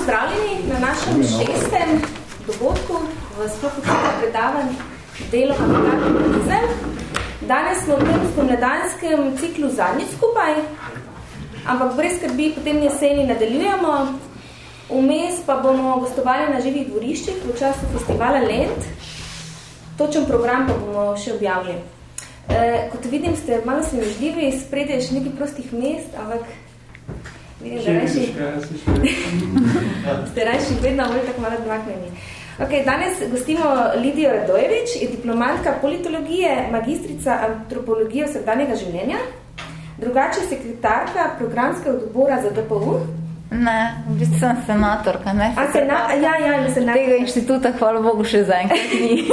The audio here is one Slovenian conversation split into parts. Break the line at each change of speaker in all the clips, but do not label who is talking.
pozdravljeni na našem šestem dogodku v splohu predavanj delo kapitalne Danes smo v tem spomladanskem ciklu zadnjič skupaj, ampak brez skrbi potem jeseni nadaljujemo. Vmes pa bomo gostovali na živih dvoriščih v času festivala Lent. Točen program pa bomo še objavili. E, kot vidim, ste malo smežljivi, spredje še nekaj prostih mest, ampak vidim, da rajši... ste rajši vedno bolj tako malo dvakneni. Okay, danes gostimo Lidijo Radojevič, je diplomantka politologije, magistrica antropologije vsakdanjega življenja, drugače sekretarka programskega odbora za DPU.
Ne, v bistvu sem senatorka, ne?
A, sena ja, ja, senatorka.
Tega inštituta, hvala Bogu, še za enkrat ni.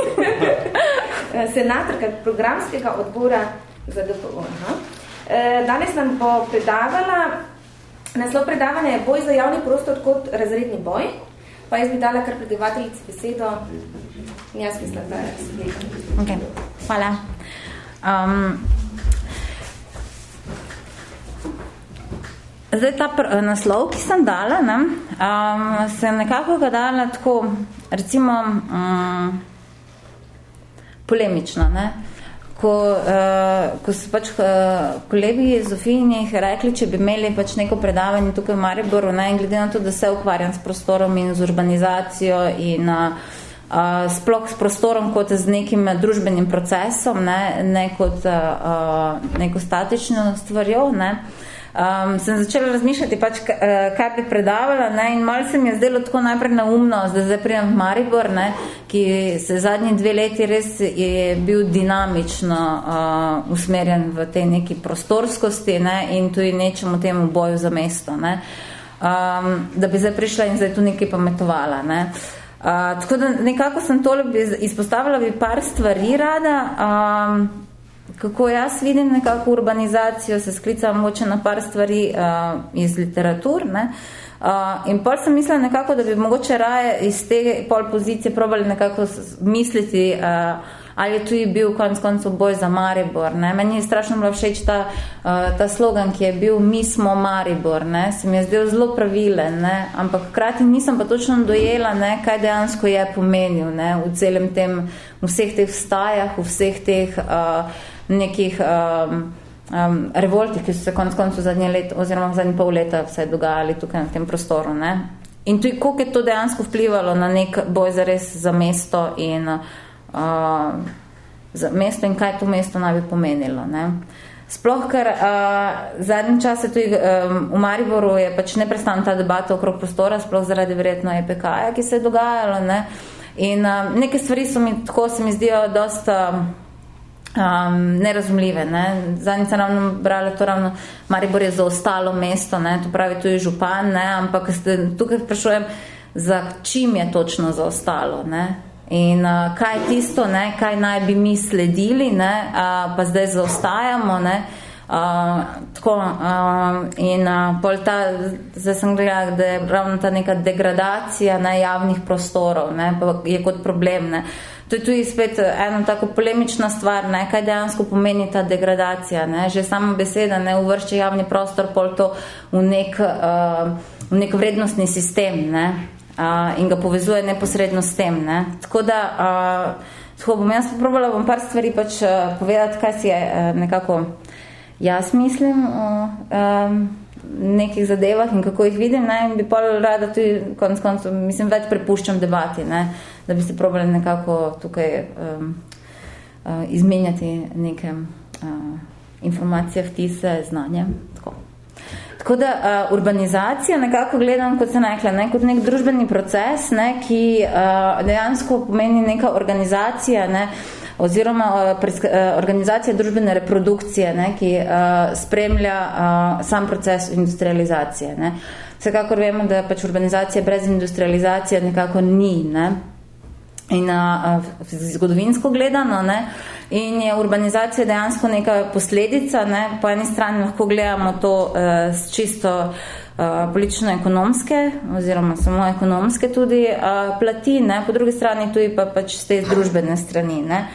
senatorka programskega odbora za DPU. Aha. E, danes nam bo predavala, naslov predavanja je boj za javni prostor kot razredni boj. Pa jaz bi dala kar predavateljici besedo. Jaz mislim, da je
okay. Hvala. Um, zdaj, ta naslov, ki sem dala, ne, um, sem nekako ga dala tako, recimo, um, polemično. Ne. Ko, uh, ko so pač uh, kolegi Zofini rekli, če bi imeli pač neko predavanje tukaj v Mariboru, ne, glede na to, da se ukvarjam s prostorom in z urbanizacijo in uh, uh, sploh s prostorom kot z nekim družbenim procesom, ne, ne kot uh, neko statično stvarjo, ne, uh, um, sem začela razmišljati, pač, eh, kaj bi predavala ne, in malo se mi je zdelo tako najprej naumno, da zdaj prijem v Maribor, ne, ki se zadnji dve leti res je bil dinamično uh, usmerjen v tej neki prostorskosti ne, in tudi nečemu temu boju za mesto, ne, um, da bi zdaj prišla in zdaj tu nekaj pametovala. Ne. Uh, tako da nekako sem tole izpostavila bi par stvari rada, um, kako jaz vidim nekako urbanizacijo, se sklicam moče na par stvari uh, iz literatur. Ne? Uh, in pol sem mislila nekako, da bi mogoče raje iz te pol pozicije probali nekako misliti, uh, ali je tudi bil konc koncev boj za Maribor. Ne? Meni je strašno bilo všeč ta, uh, ta slogan, ki je bil Mi smo Maribor. Ne? Se mi je zdel zelo pravilen, ne? ampak krati nisem pa točno dojela, ne? kaj dejansko je pomenil ne? v celem tem, v vseh teh vstajah, v vseh teh uh, nekih um, um, revoltih, ki so se konc koncu zadnje let, oziroma zadnje pol leta vse dogajali tukaj na tem prostoru. Ne? In tudi, koliko je to dejansko vplivalo na nek boj za res za mesto in uh, za mesto in kaj to mesto naj bi pomenilo. Ne? Sploh, ker uh, zadnji čas je tudi um, v Mariboru je pač neprestano ta debata okrog prostora, sploh zaradi verjetno EPK-ja, ki se je dogajalo. Ne? In uh, neke stvari so mi, tako se mi zdijo, dosta um, nerazumljive. Ne. Zadnjica ravno brala to ravno, Maribor je zaostalo mesto, ne. to pravi tu je župan, ne. ampak ste, tukaj vprašujem, za čim je točno zaostalo. Ne. In uh, kaj je tisto, ne, kaj naj bi mi sledili, uh, pa zdaj zaostajamo. Ne. Uh, tako, uh, in uh, pol ta, zdaj sem gledala, da je ravno ta neka degradacija ne, javnih prostorov, ne, je kot problem. Ne. To je tudi spet ena tako polemična stvar, ne, kaj dejansko pomeni ta degradacija. Ne. Že sama beseda ne uvršča javni prostor pol to v nek, uh, v nek vrednostni sistem ne, uh, in ga povezuje neposredno s tem. Ne. Tako da, uh, tako bom jaz probala bom par stvari pač uh, povedati, kaj si je uh, nekako jaz mislim o um, nekih zadevah in kako jih vidim. Ne, in bi pa rada tudi konc koncu, mislim, več prepuščam debati. Ne da bi se probali nekako tukaj um, uh, izmenjati neke uh, informacije, vtise, znanje. Tako. Tako da uh, urbanizacija nekako gledam, kot se nekla, ne, kot nek družbeni proces, ne, ki uh, dejansko pomeni neka organizacija, ne, uh, pres, uh, organizacija družbene reprodukcije, ne, ki uh, spremlja sam proces industrializacije. Ne. Vsekakor vemo, da pač urbanizacija brez industrializacije nekako ni. Ne. In a, zgodovinsko gledano, ne, in je urbanizacija dejansko neka posledica, ne, po eni strani lahko gledamo to s čisto politično-ekonomske oziroma samo ekonomske tudi a, plati, ne, po drugi strani tudi pa pač z te družbene strani. Ne.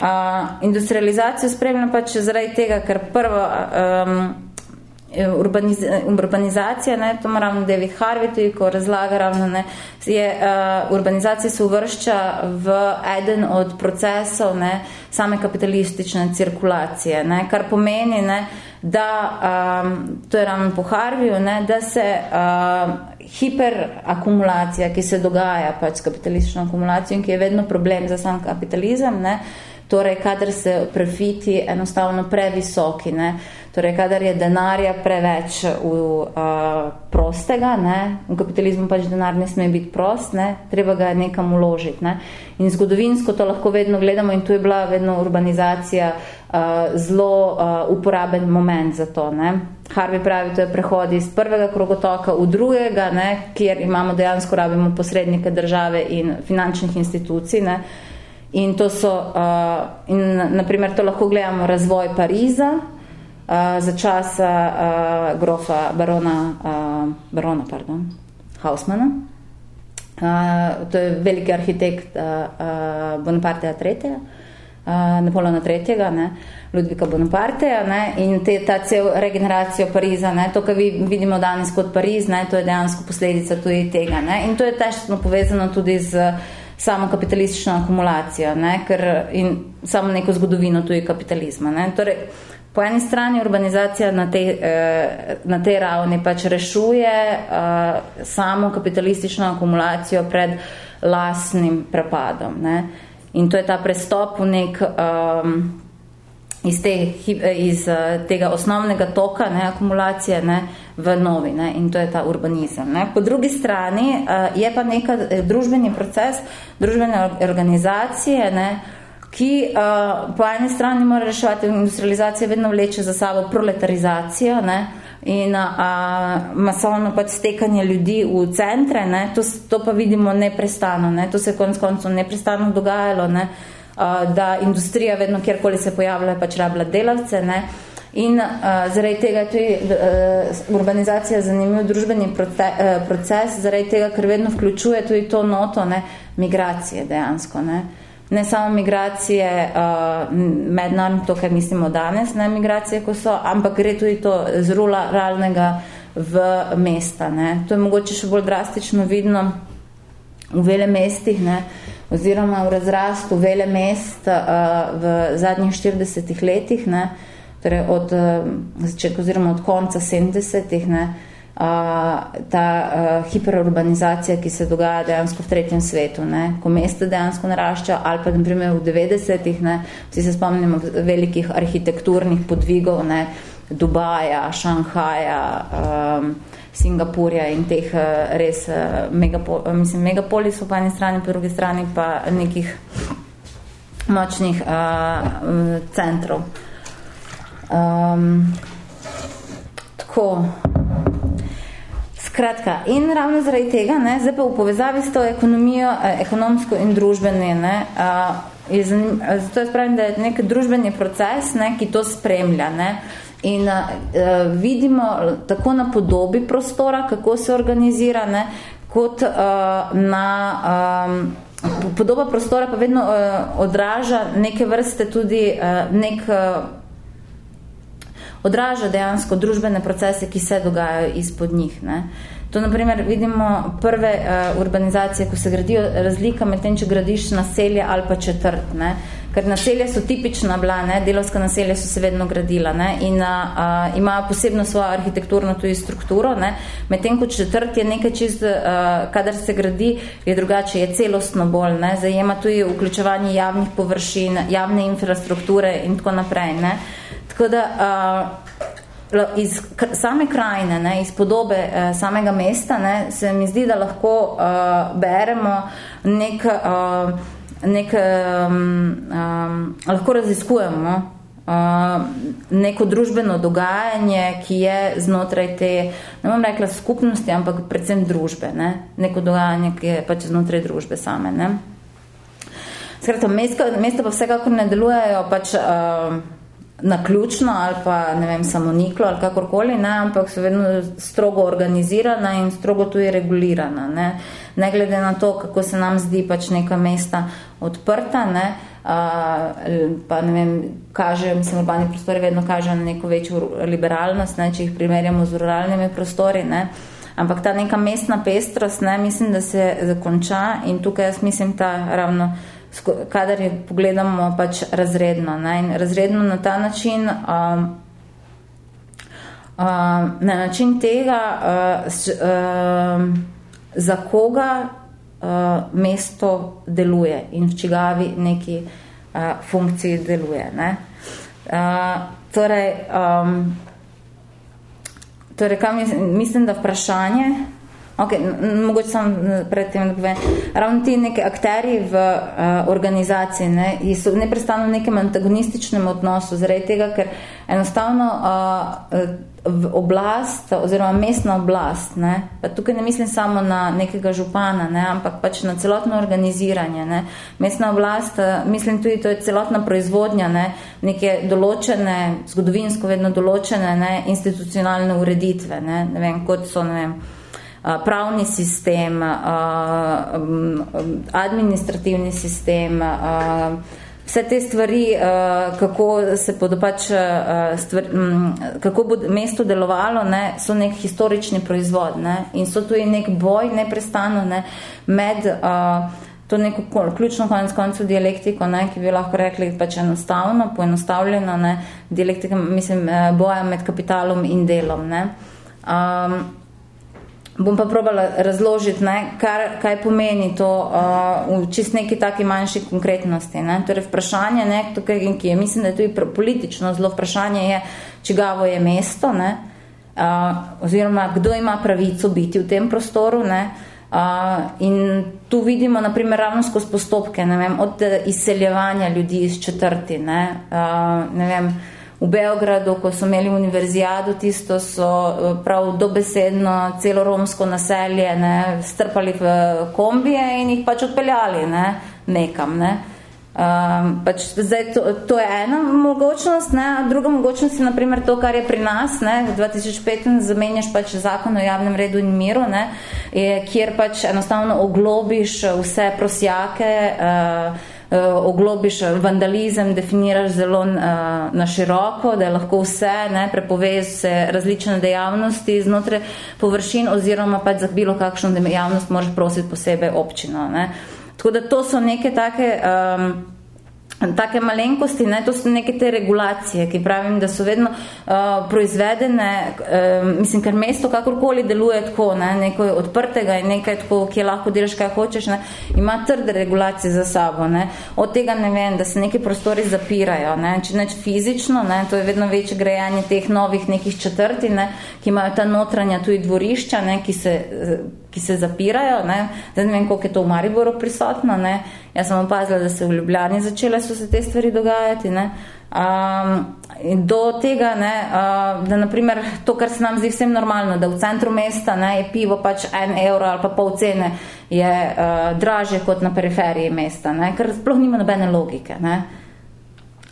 A, industrializacijo spremlja pač zaradi tega, ker prvo um, urbaniz urbanizacija, ne, to ima ravno David Harvey, tudi, ko razlaga ravno, ne, je, uh, urbanizacija se uvršča v eden od procesov ne, same kapitalistične cirkulacije, ne, kar pomeni, ne, da, um, to je ravno po Harveyju, ne, da se uh, hiperakumulacija, ki se dogaja pač s kapitalistično akumulacijo in ki je vedno problem za sam kapitalizem, ne, torej kadar se profiti enostavno previsoki, ne, Torej, kadar je denarja preveč v uh, prostega, ne, v kapitalizmu pač denar ne sme biti prost, ne, treba ga nekam uložiti. Ne. In zgodovinsko to lahko vedno gledamo in tu je bila vedno urbanizacija uh, zelo uh, uporaben moment za to. Ne. Harvey pravi, to je prehod iz prvega krogotoka v drugega, ne, kjer imamo dejansko rabimo posrednike države in finančnih institucij. Ne. In to so, uh, in naprimer, to lahko gledamo razvoj Pariza, za časa uh, grofa barona, uh, barona pardon, Hausmana. Uh, to je veliki arhitekt uh, uh, Bonaparteja III. Uh, Napoleona III. Ne, Ludvika Bonaparteja ne, in te, ta cel regeneracijo Pariza, ne, to, kar vidimo danes kot Pariz, ne, to je dejansko posledica tudi tega. Ne, in to je težko povezano tudi z samo kapitalistično akumulacijo ne, ker, in samo neko zgodovino tudi kapitalizma. Ne. Torej, Po eni strani urbanizacija na tej, eh, na tej ravni pač rešuje eh, samo kapitalistično akumulacijo pred lasnim prepadom. Ne? In to je ta prestop v nek um, iz, te, iz tega osnovnega toka ne, akumulacije ne, v novi ne, in to je ta urbanizem. Ne. Po drugi strani uh, je pa neka družbeni proces, družbene organizacije, ne, ki uh, po eni strani mora reševati industrializacijo, vedno vleče za sabo proletarizacijo ne, in uh, masovno pač stekanje ljudi v centre, ne, to, to pa vidimo neprestano, ne, to se je konc koncu neprestano dogajalo, ne, uh, da industrija vedno, kjerkoli se pojavlja, pač rabila delavce, ne, In uh, zaradi tega je tudi uh, urbanizacija zanimiv družbeni prote, uh, proces, zaradi tega, ker vedno vključuje tudi to noto ne, migracije dejansko. Ne. Ne samo migracije uh, mednarodno, to, kar mislimo danes, ne migracije, ko so, ampak gre tudi to z ruralnega v mesta. Ne. To je mogoče še bolj drastično vidno v vele mestih, ne, oziroma v razrastu vele mest uh, v zadnjih 40 letih, ne, torej od, uh, oziroma od konca 70-ih, ne, uh, ta uh, hiperurbanizacija, ki se dogaja dejansko v tretjem svetu, ne? ko mesta dejansko narašča, ali pa naprimer v 90-ih, vsi se spomnimo velikih arhitekturnih podvigov, ne? Dubaja, Šanhaja, um, Singapurja in teh uh, res uh, megapol, mislim, megapolisov po eni strani, po drugi strani pa nekih močnih uh, centrov. Um, tako, Skratka, in ravno zaradi tega, ne, zdaj pa v povezavi s to ekonomijo, eh, ekonomsko in družbeni, ne, je zanim, zato jaz pravim, da je nek družbeni proces, ne, ki to spremlja. Ne, in uh, vidimo tako na podobi prostora, kako se organizira, ne, kot uh, na um, podoba prostora pa vedno uh, odraža neke vrste tudi uh, nek uh, odraža dejansko družbene procese, ki se dogajajo izpod njih. Ne. To, naprimer, vidimo prve uh, urbanizacije, ko se gradijo razlika med tem, če gradiš naselje ali pa četrt. Ne. Ker naselje so tipična bila, ne, delovska naselja so se vedno gradila ne, in uh, imajo posebno svojo arhitekturno tudi strukturo. Ne. Medtem, ko četrt je nekaj čist, uh, kadar se gradi, je drugače, je celostno bolj. Ne. Zajema tudi vključevanje javnih površin, javne infrastrukture in tako naprej. Ne. Tako da uh, iz same krajine, ne, iz podobe uh, samega mesta, ne, se mi zdi, da lahko uh, beremo nek, uh, nek um, um, lahko raziskujemo uh, neko družbeno dogajanje, ki je znotraj te, ne bom rekla skupnosti, ampak predvsem družbe, ne, neko dogajanje, ki je pač znotraj družbe same. Ne. Skratka, mesta, mesta pa vsekakor ne delujejo pač uh, naključno ali pa ne vem, samo niklo ali kakorkoli, ne, ampak so vedno strogo organizirana in strogo tudi regulirana. Ne. ne glede na to, kako se nam zdi pač neka mesta odprta, ne, a, pa ne vem, kaže, mislim, urbani prostori vedno kaže na neko večjo liberalnost, ne, če jih primerjamo z ruralnimi prostori, ne, ampak ta neka mestna pestrost, ne, mislim, da se zakonča in tukaj jaz mislim ta ravno kadar je pogledamo pač razredno. Ne? In razredno na ta način, um, uh, na način tega, uh, s, uh, za koga uh, mesto deluje in v čigavi neki uh, funkciji deluje. Ne? Uh, torej, um, torej, kam mislim, da vprašanje, Ok, mogoče sem pred tem, da povem. Ravno ti neki akteri v uh, organizaciji ne, so neprestano v nekem antagonističnem odnosu, zaradi tega, ker enostavno uh, oblast oziroma mestna oblast, ne, pa tukaj ne mislim samo na nekega župana, ne, ampak pač na celotno organiziranje. Ne. Mestna oblast, uh, mislim tudi, to je celotna proizvodnja ne, neke določene, zgodovinsko vedno določene ne, institucionalne ureditve, ne, ne vem, kot so, ne vem, pravni sistem, administrativni sistem, vse te stvari, kako se bodo pač stvari, kako bo mesto delovalo, ne, so nek historični proizvod ne, in so tudi nek boj neprestano ne, med to neko ključno konec koncu dialektiko, ne, ki bi lahko rekli pač enostavno, poenostavljeno, ne, dialektika, mislim, boja med kapitalom in delom. Ne. Um, Bom pa probala razložiti, ne, kar, kaj pomeni to uh, v čist neki taki manjši konkretnosti. Ne. Torej vprašanje, ne, tukaj, ki je, mislim, da je tudi politično zelo vprašanje, je, čigavo je mesto, ne, uh, oziroma kdo ima pravico biti v tem prostoru. Ne, uh, in tu vidimo, naprimer, ravno skozi postopke, ne vem, od izseljevanja ljudi iz četrti. Ne, uh, ne vem, v Beogradu, ko so imeli univerzijado, tisto so eh, prav dobesedno celo romsko naselje ne, strpali v kombije in jih pač odpeljali ne, nekam. Ne. Um, pač zdaj to, to je ena mogočnost, ne, druga mogočnost je naprimer to, kar je pri nas, ne, v 2005 zamenjaš pač zakon o javnem redu in miru, ne, je, kjer pač enostavno oglobiš vse prosjake, uh, oglobiš vandalizem, definiraš zelo uh, na široko, da je lahko vse, ne, prepovez se različne dejavnosti znotraj površin oziroma pač za bilo kakšno dejavnost moraš prositi posebej občino. Ne. Tako da to so neke take um, take malenkosti, ne, to so neke te regulacije, ki pravim, da so vedno uh, proizvedene, uh, mislim, ker mesto kakorkoli deluje tako, ne, nekaj odprtega in nekaj tako, ki lahko delaš, kaj hočeš, ne, ima trde regulacije za sabo, ne, od tega ne vem, da se neki prostori zapirajo, ne, če neč fizično, ne, to je vedno večje grejanje teh novih nekih četrti, ne, ki imajo ta notranja tudi dvorišča, ne, ki se ki se zapirajo, ne, ne vem, koliko je to v Mariboru prisotno, ne, jaz sem opazila, da se v Ljubljani začele so se te stvari dogajati, ne, um, do tega, ne, uh, da naprimer to, kar se nam zdi vsem normalno, da v centru mesta, ne, je pivo pač en evro ali pa pol cene, je uh, draže kot na periferiji mesta, ne, ker sploh nima nobene logike, ne,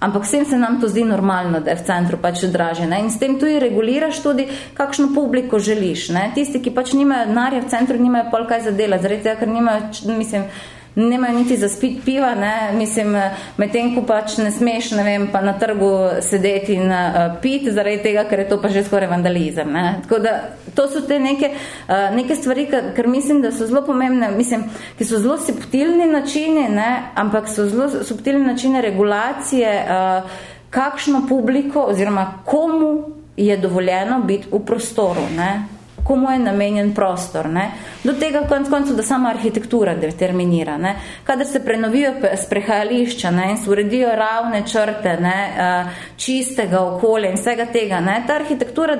Ampak vsem se nam to zdi normalno, da je v centru pač draže. Ne? In s tem tudi reguliraš tudi, kakšno publiko želiš. Ne? Tisti, ki pač nimajo denarja v centru, nimajo pol kaj za dela, zaradi tega, ker nimajo, mislim, nemajo niti za spit piva, ne, mislim, medtem ko pač ne smeš, ne vem, pa na trgu sedeti in uh, pit, zaradi tega, ker je to pa že skoraj vandalizem, ne. Tako da, to so te neke, uh, neke stvari, ker mislim, da so zelo pomembne, mislim, ki so zelo subtilni načini, ne, ampak so zelo subtilni načine regulacije, uh, kakšno publiko oziroma komu je dovoljeno biti v prostoru, ne komu je namenjen prostor. Ne? Do tega konc koncu, da sama arhitektura determinira. Ne? Kadar se prenovijo sprehajališča ne? in se uredijo ravne črte, ne? čistega okolja in vsega tega, ne? ta arhitektura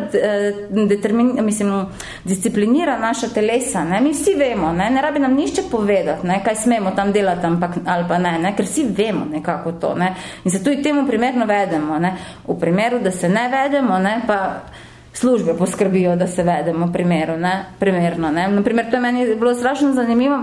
determin, mislim, disciplinira naša telesa. Ne? Mi vsi vemo, ne? ne rabi nam nišče povedati, ne? kaj smemo tam delati ampak, ali pa ne, ne? ker vsi vemo nekako to. Ne? In se tudi temu primerno vedemo. Ne? V primeru, da se ne vedemo, ne? pa službe poskrbijo, da se vedemo primeru, ne? primerno. Ne? Naprimer, to je meni bilo strašno zanimivo.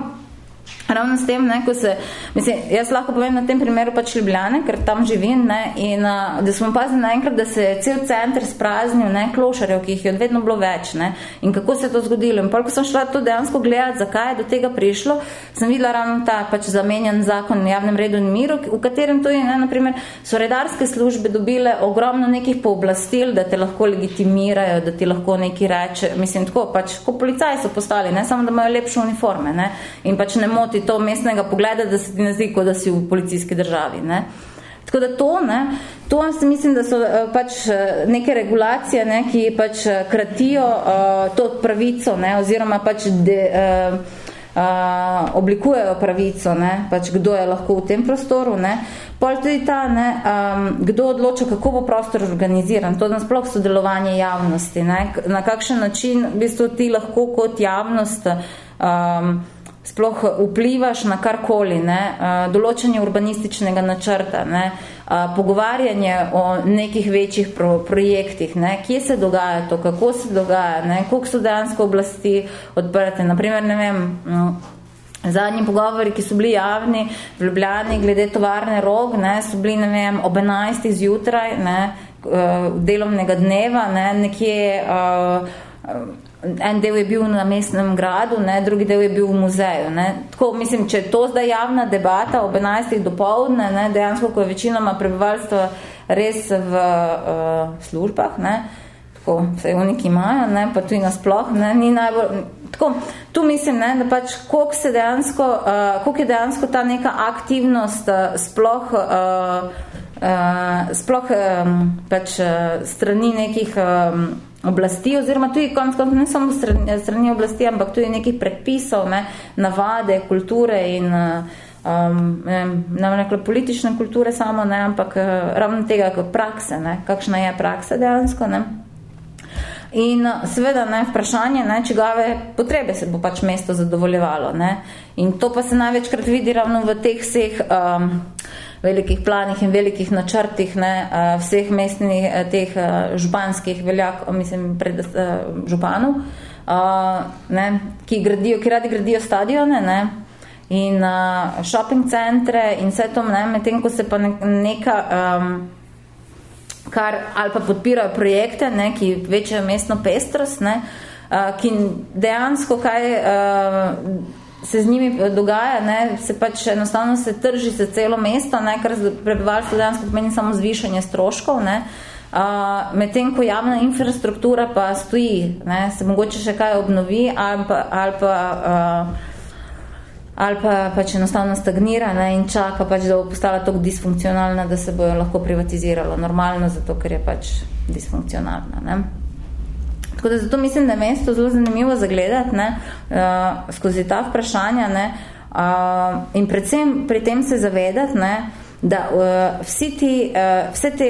Ravno s tem, ne, ko se, mislim, jaz lahko povem na tem primeru pač Ljubljane, ker tam živim, ne, in da smo pazili naenkrat, da se je cel center spraznil, ne, klošarjev, ki jih je vedno bilo več, ne, in kako se je to zgodilo. In ko sem šla to dejansko gledati, zakaj je do tega prišlo, sem videla ravno ta pač zamenjan zakon o javnem redu in miru, v katerem to je, ne, naprimer, so redarske službe dobile ogromno nekih pooblastil, da te lahko legitimirajo, da ti lahko neki reče, mislim, tako, pač, ko policaji so postali, ne, samo da imajo lepše uniforme, ne, in pač ne moti ti to mestnega pogleda, da se ti ne zdi, kot da si v policijski državi. Ne? Tako da to, ne, to se mislim, da so eh, pač eh, neke regulacije, ne, ki pač eh, kratijo uh, to pravico, ne, oziroma pač de, uh, uh, oblikujejo pravico, ne, pač kdo je lahko v tem prostoru. Ne. Pol tudi ta, ne, um, kdo odloča, kako bo prostor organiziran, to je sploh sodelovanje javnosti, ne, na kakšen način v bistvu ti lahko kot javnost um, sploh vplivaš na karkoli, ne, določenje urbanističnega načrta, ne, pogovarjanje o nekih večjih pro, projektih, ne, kje se dogaja to, kako se dogaja, ne, koliko so dejansko oblasti odprte. Naprimer, ne vem, no, zadnji pogovori, ki so bili javni v Ljubljani glede tovarne rog, ne, so bili, ne vem, ob 11. zjutraj, ne, delovnega dneva, ne, nekje uh, en del je bil na mestnem gradu, ne, drugi del je bil v muzeju. Ne. Tako, mislim, če je to zdaj javna debata ob 11. dopoldne, ne, dejansko, ko je večinoma prebivalstva res v uh, službah, ne, tako, vse oni, ki imajo, ne, pa tudi nasploh, ne, ni najbolj... Tako, tu mislim, ne, da pač koliko, se dejansko, uh, koliko je dejansko ta neka aktivnost uh, sploh, uh, uh, sploh um, pač, uh, strani nekih um, oblasti, oziroma tudi konc konc, ne samo strani, strani oblasti, ampak tudi nekih predpisov, ne, navade, kulture in um, ne, ne rekla politične kulture samo, ne, ampak uh, ravno tega kot prakse, ne, kakšna je praksa dejansko. Ne. In seveda ne, vprašanje, ne, čigave potrebe se bo pač mesto zadovoljevalo. Ne. In to pa se največkrat vidi ravno v teh vseh um, velikih planih in velikih načrtih ne, vseh mestnih teh županskih veljak, mislim, pred županov, ne, ki, gradijo, ki radi gradijo stadione ne, in shopping centre in vse to, ne, medtem ko se pa neka um, kar, ali pa podpirajo projekte, ne, ki večajo mestno pestrost, ne, ki dejansko kaj uh, se z njimi dogaja, ne, se pač enostavno se trži se celo mesto, ne, kar prebivalstvo dejansko pomeni samo zvišanje stroškov, ne, Uh, medtem ko javna infrastruktura pa stoji, ne, se mogoče še kaj obnovi ali pa, ali pa, uh, ali pa pač enostavno stagnira ne, in čaka, pač, da bo postala tako disfunkcionalna, da se bo lahko privatiziralo normalno, zato ker je pač disfunkcionalna. Ne. Tako da zato mislim, da je mesto zelo zanimivo zagledati ne, uh, skozi ta vprašanja ne, uh, in predvsem pri tem se zavedati, ne, da uh, vsi ti, uh, vse te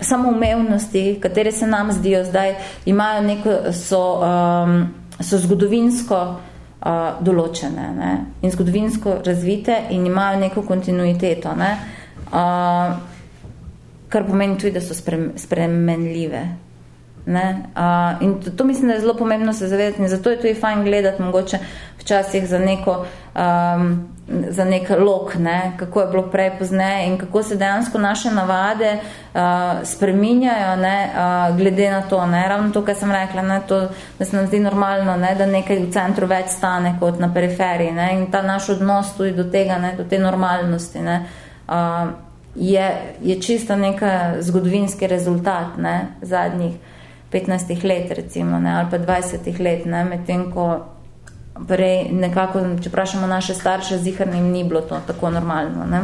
samoumevnosti, katere se nam zdijo zdaj, imajo neko, so, um, so zgodovinsko uh, določene ne, in zgodovinsko razvite in imajo neko kontinuiteto, ne, uh, kar pomeni tudi, da so spremenljive. Uh, in to, to mislim, da je zelo pomembno se zavedati in zato je tudi fajn gledati mogoče včasih za neko um, za nek lok, ne? kako je bilo prej pozneje in kako se dejansko naše navade uh, spreminjajo ne? Uh, glede na to. Ne? Ravno to, kar sem rekla, ne? To, da se nam zdi normalno, ne? da nekaj v centru več stane kot na periferiji ne? in ta naš odnos tudi do tega, ne? do te normalnosti. Ne? Uh, je, je čisto neka zgodovinski rezultat ne? zadnjih 15 let, recimo, ne, ali pa 20 let, ne, medtem ko prej nekako, če vprašamo naše starše, zihrnim ni bilo to tako normalno. Ne.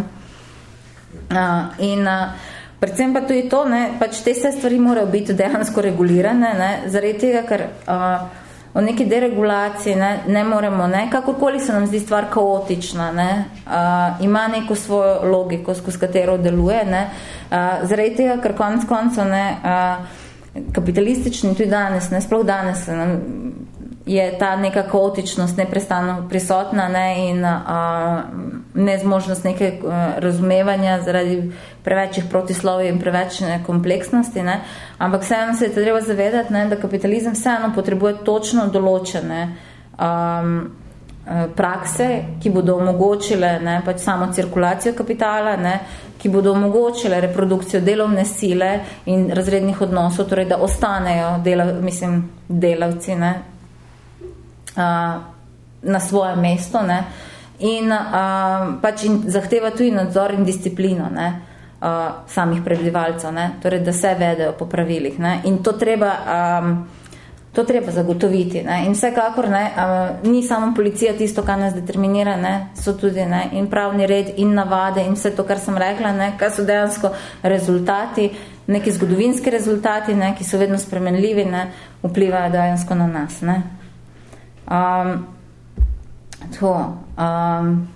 A, in a, predvsem pa tudi to, ne, pač te vse stvari morajo biti dejansko regulirane, ne, zaradi tega, ker a, o neki deregulaciji ne, ne moremo, ne, kakorkoli se nam zdi stvar kaotična, ne, a, ima neko svojo logiko, skozi katero deluje, ne, a, zaradi tega, ker konc konco, ne, a, kapitalistični tudi danes, ne, sploh danes ne, je ta neka kaotičnost neprestano prisotna ne, in a, nezmožnost neke a, razumevanja zaradi prevečjih protislovij in prevečne kompleksnosti, ne, ampak vseeno se je treba zavedati, ne, da kapitalizem vseeno potrebuje točno določene a, prakse, ki bodo omogočile ne, pač samo cirkulacijo kapitala, ne, ki bodo omogočile reprodukcijo delovne sile in razrednih odnosov, torej da ostanejo delav, mislim, delavci ne, uh, na svojem mestu ne, in, uh, pač in zahteva tudi nadzor in disciplino ne, uh, samih prebivalcev, ne, torej da se vedejo po pravilih. Ne, in to treba... Um, To treba zagotoviti. Ne? In vsekakor ne, uh, ni samo policija tisto, kar nas determinira, ne? so tudi ne? in pravni red, in navade, in vse to, kar sem rekla, ne? kaj so dejansko rezultati, neki zgodovinski rezultati, ne? ki so vedno spremenljivi, ne? vplivajo dejansko na nas. Ne? Um, to, um,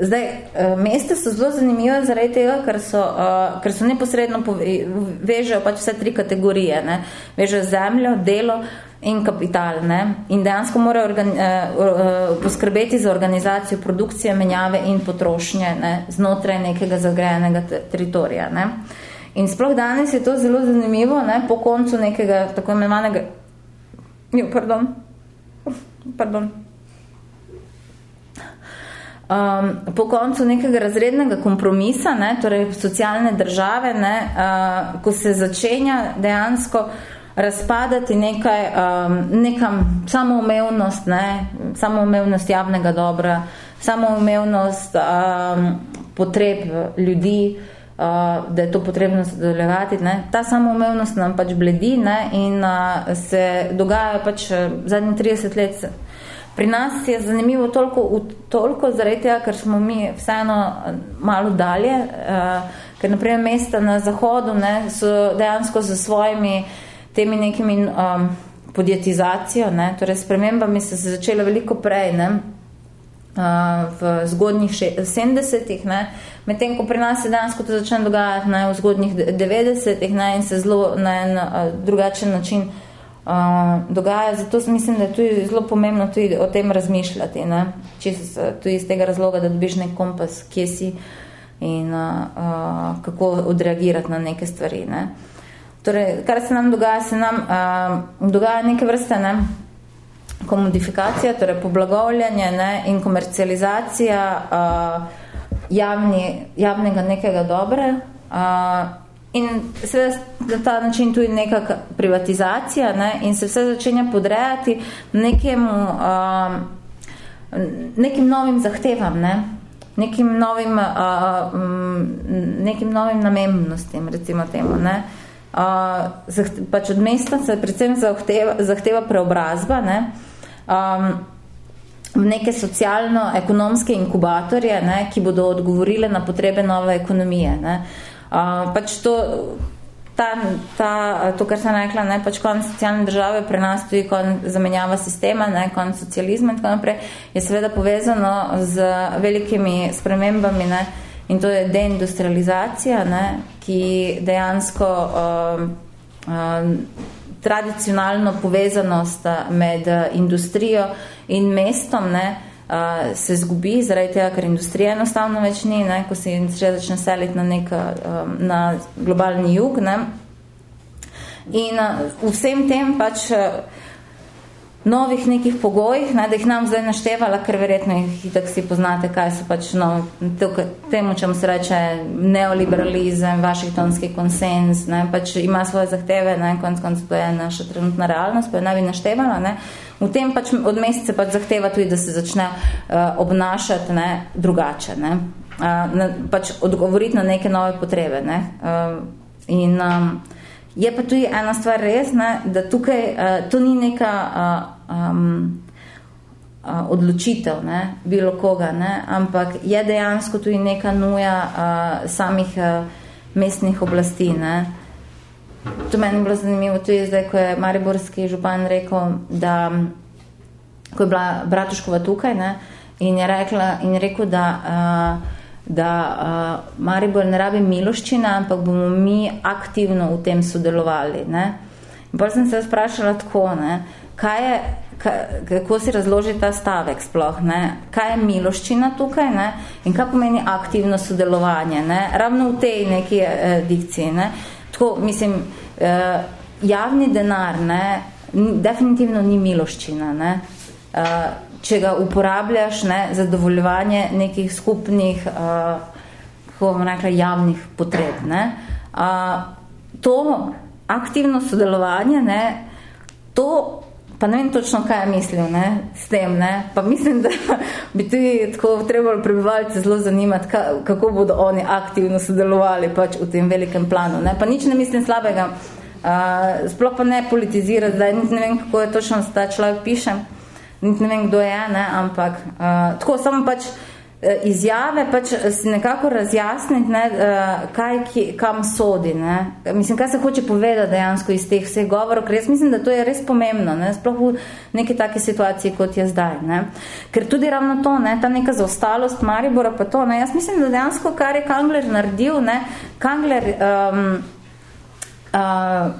Zdaj, uh, mesta so zelo zanimive zaradi tega, ker so, uh, ker so neposredno vežejo pač vse tri kategorije. Ne? Vežejo zemljo, delo, in kapital. Ne? In dejansko morajo organi, uh, uh, poskrbeti za organizacijo produkcije, menjave in potrošnje ne? znotraj nekega zagrejenega teritorija. Ne? In sploh danes je to zelo zanimivo, ne? po koncu nekega tako imenovanega... Jo, pardon. Pardon. Um, po koncu nekega razrednega kompromisa, ne, torej socialne države, ne, uh, ko se začenja dejansko uh, razpadati nekaj, um, nekam samoumevnost, ne, samoumevnost javnega dobra, samoumevnost um, potreb ljudi, uh, da je to potrebno zadovoljevati. Ne. Ta samoumevnost nam pač bledi ne, in uh, se dogaja pač uh, zadnji 30 let. Pri nas je zanimivo toliko, toliko zaradi tega, ker smo mi vseeno uh, malo dalje, uh, ker naprimer mesta na zahodu ne, so dejansko za svojimi uh, temi nekimi um, podjetizacijo, ne, torej spremembami se je začela veliko prej, ne, uh, v zgodnjih 70-ih, ne, medtem ko pri nas se dansko to začne dogajati ne, v zgodnjih 90-ih ne, in se zelo na en uh, drugačen način uh, dogaja, zato mislim, da je tudi zelo pomembno tudi o tem razmišljati, ne, čist, tudi iz tega razloga, da dobiš nek kompas, kje si in uh, uh, kako odreagirati na neke stvari, ne. Uh, Torej, kar se nam dogaja, se nam uh, dogaja neke vrste ne, komodifikacija, torej poblagovljanje ne, in komercializacija uh, javni, javnega nekega dobre uh, in seveda na ta način tudi neka privatizacija ne, in se vse začenja podrejati nekemu, uh, nekim novim zahtevam, ne, nekim novim, uh, nekim novim namembnostim, recimo temu, ne, uh, uh, pač od mesta se predvsem zahteva, zahteva preobrazba, ne, um, v neke socialno-ekonomske inkubatorje, ne, ki bodo odgovorile na potrebe nove ekonomije. Ne. Uh, pač to, ta, ta, to, kar sem rekla, ne, pač konc socialne države pri nas tudi konc zamenjava sistema, ne, konc socializma in tako naprej, je seveda povezano z velikimi spremembami, ne, in to je deindustrializacija, ne, ki dejansko um, um, tradicionalno povezanost uh, med uh, industrijo in mestom ne, uh, se zgubi, zaradi tega, ker industrija enostavno več ni, ne, ko se industrija začne seliti na, nek, um, na globalni jug. Ne. In uh, vsem tem pač uh, novih nekih pogojih, ne, da jih nam zdaj naštevala, ker verjetno jih tako si poznate, kaj so pač no, temu, čemu se reče neoliberalizem, vašingtonski konsens, ne, pač ima svoje zahteve, ne, konc konc to je naša trenutna realnost, pa je naj bi naštevala, ne, v tem pač od mesece pač zahteva tudi, da se začne uh, obnašati ne, drugače, ne, uh, na, pač odgovoriti na neke nove potrebe, ne, uh, in um, Je pa tudi ena stvar res, ne, da tukaj uh, to ni neka uh, um, uh, odločitev ne, bilo koga, ne, ampak je dejansko tudi neka nuja uh, samih uh, mestnih oblasti. Ne. To meni bilo zanimivo tudi zdaj, ko je Mariborski župan rekel, da ko je bila Bratuškova tukaj ne, in je rekla, in rekel, da uh, da uh, Maribor ne rabi miloščina, ampak bomo mi aktivno v tem sodelovali. Ne? In potem sem se sprašala tako, ne? Kaj je, kaj, kako si razloži ta stavek sploh, ne? kaj je miloščina tukaj ne? in kaj pomeni aktivno sodelovanje, ne? ravno v tej neki eh, dikciji. Ne? Tako, mislim, eh, javni denar ne? definitivno ni miloščina. Ne? Uh, če ga uporabljaš ne, za dovoljevanje nekih skupnih, uh, kako bomo rekla, javnih potreb. Ne. Uh, to aktivno sodelovanje, ne, to pa ne vem točno, kaj je mislil ne, s tem, ne, pa mislim, da bi tudi tako trebalo prebivalce zelo zanimati, kako bodo oni aktivno sodelovali pač v tem velikem planu. Ne. Pa nič ne mislim slabega, uh, sploh pa ne politizirati, zdaj ne vem, kako je točno ta človek piše, niti ne vem, kdo je, ne, ampak uh, tako samo pač izjave, pač si nekako razjasniti, ne, uh, kaj, ki, kam sodi, ne. Mislim, kaj se hoče povedati dejansko iz teh vseh govorov, ker jaz mislim, da to je res pomembno, ne, sploh v neki taki situaciji, kot je zdaj, ne. Ker tudi ravno to, ne, ta neka zaostalost Maribora pa to, ne, jaz mislim, da dejansko, kar je Kangler naredil, ne, Kangler um, uh,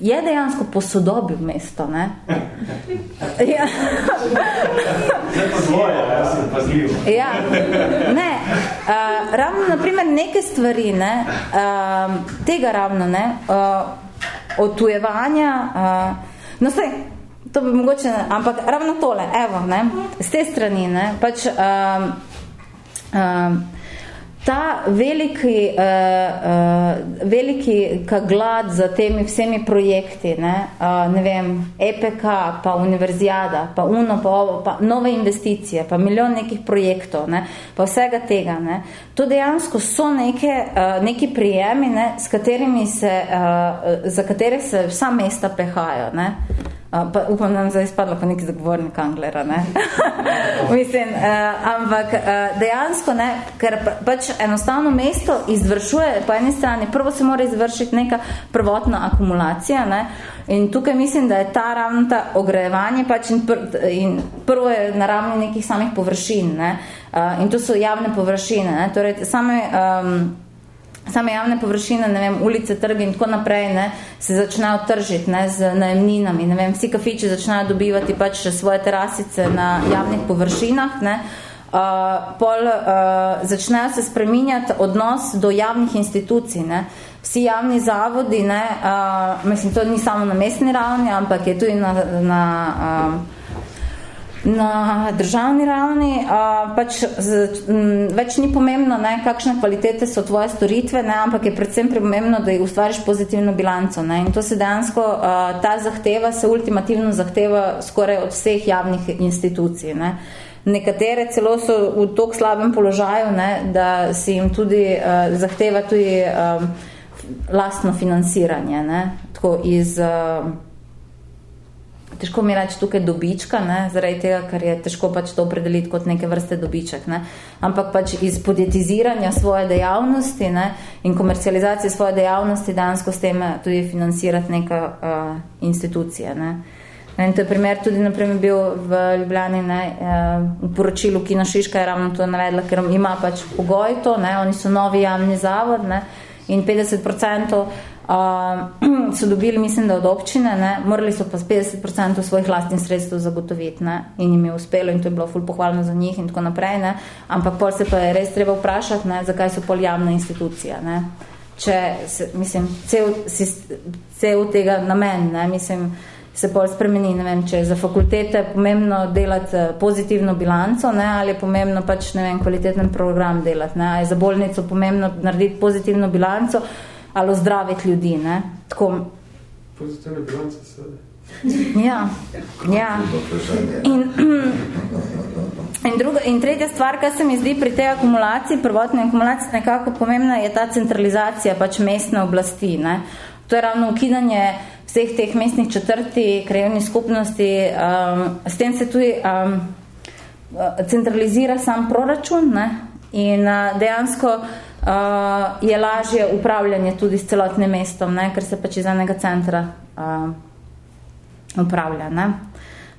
je dejansko posodobil mesto, ne? Ja. ja. Ne, uh, ravno, naprimer, neke stvari, ne, uh, tega ravno, ne, uh, otujevanja, uh, no, sej, to bi mogoče, ampak ravno tole, evo, ne, z te strani, ne, pač, uh, uh, ta veliki, uh, uh, veliki glad za temi vsemi projekti, ne, uh, ne vem, EPK, pa univerzijada, pa UNO, pa ovo, pa nove investicije, pa milijon nekih projektov, ne, pa vsega tega, ne, to dejansko so neke, uh, neki prijemi, ne, s katerimi se, uh, za katere se vsa mesta pehajo, ne, pa upam, da nam zdaj spadlo pa neki zagovornik Anglera, ne? Mislim, uh, ampak uh, dejansko, ne, ker pač enostavno mesto izvršuje, po eni strani, prvo se mora izvršiti neka prvotna akumulacija, ne, in tukaj mislim, da je ta ravno ta ogrejevanje pač in, pr in prvo je na ravni nekih samih površin, ne, uh, in to so javne površine, ne, torej same um, same javne površine, ne vem, ulice, trgi in tako naprej, ne, se začnejo tržiti, ne, z najemninami, ne vem, vsi kafiči začnejo dobivati pač svoje terasice na javnih površinah, ne, uh, pol uh, začnejo se spreminjati odnos do javnih institucij, ne, vsi javni zavodi, ne, uh, mislim, to ni samo na mestni ravni, ampak je tudi na, na uh, na državni ravni, a, pač z, m, več ni pomembno, ne, kakšne kvalitete so tvoje storitve, ne, ampak je predvsem pomembno, da ustvariš pozitivno bilanco. Ne, in to se dejansko, a, ta zahteva se ultimativno zahteva skoraj od vseh javnih institucij. Ne. Nekatere celo so v tok slabem položaju, ne, da si jim tudi a, zahteva tudi a, lastno financiranje, ne, tako iz a, težko mi reči tukaj dobička, ne, zaradi tega, ker je težko pač to opredeliti kot neke vrste dobiček, ne, ampak pač iz podjetiziranja svoje dejavnosti ne, in komercializacije svoje dejavnosti dansko s tem tudi financirati neka uh, institucija. Ne. In to je primer tudi naprimer bil v Ljubljani, ne, uh, v poročilu Kino Šiška je ravno to navedla, ker ima pač pogoj to, ne, oni so novi javni zavod ne, in 50% uh, so dobili, mislim, da od občine, ne, morali so pa s 50% svojih lastnih sredstev zagotoviti ne, in jim je uspelo in to je bilo ful pohvalno za njih in tako naprej, ne, ampak pol se pa je res treba vprašati, ne, zakaj so pol javna institucija, ne, če, se, mislim, cel, cel tega namen, ne, mislim, se pol spremeni, ne vem, če je za fakultete pomembno delati eh, pozitivno bilanco, ne, ali je pomembno pač, ne vem, kvaliteten program delati, ali je za bolnico pomembno narediti pozitivno bilanco, ali ozdraviti ljudi. Ne? Tako.
Pozitivne bilance seveda.
Ja, ja. In, in, druga, in tretja stvar, kar se mi zdi pri tej akumulaciji, prvotni akumulaciji nekako pomembna, je ta centralizacija pač mestne oblasti. Ne? To je ravno ukidanje vseh teh mestnih četrti, krajevnih skupnosti. Um, s tem se tudi um, centralizira sam proračun ne? in uh, dejansko uh, je lažje upravljanje tudi s celotnim mestom, ne, ker se pač iz enega centra uh, upravlja. Ne.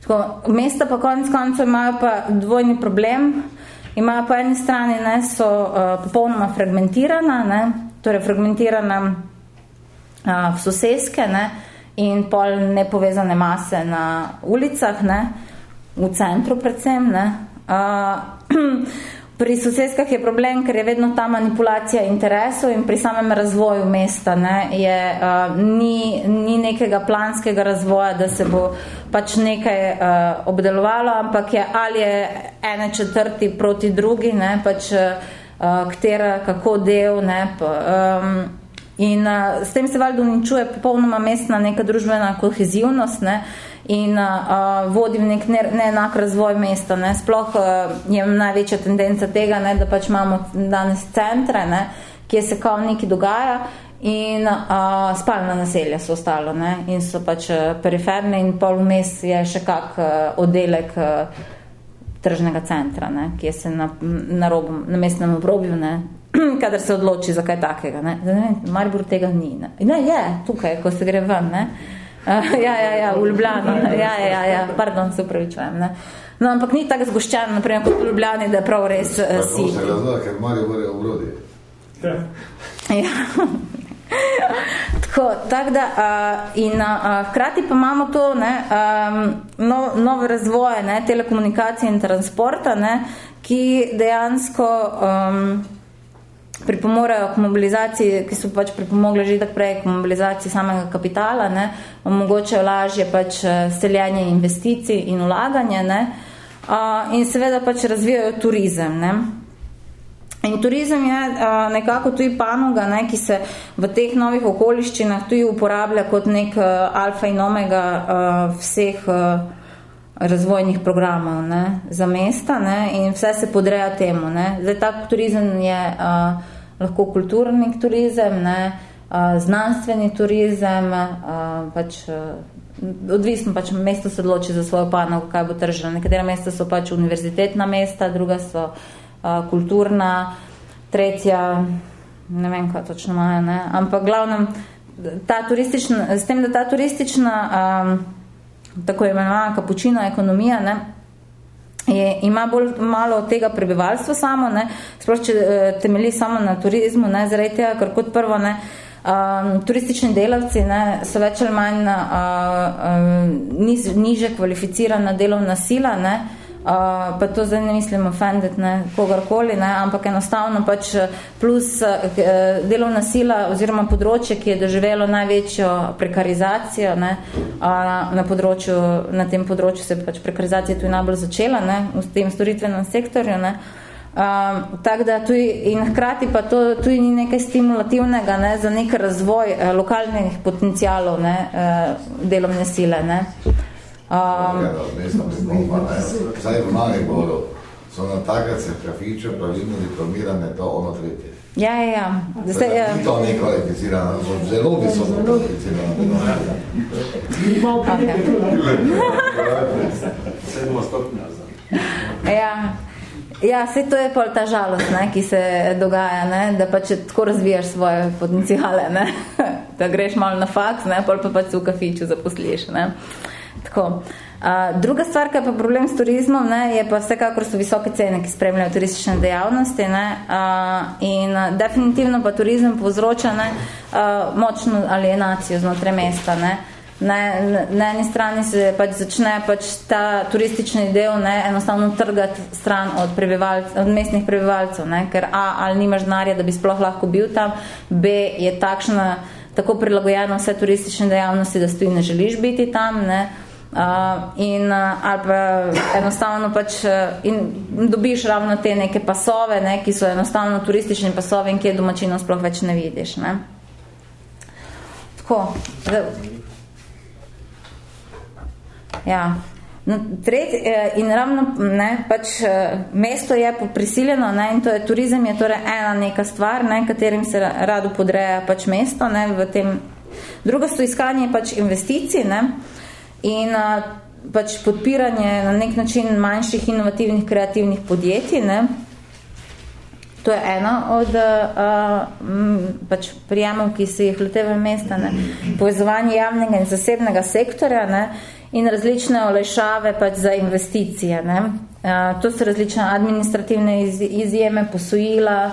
Tako, mesta pa konec koncev imajo pa dvojni problem. Imajo po eni strani, ne, so uh, popolnoma fragmentirana, ne, torej fragmentirana uh, v soseske ne, in pol nepovezane mase na ulicah, ne, v centru predvsem. Ne. Uh, pri sosedskah je problem, ker je vedno ta manipulacija interesov in pri samem razvoju mesta ne, je, uh, ni, ni nekega planskega razvoja, da se bo pač nekaj uh, obdelovalo, ampak je ali je ene četrti proti drugi, ne, pač uh, katera, kako del, ne, pa, um, in uh, s tem se valjda uničuje popolnoma mestna neka družbena kohezivnost, ne, in uh, vodi v nek neenak razvoj mesta. Ne. Sploh uh, je največja tendenca tega, ne, da pač imamo danes centre, ne, kje se kao nekaj dogaja in uh, spalna naselja so ostalo ne, in so pač uh, periferne in pol vmes je še kak uh, oddelek uh, tržnega centra, ne, ki je se na, na, robu, na mestnem obrobju, ne, kadar se odloči za kaj takega. Ne. Da ne vem, Maribor tega ni. Ne. ne, je tukaj, ko se gre ven. Ne. Uh, ja, ja, ja, v Ljubljani. Ja, ja, ja, ja, pardon, se upravičujem. Ne. No, ampak ni tako zgoščen, naprimer, kot v Ljubljani, da je prav res uh, si.
Tako se razvoja, ker Maribor je v Brodi.
Ja. ja. tako, tak da, uh, in uh, hkrati pa imamo to ne, um, no, nove razvoje ne, telekomunikacije in transporta, ne, ki dejansko um, pripomorajo k mobilizaciji, ki so pač pripomogli že tak prej k mobilizaciji samega kapitala, ne, omogočajo lažje pač seljenje investicij in ulaganje ne, uh, in seveda pač razvijajo turizem. Ne. In turizem je uh, nekako tudi panoga, ne, ki se v teh novih okoliščinah tudi uporablja kot nek uh, alfa in omega uh, vseh uh, razvojnih programov ne, za mesta ne, in vse se podreja temu. Ne. Zdaj, tak turizem je uh, lahko kulturni turizem, ne, uh, znanstveni turizem, uh, pač, uh, odvisno pač mesto se odloči za svojo panogo, kaj bo tržilo. Nekatera mesta so pač univerzitetna mesta, druga so kulturna, tretja, ne vem, kaj točno imajo, ne, ampak glavnem, ta turistična, s tem, da ta turistična, um, tako imenovana kapučina ekonomija, ne, je, ima bolj malo tega prebivalstva samo, ne, sploh če e, temeli samo na turizmu, ne, zaradi tega, ker kot prvo, ne, um, turistični delavci ne, so več ali manj uh, uh, niz, niže kvalificirana delovna sila, ne, uh, Uh, pa to zdaj ne mislim ofenditi ne, kogarkoli, ne, ampak enostavno pač plus uh, delovna sila oziroma področje, ki je doživelo največjo prekarizacijo ne, uh, na, področju, na tem področju se pač prekarizacija tudi najbolj začela ne, v tem storitvenem sektorju. Ne, uh, tak da tudi, in hkrati pa to tudi ni nekaj stimulativnega ne, za nek razvoj uh, lokalnih potencialov ne, uh, delovne sile. Ne. Uh,
Um, Zdaj v Mariboru so na takrat se trafiče pravilno diplomirane to ono tretje.
Ja, ja, ja. Zdaj,
ja. Ni to nekvalificirano, zelo visoko kvalificirano.
Sedmo stopnja.
Ja. Ja, vse to je pol ta žalost, ne, ki se dogaja, ne, da pa če tako razvijaš svoje potencijale, ne, da greš malo na faks, ne, pol pa pač v kafiču zaposliš. Ne. Uh, Tako. Uh, druga stvar, ki je pa problem s turizmom, ne, je pa vsekakor so visoke cene, ki spremljajo turistične dejavnosti ne, uh, in uh, definitivno pa turizem povzroča ne, uh, močno alienacijo znotraj mesta. Ne. Ne, na eni strani se pač začne pač ta turistični del ne, enostavno trgati stran od, od mestnih prebivalcev, ne, ker A, ali nimaš denarja, da bi sploh lahko bil tam, B, je takšna, tako prilagojena vse turistične dejavnosti, da ti ne želiš biti tam, ne, in, uh, ali pa enostavno pač uh, in dobiš ravno te neke pasove, ne, ki so enostavno turistični pasovi in kje domačino sploh več ne vidiš. Ne. Tako. Ja. No, tretj, eh, in ravno ne, pač, mesto je prisiljeno ne, in to je turizem je torej ena neka stvar, ne, katerim se rado podreja pač mesto. Ne, v tem. Drugo so iskanje pač investicij, ne, uh, in a, pač podpiranje na nek način manjših inovativnih kreativnih podjetij. Ne. To je ena od m, pač prijemov, ki se jih leteve mesta. Ne. Povezovanje javnega in zasebnega sektorja ne. in različne olejšave pač za investicije. Ne. A, to so različne administrativne iz, izjeme, posojila,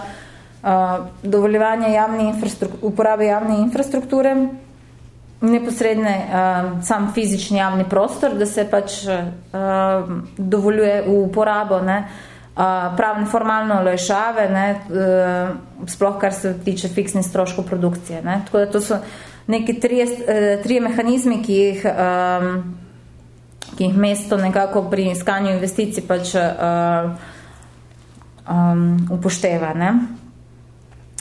a, dovoljevanje javne uporabe javne infrastrukture, neposredne uh, sam fizični javni prostor, da se pač uh, dovoljuje v uporabo ne, pravne formalno olajšave, ne, uh, sploh kar se tiče fiksnih stroškov produkcije. Ne. Tako da to so neki trije, uh, trije mehanizmi, ki jih, um, ki jih mesto nekako pri iskanju investicij pač uh, um, upošteva. Ne.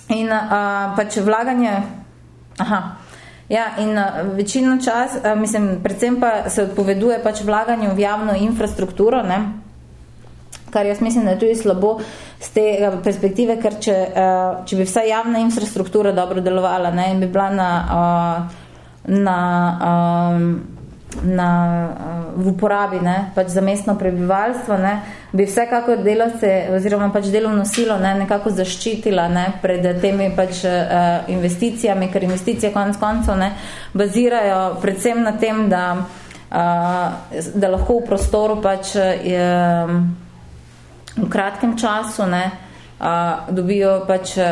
In uh, pač vlaganje, aha, ja, in uh, večino čas, uh, mislim, predvsem pa se odpoveduje pač vlaganje v javno infrastrukturo, ne, kar jaz mislim, da je tudi slabo z te perspektive, ker če, uh, če bi vsa javna infrastruktura dobro delovala ne, in bi bila na, na, um, na, uh, v uporabi ne, pač za mestno prebivalstvo, ne, bi vsekako delavce oziroma pač delovno silo ne, nekako zaščitila ne, pred temi pač, uh, investicijami, ker investicije konec koncev ne, bazirajo predvsem na tem, da, uh, da lahko v prostoru pač uh, v kratkem času ne, a, dobijo pač a,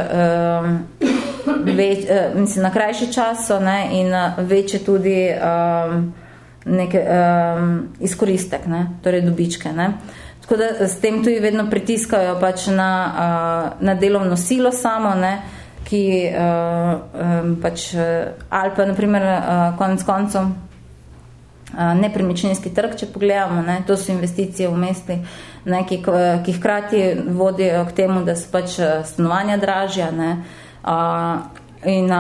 več, a, mislim, na krajši času ne, in večje tudi a, neke, a, izkoristek, ne, torej dobičke. Ne. Tako da s tem tudi vedno pritiskajo pač na, a, na delovno silo samo, ne, ki a, a, pač, ali pa naprimer konec koncov nepremičninski trg, če pogledamo, ne, to so investicije v mesti, ne, ki, ki hkrati vodijo k temu, da so pač stanovanja dražja a, in a,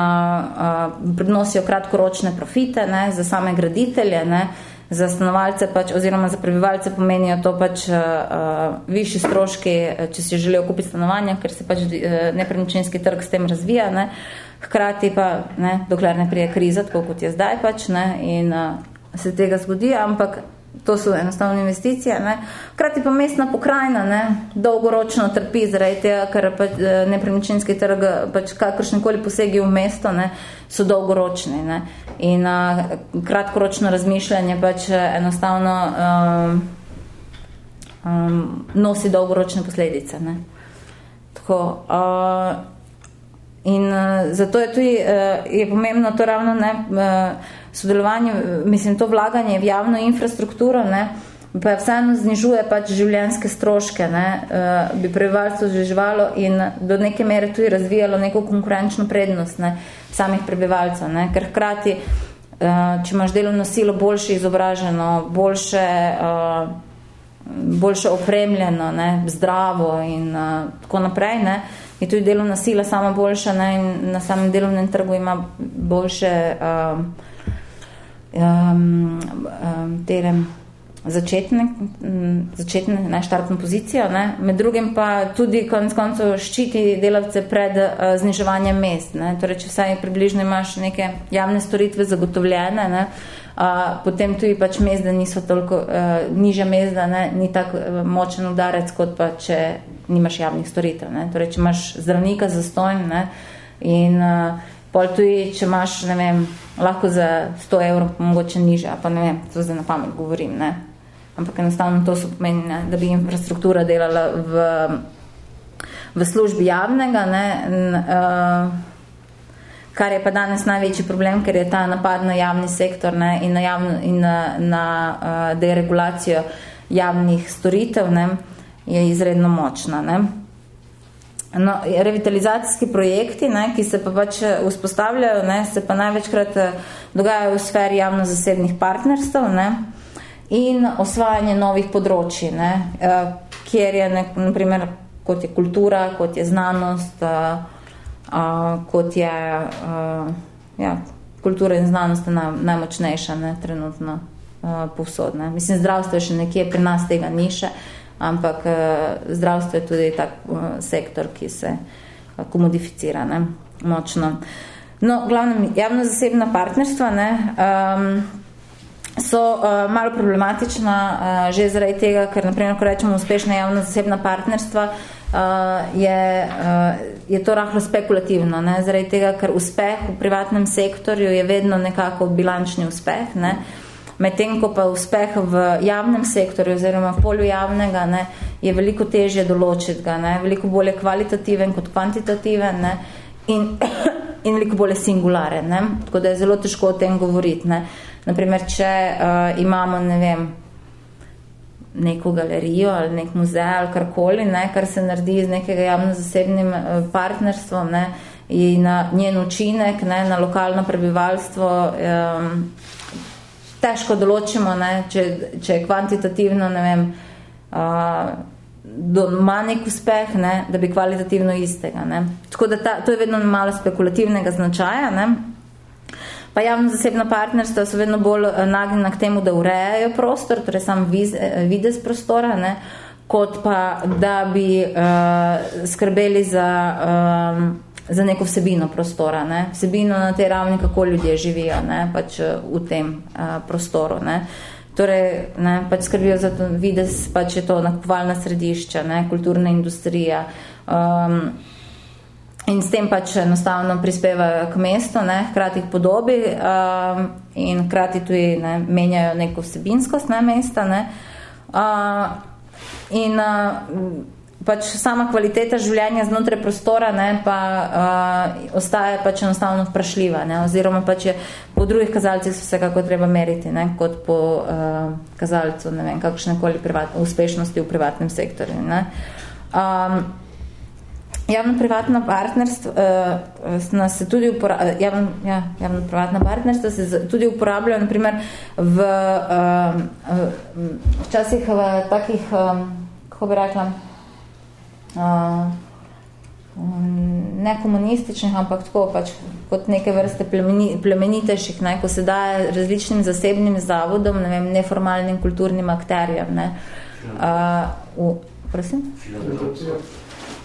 a, prinosijo kratkoročne profite ne, za same graditelje, ne, za stanovalce pač, oziroma za prebivalce pomenijo to pač a, višji stroški, če si želijo kupiti stanovanja, ker se pač nepremičninski trg s tem razvija, ne, hkrati pa, ne, dokler ne prije kriza, tako kot je zdaj pač, ne, in a, se tega zgodi, ampak to so enostavne investicije. Ne. Krati pa mestna pokrajina dolgoročno trpi zaradi tega, ker pa eh, nepremičninski trg, pač kakršnikoli posegi v mesto, ne, so dolgoročni. Ne. In a, kratkoročno razmišljanje pač eh, enostavno um, um, nosi dolgoročne posledice. Ne. Tako, uh, in uh, zato je tudi uh, je pomembno to ravno ne, uh, sodelovanje, mislim, to vlaganje v javno infrastrukturo, ne, pa vseeno znižuje pač življenjske stroške, ne, uh, bi prebivalstvo živalo in do neke mere tudi razvijalo neko konkurenčno prednost ne, samih prebivalcev, ne, ker hkrati, uh, če imaš delovno silo boljše izobraženo, boljše, uh, boljše opremljeno, ne, zdravo in uh, tako naprej, ne, je tudi delovna sila sama boljša ne, in na samem delovnem trgu ima boljše uh, um, um, terem začetne, začetne najštartno pozicijo, ne? med drugim pa tudi konec koncev ščiti delavce pred uh, zniževanjem mest. Ne? Torej, če vsaj približno imaš neke javne storitve zagotovljene, ne? Uh, potem tudi pač mezda niso toliko, uh, nižja mezda, ne? ni tako uh, močen udarec, kot pa če nimaš javnih storitev. Ne? Torej, če imaš zdravnika za stojn ne? in uh, pol tudi, če imaš, ne vem, lahko za 100 evrov, mogoče niže, pa ne vem, to zdaj na pamet govorim, ne. Ampak enostavno to so pomeni, ne, da bi infrastruktura delala v, v službi javnega, ne, in, uh, kar je pa danes največji problem, ker je ta napad na javni sektor ne, in na, javno, in na, na uh, deregulacijo javnih storitev, ne, je izredno močna. Ne. No, revitalizacijski projekti, ne, ki se pa pač eh, vzpostavljajo, ne, se pa največkrat eh, dogajajo v sferi javno-zasebnih partnerstv ne, in osvajanje novih področji, ne, eh, kjer je, ne, naprimer, kot je kultura, kot je znanost, a, a, kot je a, ja, kultura in znanost naj, najmočnejša ne, trenutno a, povsod. Ne. Mislim, zdravstvo je še nekje, pri nas tega ni še, ampak uh, zdravstvo je tudi tak uh, sektor, ki se uh, komodificira ne, močno. No, glavnem, javno-zasebna partnerstva ne, um, so uh, malo problematična uh, že zaradi tega, ker naprimer, ko rečemo uspešna javno-zasebna partnerstva, uh, je, uh, je to rahlo spekulativno, ne, zaradi tega, ker uspeh v privatnem sektorju je vedno nekako bilančni uspeh, ne, uh, Medtem, ko pa uspeh v javnem sektorju oziroma v polju javnega ne, je veliko težje določiti ga, ne, veliko bolje kvalitativen kot kvantitativen ne, in, in veliko bolje singularen. Ne, tako da je zelo težko o tem govoriti. Ne. Naprimer, če uh, imamo, ne vem, neko galerijo ali nek muzej ali karkoli, ne, kar se naredi z nekega javno-zasebnim eh, partnerstvom ne, in na njen učinek ne, na lokalno prebivalstvo um, težko določimo, ne, če, če je kvantitativno, ne vem, uh, do, ima nek uspeh, ne, da bi kvalitativno istega. Ne. Tako da ta, to je vedno malo spekulativnega značaja. Ne. Pa javno-zasebna partnerstva so vedno bolj eh, nagnjena k temu, da urejajo prostor, torej sam viz, eh, videz prostora, ne, kot pa da bi uh, skrbeli za, um, za neko vsebino prostora. Ne. Vsebino na tej ravni, kako ljudje živijo ne, pač v tem uh, prostoru. Ne. Torej, ne, pač skrbijo za to videz, pač je to nakupovalna središča, ne, kulturna industrija. Um, in s tem pač enostavno prispevajo k mestu, ne, hkrati k podobi um, in hkrati tudi ne, menjajo neko vsebinskost ne, mesta. Ne. Uh, in uh, pač sama kvaliteta življenja znotraj prostora ne, pa uh, ostaje pač enostavno vprašljiva, ne, oziroma pač je po drugih kazalcih vse kako treba meriti, ne, kot po uh, kazalcu, ne vem, kakšne koli privat, uspešnosti v privatnem sektorju. Ne. Um, Javno-privatna partnerstva uh, se tudi uporablja, eh, javno, ja, javno-privatna partnerstva se tudi uporabljajo, naprimer, v uh, včasih v takih, um, kako bi rekla, uh, ne komunističnih, ampak tako pač kot neke vrste plemeni, plemenitejših, ne, ko se daje različnim zasebnim zavodom, ne vem, neformalnim kulturnim akterjem. Ne, uh, v, prosim?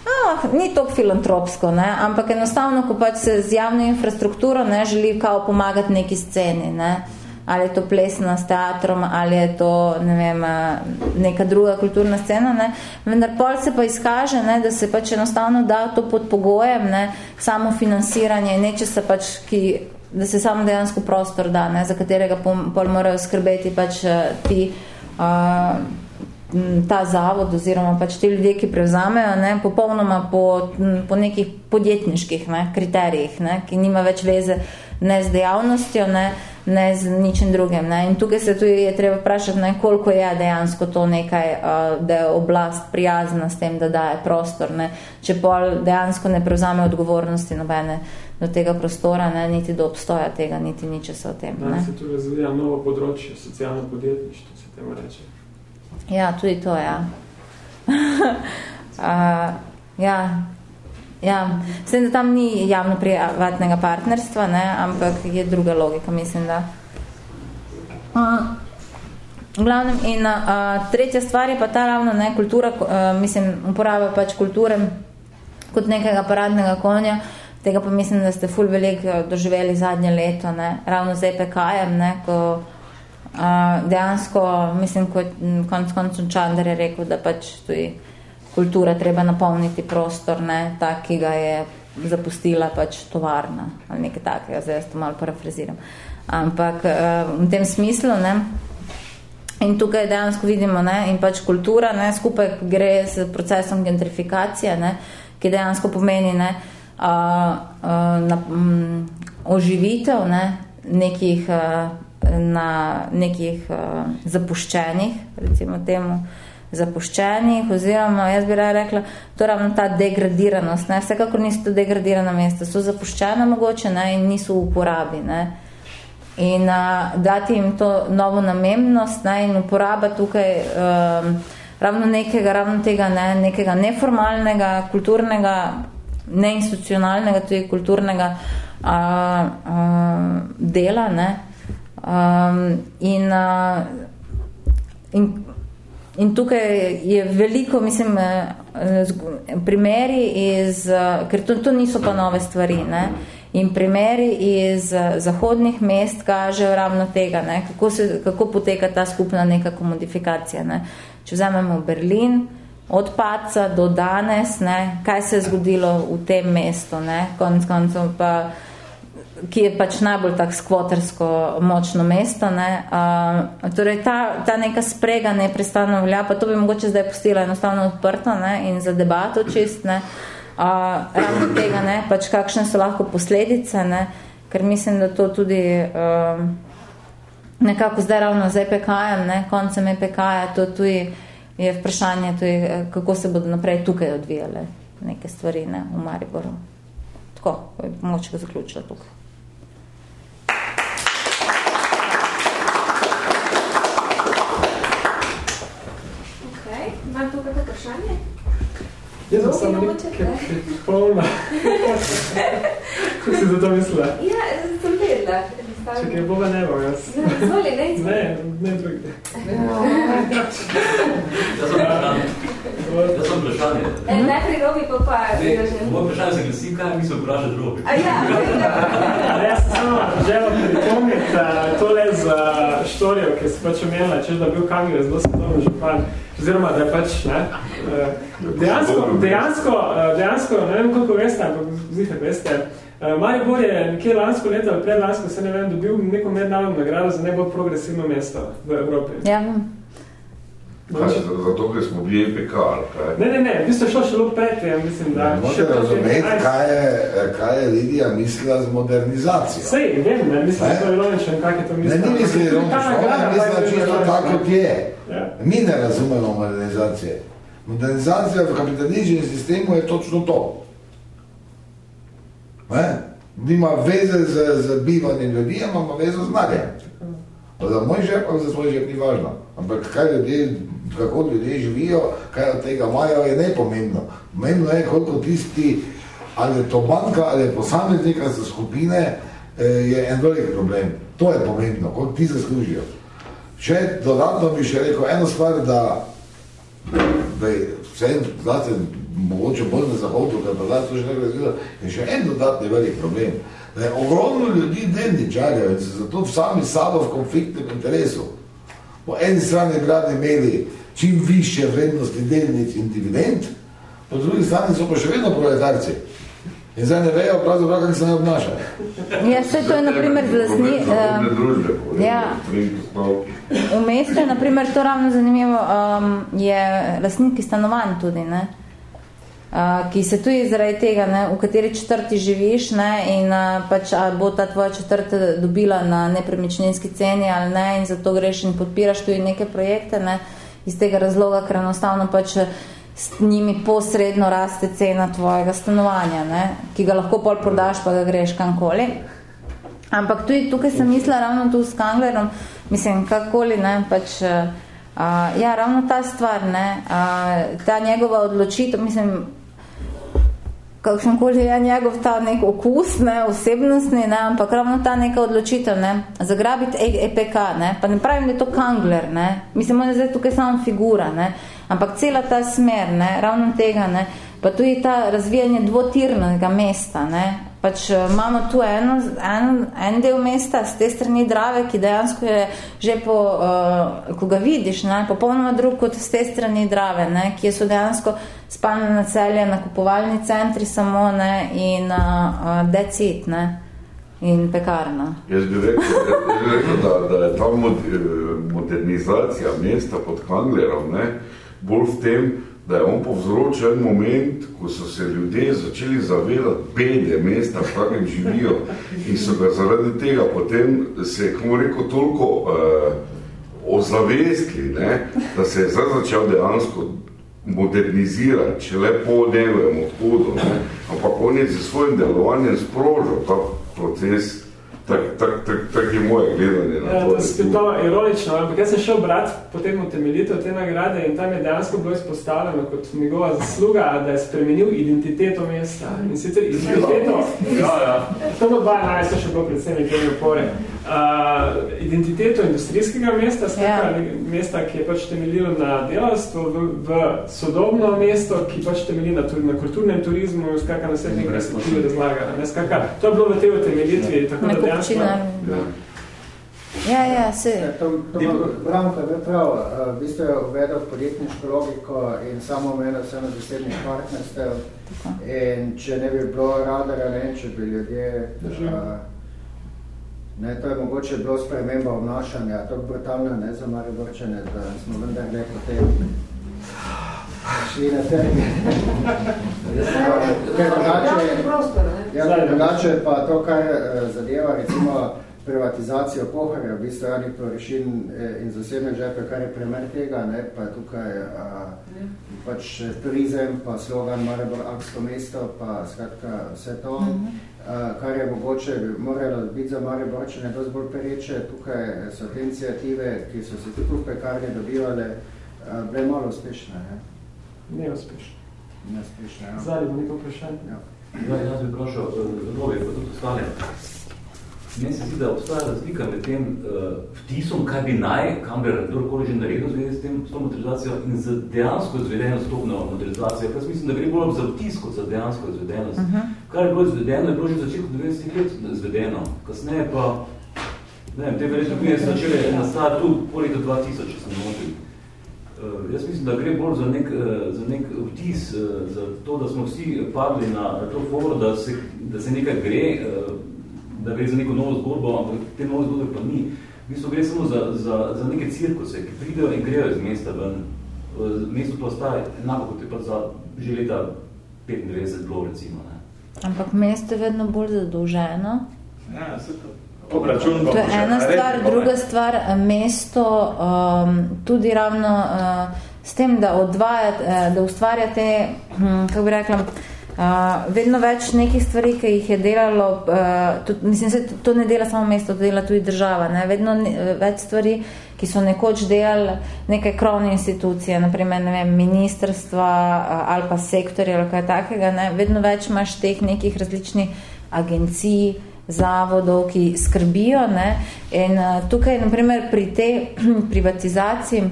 Ah, ni to filantropsko, ne? ampak enostavno, ko pač se z javno infrastrukturo ne, želi kao pomagati neki sceni, ne? Ali je to plesna s teatrom, ali je to ne vem, neka druga kulturna scena, ne? vendar pol se pa izkaže, ne, da se pač enostavno da to pod pogojem, ne, samo financiranje, neče se pač, ki, da se samo dejansko prostor da, ne, za katerega pol morajo skrbeti pač ti uh, ta zavod oziroma pač te ljudje, ki prevzamejo, ne, popolnoma po, po nekih podjetniških ne, kriterijih, ne, ki nima več veze ne z dejavnostjo, ne, ne z ničem drugim. Ne. In tukaj se tudi je treba vprašati, ne, koliko je dejansko to nekaj, da je oblast prijazna s tem, da daje prostor. Ne. Če pol dejansko ne prevzame odgovornosti nobene do tega prostora, ne, niti do obstoja tega, niti niče se o tem.
Ne. Da se tu razvija novo področje, socialno podjetništvo, se temu reče.
Ja, tudi to, ja. uh, ja. Ja, mislim, da tam ni javno privatnega partnerstva, ne, ampak je druga logika, mislim, da. Uh, v glavnem, in uh, tretja stvar je pa ta ravno, ne, kultura, uh, mislim, uporaba pač kulture kot nekega paradnega konja, tega pa mislim, da ste ful veliko doživeli zadnje leto, ne, ravno z EPK-jem, ne, ko dejansko, mislim, kot konc koncem Čandar je rekel, da pač tudi kultura treba napolniti prostor, ne, tak, ki ga je zapustila pač tovarna ali nekaj takega, zdaj jaz to malo parafraziram. Ampak v tem smislu, ne, in tukaj dejansko vidimo, ne, in pač kultura, ne, skupaj gre s procesom gentrifikacije, ne, ki dejansko pomeni, ne, a, a, na, m, oživitev, ne, nekih a, na nekih uh, zapuščenih, recimo temu, zapuščenih, oziroma jaz bi raje rekla, to ravno ta degradiranost, ne, vsekakor niso to degradirana mesta, so zapuščena mogoče ne, in niso v uporabi, ne. In uh, dati jim to novo namembnost ne, in uporaba tukaj um, ravno nekega, ravno tega, ne, nekega neformalnega, kulturnega, neinstitucionalnega, tudi kulturnega uh, uh, dela, ne, Um, in, uh, in, in tukaj je veliko, mislim, eh, primeri iz, uh, ker to, to niso pa nove stvari, ne? in primeri iz zahodnih mest kažejo ravno tega, ne? Kako, se, kako poteka ta skupna neka komodifikacija. Ne? Če vzamemo Berlin, od paca do danes, ne? kaj se je zgodilo v tem mestu, ne? konc koncov pa ki je pač najbolj tak skvotersko močno mesto. Ne. Uh, torej ta, ta neka sprega neprestano velja, pa to bi mogoče zdaj postila enostavno odprto ne, in za debato čist, ne. Uh, ravno tega, ne, pač kakšne so lahko posledice, ne, ker mislim, da to tudi uh, nekako zdaj ravno z EPK-jem, ne, koncem EPK-ja, to tudi je vprašanje, tudi, kako se bodo naprej tukaj odvijale neke stvari ne, v Mariboru. Tako, moče ga zaključila tukaj.
Okay. Imam tukaj vprašanje?
Jaz sem samo nekaj pripolna. Kako si za to mislila?
Ja, sem vedela.
Čekaj, Boga ne bom jaz.
Zvoli, ne,
izvoli. Ne, ne drugi.
Jaz sem vprašanje.
E, najprej Robi, pa pa...
Moje vprašanje se glasi, kaj mi se vprašati Robi?
A ja,
ja. Jaz sem samo želel pripomniti uh, tole za štorijo, ki se pač omenila, češ da bil Kangler zelo svetovno župan. Oziroma, da je pač, ne, dejansko, dejansko, dejansko, ne vem, koliko veste, ampak zihar veste, Maribor je nekje lansko leto, ali pred lansko, se ne vem, dobil neko mednarodno nagrado za najbolj progresivno mesto v Evropi.
Ja.
Kaj, zato, ker smo bili EPK, ali kaj?
Ne, ne, ne, v bistvu šlo šlo pred tem, mislim, da...
Ne morate razumeti, kaj je, kaj je Lidija mislila z modernizacijo.
Sej, vem, ne, mislim, da to je ironično, kak je to mislila.
Ne, ni misli ironično, ona je mislila čisto tako, kot je.
Ja.
Mi ne razumemo modernizacije. Modernizacija v kapitalističnem sistemu je točno to. Ne? Nima veze z, z bivanjem ljudi, ampak ima veze z znanjem. Za moj žep, ali za svoj žep ni važno. Ampak kaj ljudje, kako ljudje živijo, kaj od tega imajo, je nepomembno. Pomembno je, koliko tisti, ali je to banka, ali je posameznik, ali so skupine, eh, je en velik problem. To je pomembno, koliko ti zaslužijo. Še dodatno bi še rekel eno stvar, da, da je vse, znate, mogoče bolj na zahodu, ker pa to že nekaj zgleda, je še en dodatni velik problem. Da je ogromno ljudi delničarjev in se zato sami sabo v konfliktnem interesu. Po eni strani bi radi imeli čim više vrednosti delnic in dividend, po drugi strani so pa še vedno proletarci. In zdaj ne vejo pravzaprav, kako se ne obnašajo.
Ja, vse to je naprimer z lasni... Uh, ja, v mestu je naprimer to ravno zanimivo, um, je lasniki stanovanj tudi, ne? Uh, ki se tudi zaradi tega, ne, v kateri četrti živiš ne, in uh, pač a bo ta tvoja četrta dobila na nepremičninski ceni ali ne in zato greš in podpiraš tudi neke projekte ne, iz tega razloga, ker enostavno pač s njimi posredno raste cena tvojega stanovanja, ne, ki ga lahko pol prodaš, pa ga greš kamkoli. Ampak tudi tukaj sem mislila ravno tu s Kanglerom, mislim, kakoli, ne, pač, uh, ja, ravno ta stvar, ne, uh, ta njegova odločitev, mislim, kakšen koli je njegov ta nek okus, ne, osebnostni, ne, ampak ravno ta neka odločitev, ne, zagrabiti EPK, ne, pa ne pravim, da je to Kangler, ne, mislim, on je zdaj tukaj samo figura, ne, ampak cela ta smer, ne, ravno tega, ne, pa tudi ta razvijanje dvotirnega mesta, ne, pač imamo tu eno, en, en del mesta z te strani Drave, ki dejansko je že po, uh, ko ga vidiš, ne, popolnoma drug kot z te strani Drave, ne, ki so dejansko spalne nacelje, nakupovalni centri samo ne, in uh, decit ne, in pekarna.
Jaz bi rekel, jaz bi rekel da, da je ta modernizacija mesta pod Kanglerom ne, bolj v tem, da je on povzročil en moment, ko so se ljudje začeli zavedati bede mesta, v kakrem živijo in so ga zaradi tega potem se, kako rekel, toliko uh, ozavestili, ne, da se je zdaj začel dejansko modernizirati, če le po njegovem odhodu, ne, ampak on je z svojim delovanjem sprožil ta proces Tako tak, tak, tak je moje gledanje na
ja,
to.
Je to ironično, ampak jaz sem šel brat potem utemeljitev te nagrade in tam je dejansko bilo izpostavljeno kot njegova zasluga, da je spremenil identiteto mesta. In sicer identiteto... Ja, ja. To bo dva najsto še bilo predvsem nekaj opore. Uh, identiteto industrijskega mesta, skakaj, ja. mesta, ki je pač temeljilo na delavstvo, v, v sodobno mesto, ki pač temelji na, na kulturnem turizmu, skakaj na vse nekaj razlaga. Ne, skakaj, to je bilo v tej utemeljitvi, tako da dejansko...
Ja. Ja, ja, se.
Ja, to, to Branko je prav, v bistvu je uvedel podjetniško logiko in samo omenil vse na zasebnih partnerstev. In če ne bi bilo radara, ne, če bi ljudje... Uh, Ne, to je mogoče bilo sprememba obnašanja, to je brutalno, ne, za Mariborčane, da smo vendar ne potem šli na trg. Ker drugače, ja, drugače pa to, kar zadeva, recimo, privatizacijo poharja, v bistvu javnih površin eh, in zasebne žepe, kar je primer tega, ne, pa je tukaj a, pač turizem, pa slogan Maribor Aksko mesto, pa skratka vse to, uh -huh. a, kar je mogoče moralo biti za Mariborčane dosti bolj pereče. Tukaj so te inicijative, ki so se tudi v pekarni dobivale, bile malo uspešne. Ne,
ne uspešne.
Ne uspešne, ja.
Zdaj bo nekaj vprašanje.
Ja. Ja, jaz bi prošel, Robi, pa tudi ostale. Meni se zdi, da obstaja razlika med tem uh, vtisom, kaj bi naj, kam bi kdorkoli že naredil zvedi s tem, s to motorizacijo in z dejansko izvedeno stopno motorizacijo. Jaz mislim, da gre bolj za vtis kot za dejansko izvedenost. Uh -huh. Kar je bilo izvedeno, je bilo že začetku 90 let izvedeno. Kasneje pa, ne vem, te verjetno bi se začele nastati tu po letu 2000, če sem motil. Uh, jaz mislim, da gre bolj za nek, uh, za nek vtis, uh, za to, da smo vsi padli na, na to foro, da se, da se nekaj gre, da gre za neko novo zgodbo, ampak te nove zgodbe pa ni. V bistvu gre samo za, za, za neke cirkuse, ki pridejo in grejo iz mesta ven. Mesto pa ostaje enako, kot je pa za že leta 95 bilo, recimo. Ne.
Ampak mesto je vedno bolj zadolženo.
Ja, se to. Obračun
to je ena stvar, druga stvar, mesto um, tudi ravno uh, s tem, da odvaja, uh, da ustvarjate, hm, kako bi rekla, Uh, vedno več nekih stvari, ki jih je delalo, uh, tudi, mislim, se to ne dela samo mesto, to dela tudi država. Ne? Vedno ne, več stvari, ki so nekoč delali neke krovne institucije, naprimer ne vem, ministrstva uh, ali pa sektorja ali kaj takega, ne? vedno več imaš teh nekih različnih agencij, zavodov, ki skrbijo. Ne? In uh, tukaj, naprimer, pri tej privatizaciji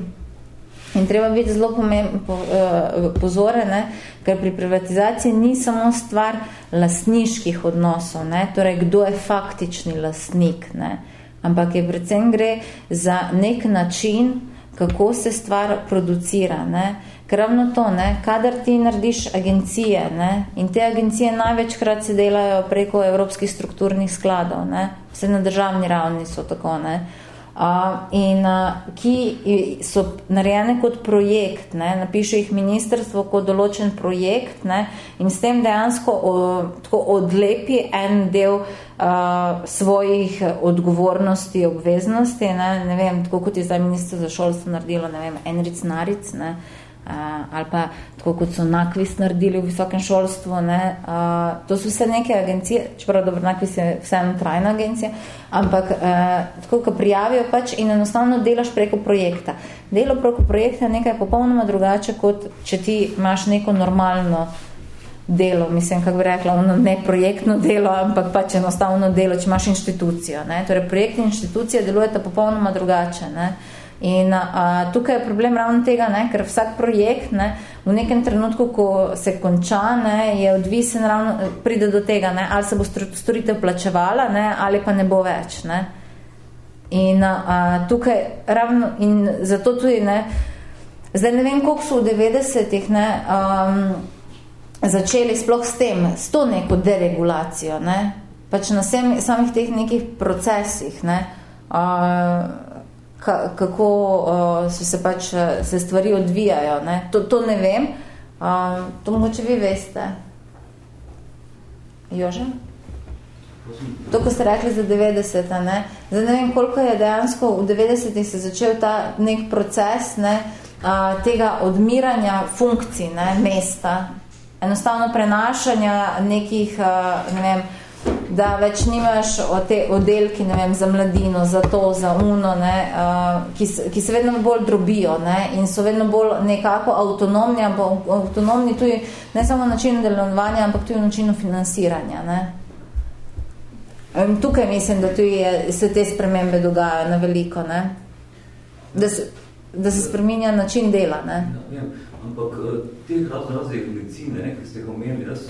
In treba biti zelo po, uh, pozoren, ne? ker pri privatizaciji ni samo stvar lastniških odnosov, ne? torej kdo je faktični lastnik, ne? ampak je predvsem gre za nek način, kako se stvar producira. Ne? Ker ravno to, ne? kadar ti narediš agencije ne? in te agencije največkrat se delajo preko evropskih strukturnih skladov, ne? vse na državni ravni so tako, ne? in uh, ki so narejene kot projekt, ne, napiše jih ministrstvo kot določen projekt ne, in s tem dejansko o, tako odlepi en del uh, svojih odgovornosti, obveznosti, ne, ne vem, tako kot je zdaj ministrstvo za šolstvo naredilo, ne vem, Enric Naric, ne, uh, ali pa tako kot so Nakvis naredili v visokem šolstvu. Ne, uh, to so vse neke agencije, čeprav dobro, Nakvis je vseeno trajna agencija, ampak uh, tako, ko prijavijo pač in enostavno delaš preko projekta. Delo preko projekta je nekaj popolnoma drugače, kot če ti imaš neko normalno delo, mislim, kako bi rekla, ono ne projektno delo, ampak pač enostavno delo, če imaš inštitucijo. Ne. Torej, projekt in inštitucija delujeta popolnoma drugače. Ne. Uh, In a, tukaj je problem ravno tega, ne, ker vsak projekt ne, v nekem trenutku, ko se konča, ne, je odvisen ravno, pride do tega, ne, ali se bo storitev plačevala ne, ali pa ne bo več. Ne. In a, tukaj ravno, in zato tudi, ne, zdaj ne vem, koliko so v 90-ih ne, um, začeli sploh s tem, s to neko deregulacijo, ne, pač na sem, samih teh nekih procesih, ne, uh, kako uh, so se pač uh, se stvari odvijajo. Ne? To, to ne vem. Uh, to mogoče vi veste. Jože? To, ko ste rekli za 90, ne? Zdaj ne vem, koliko je dejansko v 90 se začel ta nek proces ne, a, tega odmiranja funkcij ne, mesta. Enostavno prenašanja nekih, a, ne vem, da več nimaš o te oddelki, ne vem, za mladino, za to, za uno, ne, uh, ki, ki se vedno bolj drobijo ne, in so vedno bolj nekako avtonomni, avtonomni tudi ne samo način delovanja, ampak tudi način financiranja. Ne. Tukaj mislim, da tudi je, se te spremembe dogajajo na veliko, ne. Da se, da se spreminja način dela. Ne.
Ja, ja. Ampak eh, te razne medicine, ki ste ga omenili, jaz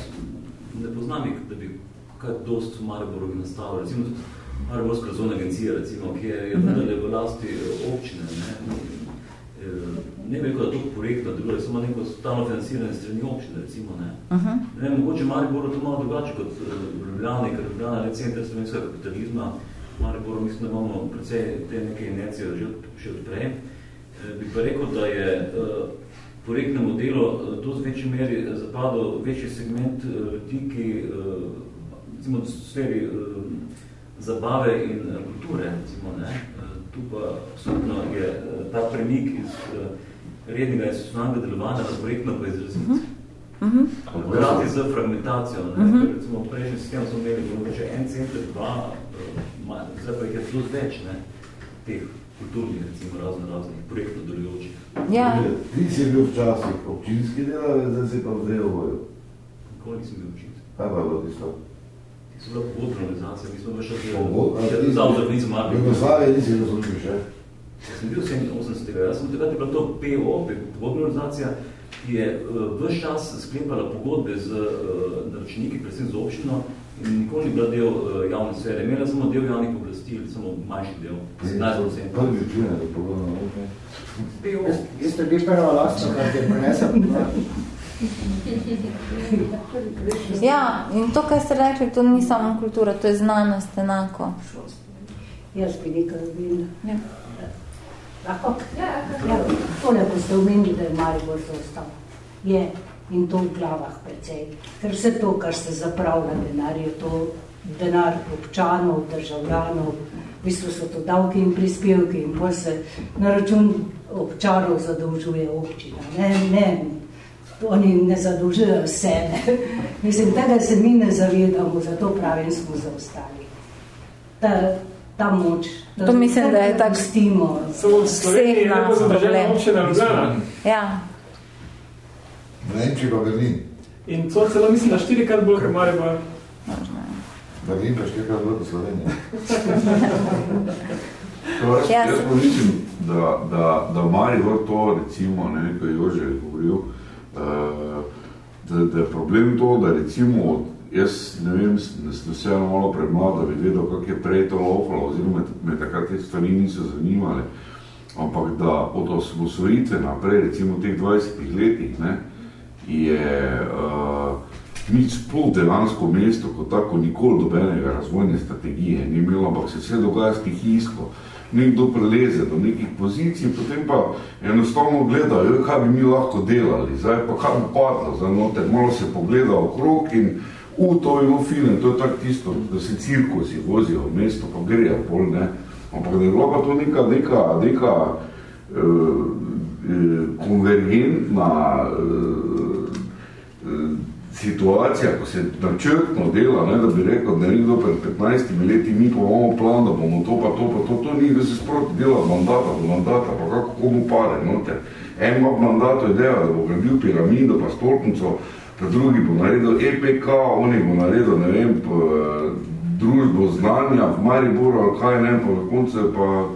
ne poznam, da bi kaj dost v Mariboru bi nastavil. Recimo tudi Mariborska zona agencija, recimo, ki je, je -huh. v lasti eh, občine. Ne, eh, ne bi rekel, da to projektno deluje, samo neko stalno financiranje strani občine, recimo. Ne. Uh -huh. ne, mogoče Mariboru to malo drugače kot uh, Ljubljani, ker Ljubljana je center slovenskega kapitalizma. Mariboru mislim, da imamo precej te neke inercije že, še odprej. E, bi pa rekel, da je projektnemu delu to z večji meri zapadal večji segment ljudi, ki recimo v sferi uh, zabave in uh, kulture, recimo, ne, uh, tu pa absolutno je uh, ta premik iz uh, rednega institucionalnega delovanja na projektno pa izraziti. Uh -huh. Hkrati z fragmentacijo. Ne, uh -huh. Recimo, v prejšnji sistem smo imeli mogoče en center, dva, zdaj pa jih je plus več ne, teh kulturnih, recimo, razno raznih projektov delujočih.
Ja.
Ti si bil včasih občinski delavec, zdaj si pa vzel vojo.
Nikoli nisem bil občinski.
Kaj pa je bilo tisto?
So bila pogodna organizacija, mi smo veš,
Pogodna?
da zavod za nisem marbil.
Jugoslavije nisi bil slučil še?
Jaz sem bil 87. Jaz sem takrat je bila to PO, pogodna organizacija, ki je uh, vse čas sklepala pogodbe z uh, naročniki, predvsem z občino, in nikoli ni bila del uh, javne sfere. Imela samo del javnih oblastil, samo manjši del, 17%.
Prvi čuje, da pogodno, ok.
PO.
Vi ste bili prva lastno, kar je prinesel.
Ja, in to, kar ste rekli, to ni samo kultura, to je znanost enako.
Jaz bi nekaj dobila.
Ja.
Lahko? Ja, tole, ko ste omenili, da je Maribor zaostal. Je in to v glavah precej. Ker vse to, kar ste zapravili denar, je to denar občanov, državljanov, v bistvu so to davki in prispevki in pol se na račun občanov zadolžuje občina. Ne, ne, oni ne zadolžujejo vse. Ne. Mislim, tega se mi ne zavedamo, zato pravim, smo zaostali. Ta, ta moč. Da,
To mislim, da je tak
stimo.
Samo v Sloveniji je
nas
neko zadržena
problem.
občina Ljubljana.
Ja,
V Nemčiji pa Berlin.
In to celo mislim, da štirikrat bolj, kot Maribor.
Berlin pa štirikrat bolj kot Slovenija.
To jaz,
Ja,
jaz pa mislim, da, da, da Maribor to, recimo, ne, ko je Jože govoril, da, da je problem to, da recimo, jaz ne vem, da sem vseeno malo premlad, da bi vedel, kako je prej to lofalo, oziroma me takrat te stvari niso zanimale, ampak da od osvojitve naprej, recimo teh 20 letih, ne, je uh, nič sploh delansko mesto kot tako nikoli dobenega razvojne strategije ni imelo, ampak se vse dogaja stihijsko. Nekdo preleze do nekih pozicij, potem pa enostavno gleda, "Joj, kaj bi mi lahko delali, zdaj pa kaj bi padlo za noter, malo se pogleda okrog in u, to je bilo fine, to je tako tisto, da se cirkusi vozijo v mesto, pa grejo pol, ne. Ampak da je bila pa to neka, neka, neka eh, eh, konvergentna eh, situacija, ko se načrtno dela, ne, da bi rekel, da nekdo pred 15 leti mi pa imamo plan, da bomo to pa to pa to, to ni, da se sproti dela mandata do mandata, pa kako komu pare, noter. En ima v mandatu ideja, da bo gradil piramido pa stolpnico, pa drugi bo naredil EPK, oni bo naredil, ne vem, p, družbo znanja v Mariboru ali kaj, ne vem, pa na koncu pa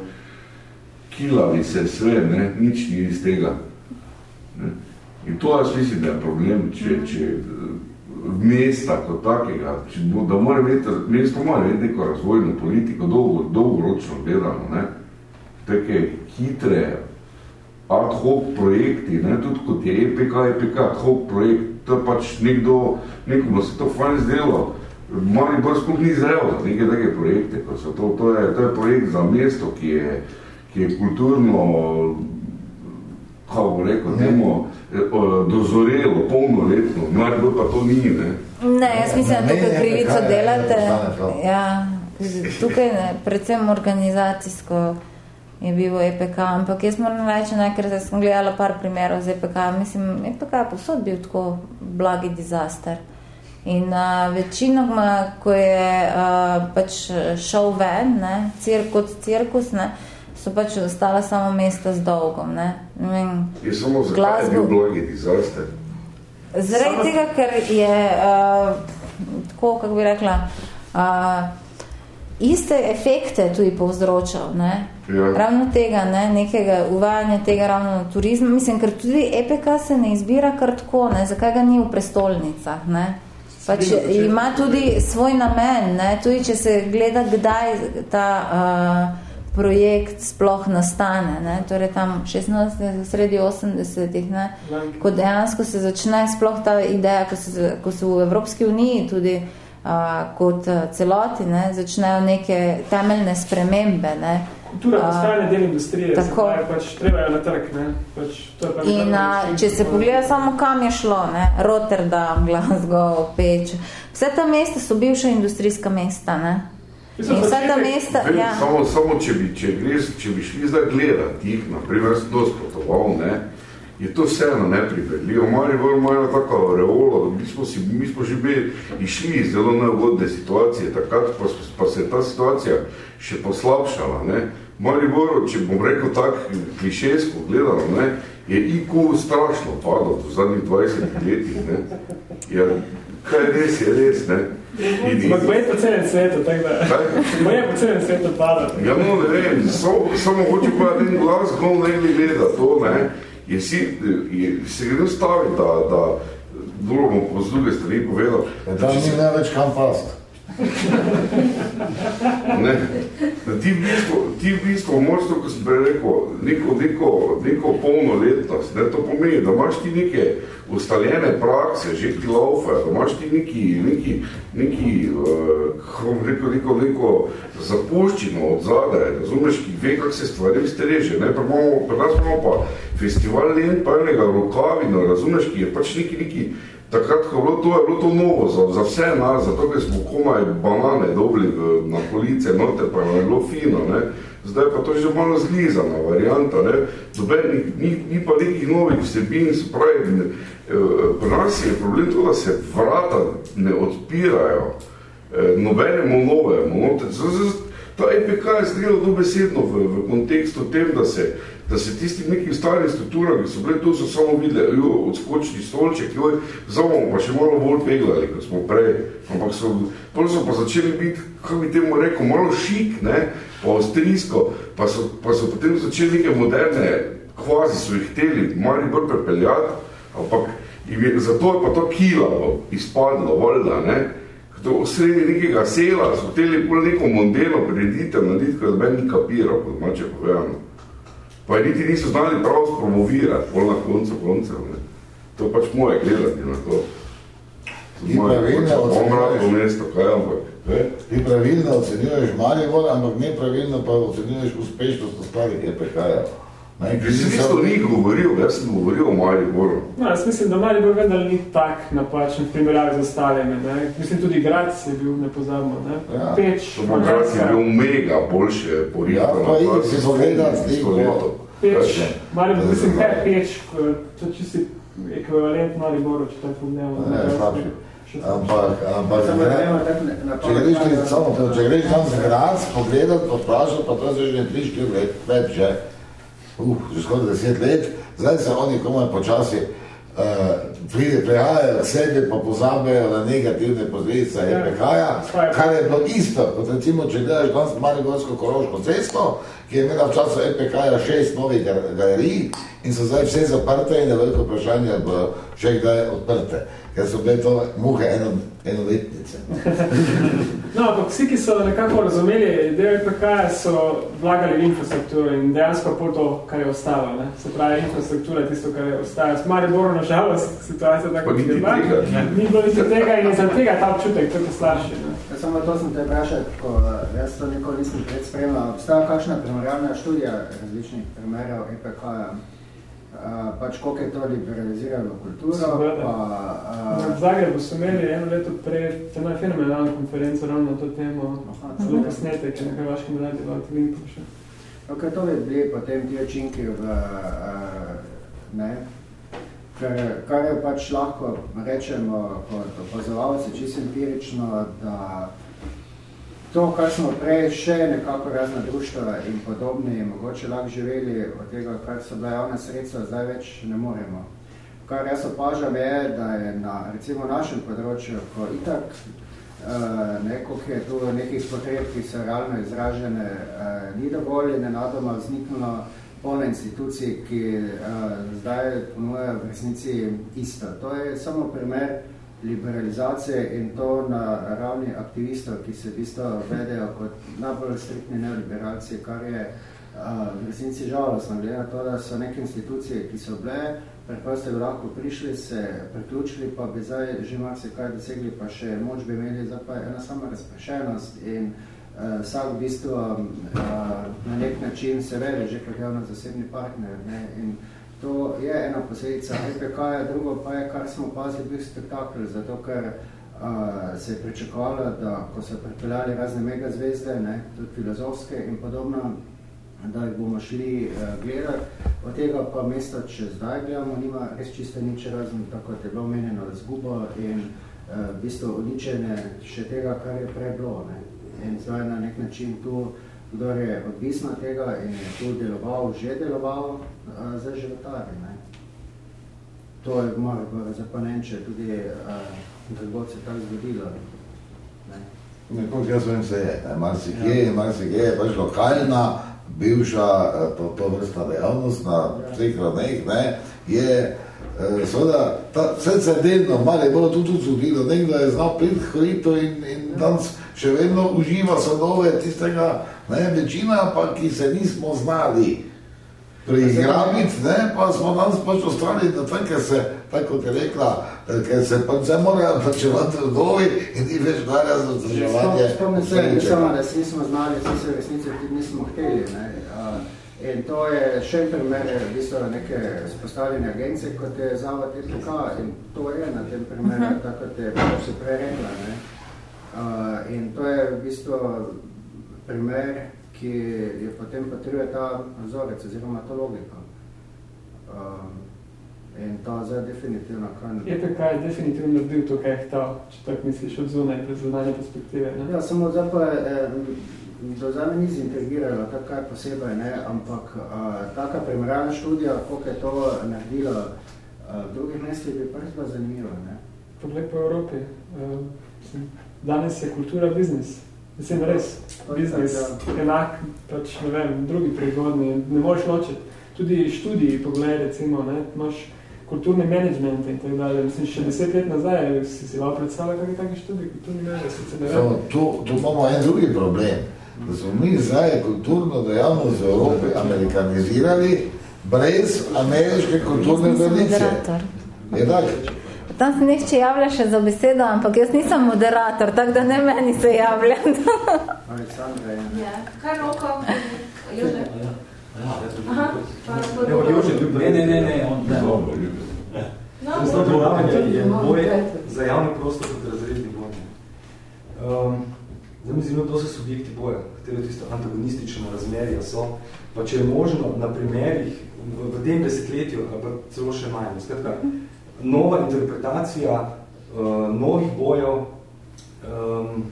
kilavi se sve, ne, nič ni iz tega. Ne. In to jaz mislim, da je problem, če, če mesta kot takega, če, da mora imeti, mesto mora imeti neko razvojno politiko, dolgo, dolgoročno gledano, ne, take hitre ad hoc projekti, ne, tudi kot je EPK, EPK ad hoc projekt, to je pač nekdo, nekomu se to fajn zdelo, Mali bolj sploh ni zrel za neke take projekte, kot so to, to je, to je projekt za mesto, ki je, ki je kulturno, kako bo rekel, temu, eh, dozorelo, polnoletno, Maribor pa to ni, ne.
Ne, jaz mislim, da tukaj krivico delate. Ja, tukaj ne, predvsem organizacijsko je bil EPK, ampak jaz moram reči, ker zdaj sem gledala par primerov z EPK, mislim, EPK je posod bil tako blagi dizaster. In uh, večinoma, ko je uh, pač šel ven, ne, cir, kot cirkus, ne, so pač ostala samo mesta z dolgom. Ne. Ne vem,
Je samo zakaj je
Glasbo-
bil blogi disaster.
Zaradi
Samo-
tega, ker je uh, tako, kako bi rekla, uh, iste efekte tudi povzročal. Ne?
Ja.
Ravno tega, ne, nekega uvajanja tega ravno na turizma. Mislim, ker tudi EPK se ne izbira kar tako, ne, zakaj ga ni v prestolnicah. Ne? Pač ima tudi svoj namen, ne? tudi če se gleda, kdaj ta uh, projekt sploh nastane. Ne? Torej tam 16. sredi 80-ih, ne?
Lanki.
ko dejansko se začne sploh ta ideja, ko se, ko se v Evropski uniji tudi uh, kot celoti ne? začnejo neke temeljne spremembe. Ne?
Kultura
A,
postane del industrije,
tako.
pravi, pač treba je na trg, ne? Pač, to je pač
In a, če se pogleda samo kam je šlo, ne? Rotterdam, Glasgow, Peč, vse ta mesta so bivša industrijska mesta. Ne? Vsa ta mesta,
Vem,
ja.
Samo, samo če, bi, če, greš, če bi šli zdaj gledati jih, naprimer, sem dosti potoval, ne, je to vseeno neprivedljivo. Mali bolj imajo tako reolo, mi smo, si, mi smo že bili išli iz zelo neugodne situacije, takrat pa, pa se je ta situacija še poslabšala. Ne. Mali bolj, če bom rekel tak klišejsko gledano, ne, je IQ strašno padal v zadnjih 20 letih. Ne. Ja, kaj res je res, ne.
Ampak boje po celem svetu, tako da. Boje po celem svetu pada.
Ja, no, ne vem, so, samo hoče pa en glas, ko ne gleda to, ne, je si, je, se gre staviti, da, da drugo bom z druge strani povedal, da
tam
če se,
ne več kam past.
Ne, ti v bistvu, ti v bistvu moraš to, ko sem prej rekel, neko, neko, neko polnoletnost, ne, to pomeni, da imaš ti neke ustaljene prakse, že ti laufajo, da imaš ti neki, neki, neki, uh, kako bom rekel, neko, neko zapuščino od zadaj, razumeš, ki ve, kako se stvari streže, ne, pa imamo, pri nas imamo pa festival lent pa enega rokavina, razumeš, ki je pač neki, neki, takrat, ko je bilo to, je bilo to novo za, za vse nas, zato, ker smo komaj banane dobili v, na police, noter pa je bilo fino, ne, zdaj pa to je že malo zlizana varianta, ne, Doben, ni, ni, ni pa nekih novih vsebin, se pravi, ne, eh, pri nas je problem to, da se vrata ne odpirajo, eh, nobenemu novemu. No, ta EPK je strelo dobesedno v, v kontekstu tem, da se, da se tisti nekim starim strukturam, ki so bile tu, so samo videli, jo, odskočni stolček, joj, zavamo pa še malo bolj peglali, kot smo prej, ampak so, pol so pa začeli biti, kako bi temu rekel, malo šik, ne, pa avstrijsko, pa so, pa so potem začeli neke moderne, kvazi so jih hteli, mali bolj prepeljati, ampak je, zato je pa to kilavo izpadlo, voljda, ne, to sredi nekega sela so hteli neko mondelo preditev narediti, ko je ben ni kapiral, kot mače povedano. Pa je niti niso znali prav spromovirati, pol na koncu koncev. Ne. To je pač moje gledati na to.
Ti pravilno
Bom
ocenjuješ.
kaj ampak. Ne?
Ti pravilno ocenjuješ Maribor, ampak nepravilno pa ocenjuješ uspešnost ostalih EPK-jev. Ne, ki niso-
isto ni govoril, jaz sem govoril o Mariboru.
No, jaz mislim, da Mali bo vendar ni tak napačen v primerjavi z ostalimi. Ne? Mislim, tudi Grac je bil, ne pozabimo. Ne?
Ja.
Peč,
To bo grad je bil mega boljše
Ja,
porihano.
pa idi si pogledat sliko.
Peč, Mali bo, mislim, kaj je Peč, to je čisti ekvivalent Mariboru, če tako pogledamo.
Ne, slabši. Ampak, ampak, ne,
da na- na
če greš, samo, to, če tam z Graz, pogledat, pa vprašati, pa to je že 3-4 let, več že, uh, že skoraj 10 let, zdaj se oni komaj počasi uh, pride, prehajajo k sebi, pa pozabejo na negativne posledice
Ja.
EPK-ja, kar je bilo isto, kot recimo, če gledaš danes Marigorsko koroško cesto, ki je imela v času EPK-ja šest novih gal- galerij in so zdaj vse zaprte in je veliko vprašanje, ali bodo še kdaj odprte, ker so bile to muhe eno, enoletnice.
No, ampak vsi, ki so nekako razumeli idejo EPK, so vlagali v infrastrukturo in dejansko pol to, kar je ostalo. Ne? Se pravi, infrastruktura je tisto, kar je ostalo. S Mariboru, na žalost, situacija tako,
niti
je bila. Ni bilo niti tega in je zaradi tega ta občutek tako slabši. Ne?
Ja, Samo to sem te vprašal, ko eh, jaz to nikoli nisem pred spremljal. Obstaja kakšna primerjalna študija različnih primerov EPK-ja? Uh, pač koliko je to liberaliziralo kulturo,
Seveda.
pa
V
uh,
Zagrebu so imeli eno leto prej ena fenomenalna konferenca ravno na to temo. Zelo posnetek je na Hrvaškem radiju, ali link še.
okay, to bi bili potem ti učinki v, uh, ne, Ker, kar je pač lahko rečemo kot opazovalci čisto empirično, da to, kar smo prej še nekako razna društva in podobni, mogoče lahko živeli od tega, kar so bila javna sredstva, zdaj več ne moremo. Kar jaz opažam je, da je na recimo našem področju, ko itak uh, neko, je tu nekih potreb, ki so realno izražene, uh, ni dovolj in nenadoma vzniknilo polno institucij, ki uh, zdaj ponujajo v resnici isto. To je samo primer liberalizacije in to na ravni aktivistov, ki se v bistvu vedejo kot najbolj striktni neoliberalci, kar je uh, v resnici žalostno, glede na to, da so neke institucije, ki so bile, preprosto bi lahko prišli, se priključili, pa bi zdaj že marsikaj dosegli, pa še moč bi imeli, zdaj pa ena sama razprešenost in uh, vsak v bistvu uh, na nek način se vede že kot javno zasebni partner. Ne? In to je ena posledica EPK, -ja, drugo pa je, kar smo opazili, bil spektakl, zato ker uh, se je pričakovalo, da ko so pripeljali razne megazvezde, ne, tudi filozofske in podobno, da jih bomo šli uh, gledati. Od tega pa mesto, če zdaj gledamo, nima res čiste nič razen, tako je bilo omenjeno, razgubo in uh, v bistvu uničene še tega, kar je prej bilo. Ne. In zdaj na nek način tu, kdo je odvisno tega in je tu deloval, že deloval, uh, za životari. Ne. To je malo zapanenče, tudi uh, da se tako zgodilo.
Nekako jaz vem se je, marsikje, ja. marsikje je pač lokalna, bivša eh, to, to vrstna dejavnost na vseh raneh, ne, je eh, seveda, ta, vse se delno, malo je bilo tudi zgodilo, nekdo je znal prit hrito in, in danes še vedno uživa sadove tistega, ne, večina pa, ki se nismo znali preigrabiti, ne, pa smo danes pač ostali na tem, ker se, tako kot je rekla, ker se pa vse morajo plačevati trgovi in ni več dalja za vzdrževanje.
Spomnim se, ne samo, da se nismo znali, vsi se resnice tudi nismo hteli. Ne. In to je še en primer v bistvu neke spostavljene agencije, kot je Zavod EPK in to je na tem primeru, uh mhm. -huh. tako kot je se prej rekla. Ne. In to je v bistvu primer, ki je potem potrebuje ta vzorec oziroma ta logika. In to zdaj definitivno kan...
EPK je definitivno naredil to, kaj je to, če tako misliš od zunaj, pred zunanje perspektive. Ne?
Ja, samo zdaj pa eh, do zdaj ni zintegriralo, tako kaj posebej, ne? ampak eh, taka primerjalna študija, koliko je to naredilo eh, v drugih mestih, bi prvi pa zanimivo. Ne?
Pogled po Evropi. Eh, danes je kultura biznis. Mislim, res, biznis, ja. enak, pač, ne vem, drugi prihodni, ne moreš ločiti. Tudi študiji, pogledaj, recimo, ne, imaš kulturni management in tako dalje. Mislim, še deset let nazaj si si lahko predstavljal, kakaj taki študij, kulturni management.
So, tu, tu imamo en drugi problem, da smo mi zdaj kulturno dejavnost v Evropi amerikanizirali brez ameriške kulturne tradicije. Je tako?
Tam se nihče javlja še za besedo, ampak jaz nisem moderator, tako da ne meni se javlja.
Aleksandra, ja. Kaj roko? Jože?
Ne, ne, ne, ne, on ne. No, Zdaj, predavanje je boj za javni prostor kot razredni boj. Um, zdaj mi zelo, to so subjekti boja, katero tisto antagonistično razmerje so, pa če je možno na primerih v, v tem desetletju, pa celo še manj, skratka, nova interpretacija uh, novih bojev, um,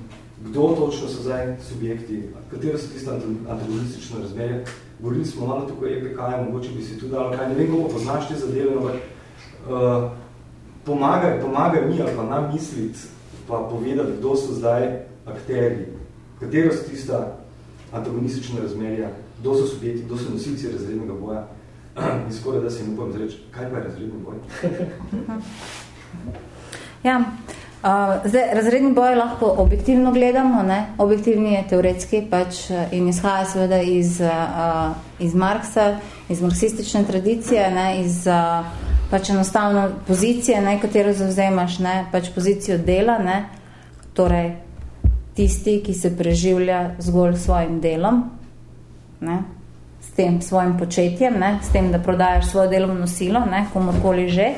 kdo točno so zdaj subjekti, katero so tiste antagonistično razmerje, govorili smo malo tako EPK, mogoče bi si tudi dalo kaj, ne vem, kako poznaš te zadeve, ampak uh, pomagaj, pomagaj mi ali pa nam misliti, pa povedati, kdo so zdaj akteri, katero so tista antagonistična razmerja, kdo so subjekti, kdo so nosilci razrednega boja, in skoraj da se jim upam zreči, kaj pa je razredni boj?
ja, Uh, zdaj, razredni boj lahko objektivno gledamo, ne? objektivni je teoretski pač in izhaja seveda iz, uh, iz Marksa, iz marksistične tradicije, ne? iz uh, pač enostavno pozicije, ne? katero zavzemaš, ne? pač pozicijo dela, ne? torej tisti, ki se preživlja zgolj svojim delom, ne? s tem svojim početjem, ne? s tem, da prodajaš svojo delovno silo, ne? komorkoli že,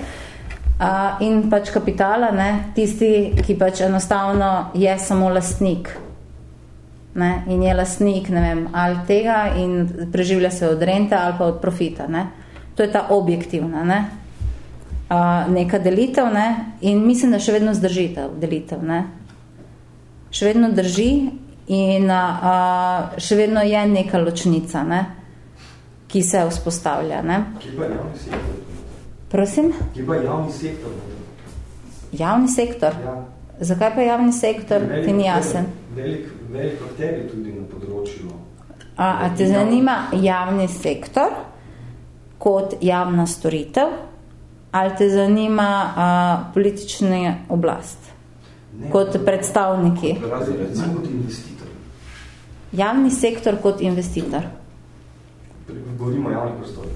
Uh, in pač kapitala, ne, tisti, ki pač enostavno je samo lastnik. Ne, in je lastnik, ne vem, ali tega in preživlja se od rente ali pa od profita. Ne. To je ta objektivna ne. Uh, neka delitev ne, in mislim, da še vedno zdrži ta delitev. Ne. Še vedno drži in uh, še vedno je neka ločnica, ne, ki se vzpostavlja. Ne.
Kje pa javni sektor?
Prosim?
Kje pa javni sektor?
Javni sektor?
Ja.
Zakaj pa javni sektor?
Velik,
ti ni jasen.
Velik, velik akter je tudi na področju.
A, a te zanima javni sektor kot javna storitev ali te zanima a, politična oblast ne, kot predstavniki?
Recimo kot investitor.
Javni sektor kot investitor.
Govorimo o javnih prostorih.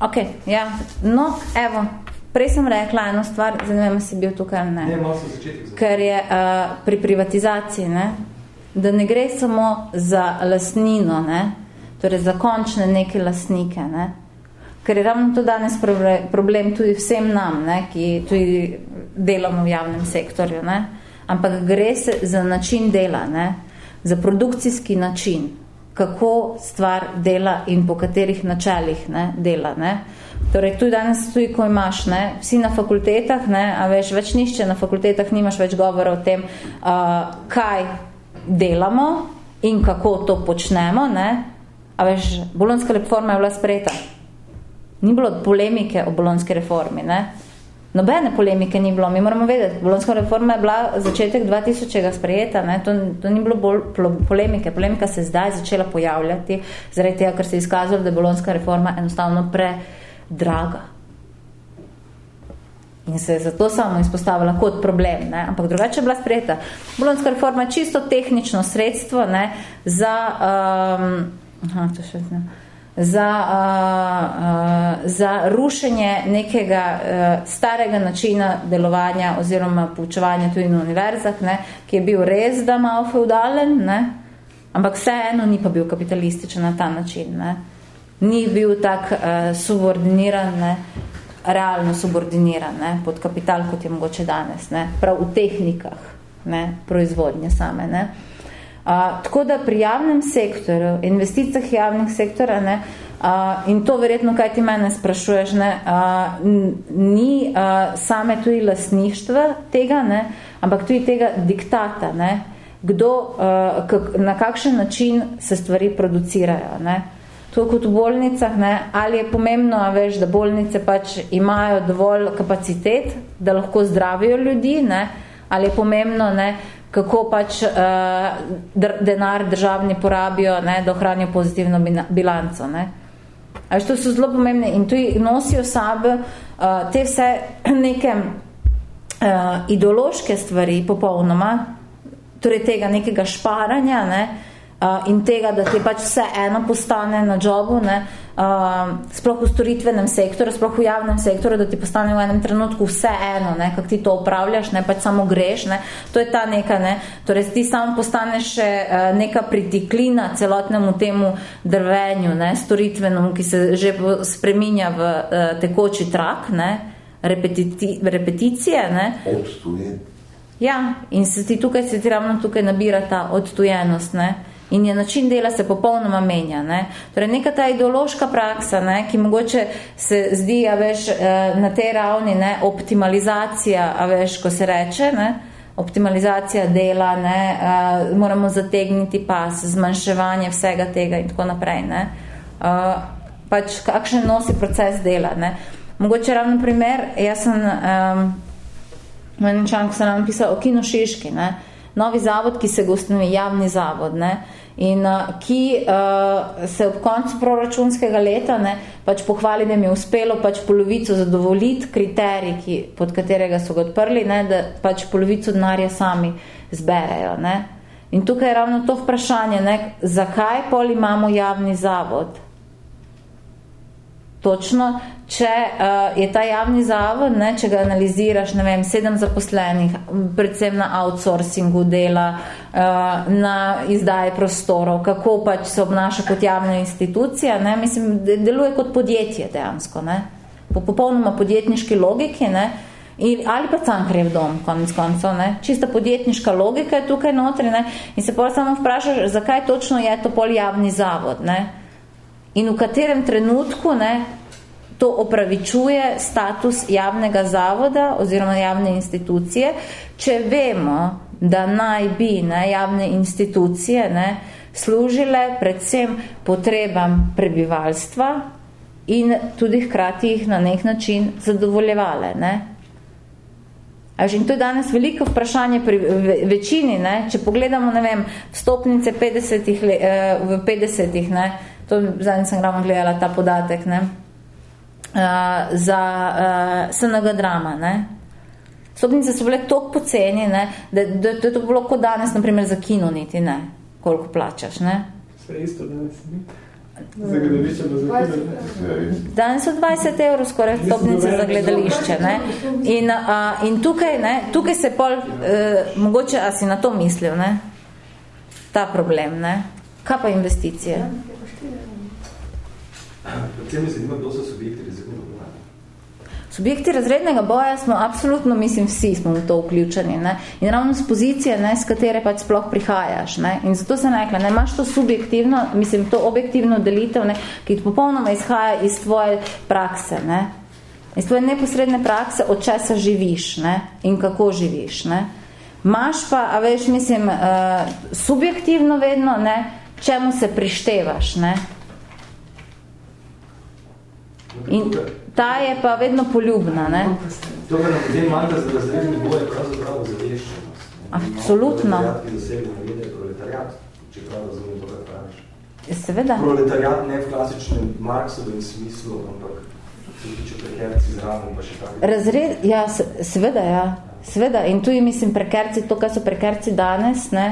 Ok, ja. No, evo, prej sem rekla eno stvar, zanimam si bil tukaj ali ne.
Ne, malo sem začetek.
Ker je uh, pri privatizaciji, ne, da ne gre samo za lasnino, ne, torej za končne neke lasnike, ne, ker je ravno to danes problem tudi vsem nam, ne, ki tudi delamo v javnem sektorju, ne, ampak gre se za način dela, ne? za produkcijski način, kako stvar dela in po katerih načelih ne, dela. Ne? Torej, tudi danes tudi, ko imaš, ne, vsi na fakultetah, ne, a veš, več nišče na fakultetah, nimaš več govora o tem, uh, kaj delamo in kako to počnemo, ne, a veš, bolonska reforma je bila sprejeta. Ni bilo polemike o bolonski reformi, ne. Nobene polemike ni bilo, mi moramo vedeti, bolonska reforma je bila začetek 2000 sprejeta, ne? To, to ni bilo bolj polemike, polemika se je zdaj začela pojavljati, zaradi tega, ker se je izkazalo, da je bolonska reforma enostavno predraga. In se je zato samo izpostavila kot problem, ne? ampak drugače je bila sprejeta. Bolonska reforma je čisto tehnično sredstvo ne? za, um, aha, to še znam, za, uh, uh, za rušenje nekega uh, starega načina delovanja oziroma poučevanja tudi na univerzah, ne, ki je bil res da malo feudalen, ne, ampak vseeno ni pa bil kapitalističen na ta način. Ne. Ni bil tak uh, subordiniran, ne, realno subordiniran ne, pod kapital, kot je mogoče danes, ne, prav v tehnikah ne, proizvodnje same. Ne. Uh, A, tako da pri javnem sektorju, investicijah javnih sektora, ne, a, in to verjetno, kaj ti mene sprašuješ, ne, a, ni a, same tudi lasništva tega, ne, ampak tudi tega diktata, ne, kdo, a, kak, na kakšen način se stvari producirajo. Ne. To kot v bolnicah, ne, ali je pomembno, a veš, da bolnice pač imajo dovolj kapacitet, da lahko zdravijo ljudi, ne, ali je pomembno, ne, kako pač uh, denar državni porabijo, ne, da ohranijo pozitivno bilanco. Ne. A to so zelo pomembne in tudi nosijo sabo uh, te vse neke uh, ideološke stvari popolnoma, torej tega nekega šparanja, ne, uh, uh, in tega, da ti pač vse eno postane na jobu, ne, uh, sploh v storitvenem sektoru, sploh v javnem sektoru, da ti postane v enem trenutku vse eno, ne, kak ti to upravljaš, ne, pač samo greš, ne, to je ta neka, ne, torej ti samo postaneš še uh, neka pritiklina celotnemu temu drvenju, ne, storitvenemu, ki se že spreminja v uh, tekoči trak, ne, repetiti, repeticije, ne.
Odstujen.
Ja, in se ti tukaj, se ti ravno tukaj nabira ta odtujenost, ne in je način dela se popolnoma menja. Ne? Torej, neka ta ideološka praksa, ne, ki mogoče se zdi, a veš, eh, na tej ravni, ne, optimalizacija, a veš, ko se reče, ne, optimalizacija dela, ne, a, eh, moramo zategniti pas, zmanjševanje vsega tega in tako naprej. Ne. A, eh, pač kakšen nosi proces dela. Ne. Mogoče ravno primer, jaz sem um, v enem članku sem napisal o Kino Šiški, ne, novi zavod, ki se ga ustanovi, javni zavod, ne, in uh, ki uh, se ob koncu proračunskega leta ne, pač pohvali, da jim je uspelo pač polovico zadovoljiti kriterij, ki, pod katerega so ga odprli, ne, da pač polovico denarja sami zberejo. Ne. In tukaj je ravno to vprašanje, ne, zakaj pol imamo javni zavod? Točno, če uh, je ta javni zavod, ne, če ga analiziraš, ne vem, sedem zaposlenih, predvsem na outsourcingu dela, uh, na izdaje prostorov, kako pač se obnaša kot javna institucija, ne, mislim, deluje kot podjetje dejansko, ne, po popolnoma podjetniški logiki, ne, in, ali pa Cankarjev dom, konec koncev, ne, čista podjetniška logika je tukaj notri, ne, in se pol samo vprašaš, zakaj točno je to pol javni zavod, ne, in v katerem trenutku ne, to opravičuje status javnega zavoda oziroma javne institucije, če vemo, da naj bi ne, javne institucije ne, služile predvsem potrebam prebivalstva in tudi hkrati jih na nek način zadovoljevale. Ne. In to je danes veliko vprašanje pri večini, ne? če pogledamo, ne vem, stopnice 50 eh, v 50 ne? To zadnji sem ravno gledala ta podatek, ne? Uh, za uh, SNG drama, ne? Stopnice so bile toliko poceni, ne? Da, da, da je to bilo kot danes, naprimer, za kino niti, ne? Koliko plačaš, ne?
Vse isto danes, ne? Za gledališče za gledališče.
Danes so 20 evrov skoraj stopnice za gledališče. Ne? In, uh, in tukaj, ne, tukaj se pol, uh, mogoče, a si na to mislil, ne? ta problem. Ne? Kaj pa investicije?
Predvsem se ima, kdo so subjekti
Subjekti razrednega boja smo absolutno, mislim, vsi smo v to vključeni. Ne? In ravno z pozicije, ne, z katere pač sploh prihajaš. Ne? In zato se nekla, ne imaš to subjektivno, mislim, to objektivno delitev, ne, ki popolnoma izhaja iz tvoje prakse. Ne? Iz tvoje neposredne prakse, od česa živiš ne? in kako živiš. Ne? Maš pa, a veš, mislim, uh, subjektivno vedno, ne? čemu se prištevaš. Ne? In ta je pa vedno poljubna, ne?
To, kar nam potem manjka za razredni boj, je pravzaprav zaveščenost.
Absolutno.
Proletariat, ki dosegli na vede, je proletariat, če prav razumem to, kar praviš.
Seveda.
Proletariat ne v klasičnem Marksovem smislu, ampak tiče prekerci zraven, pa še tako.
Razred, ja, seveda, ja. Seveda, in tu je, mislim, prekerci, to, kar so prekerci danes, ne,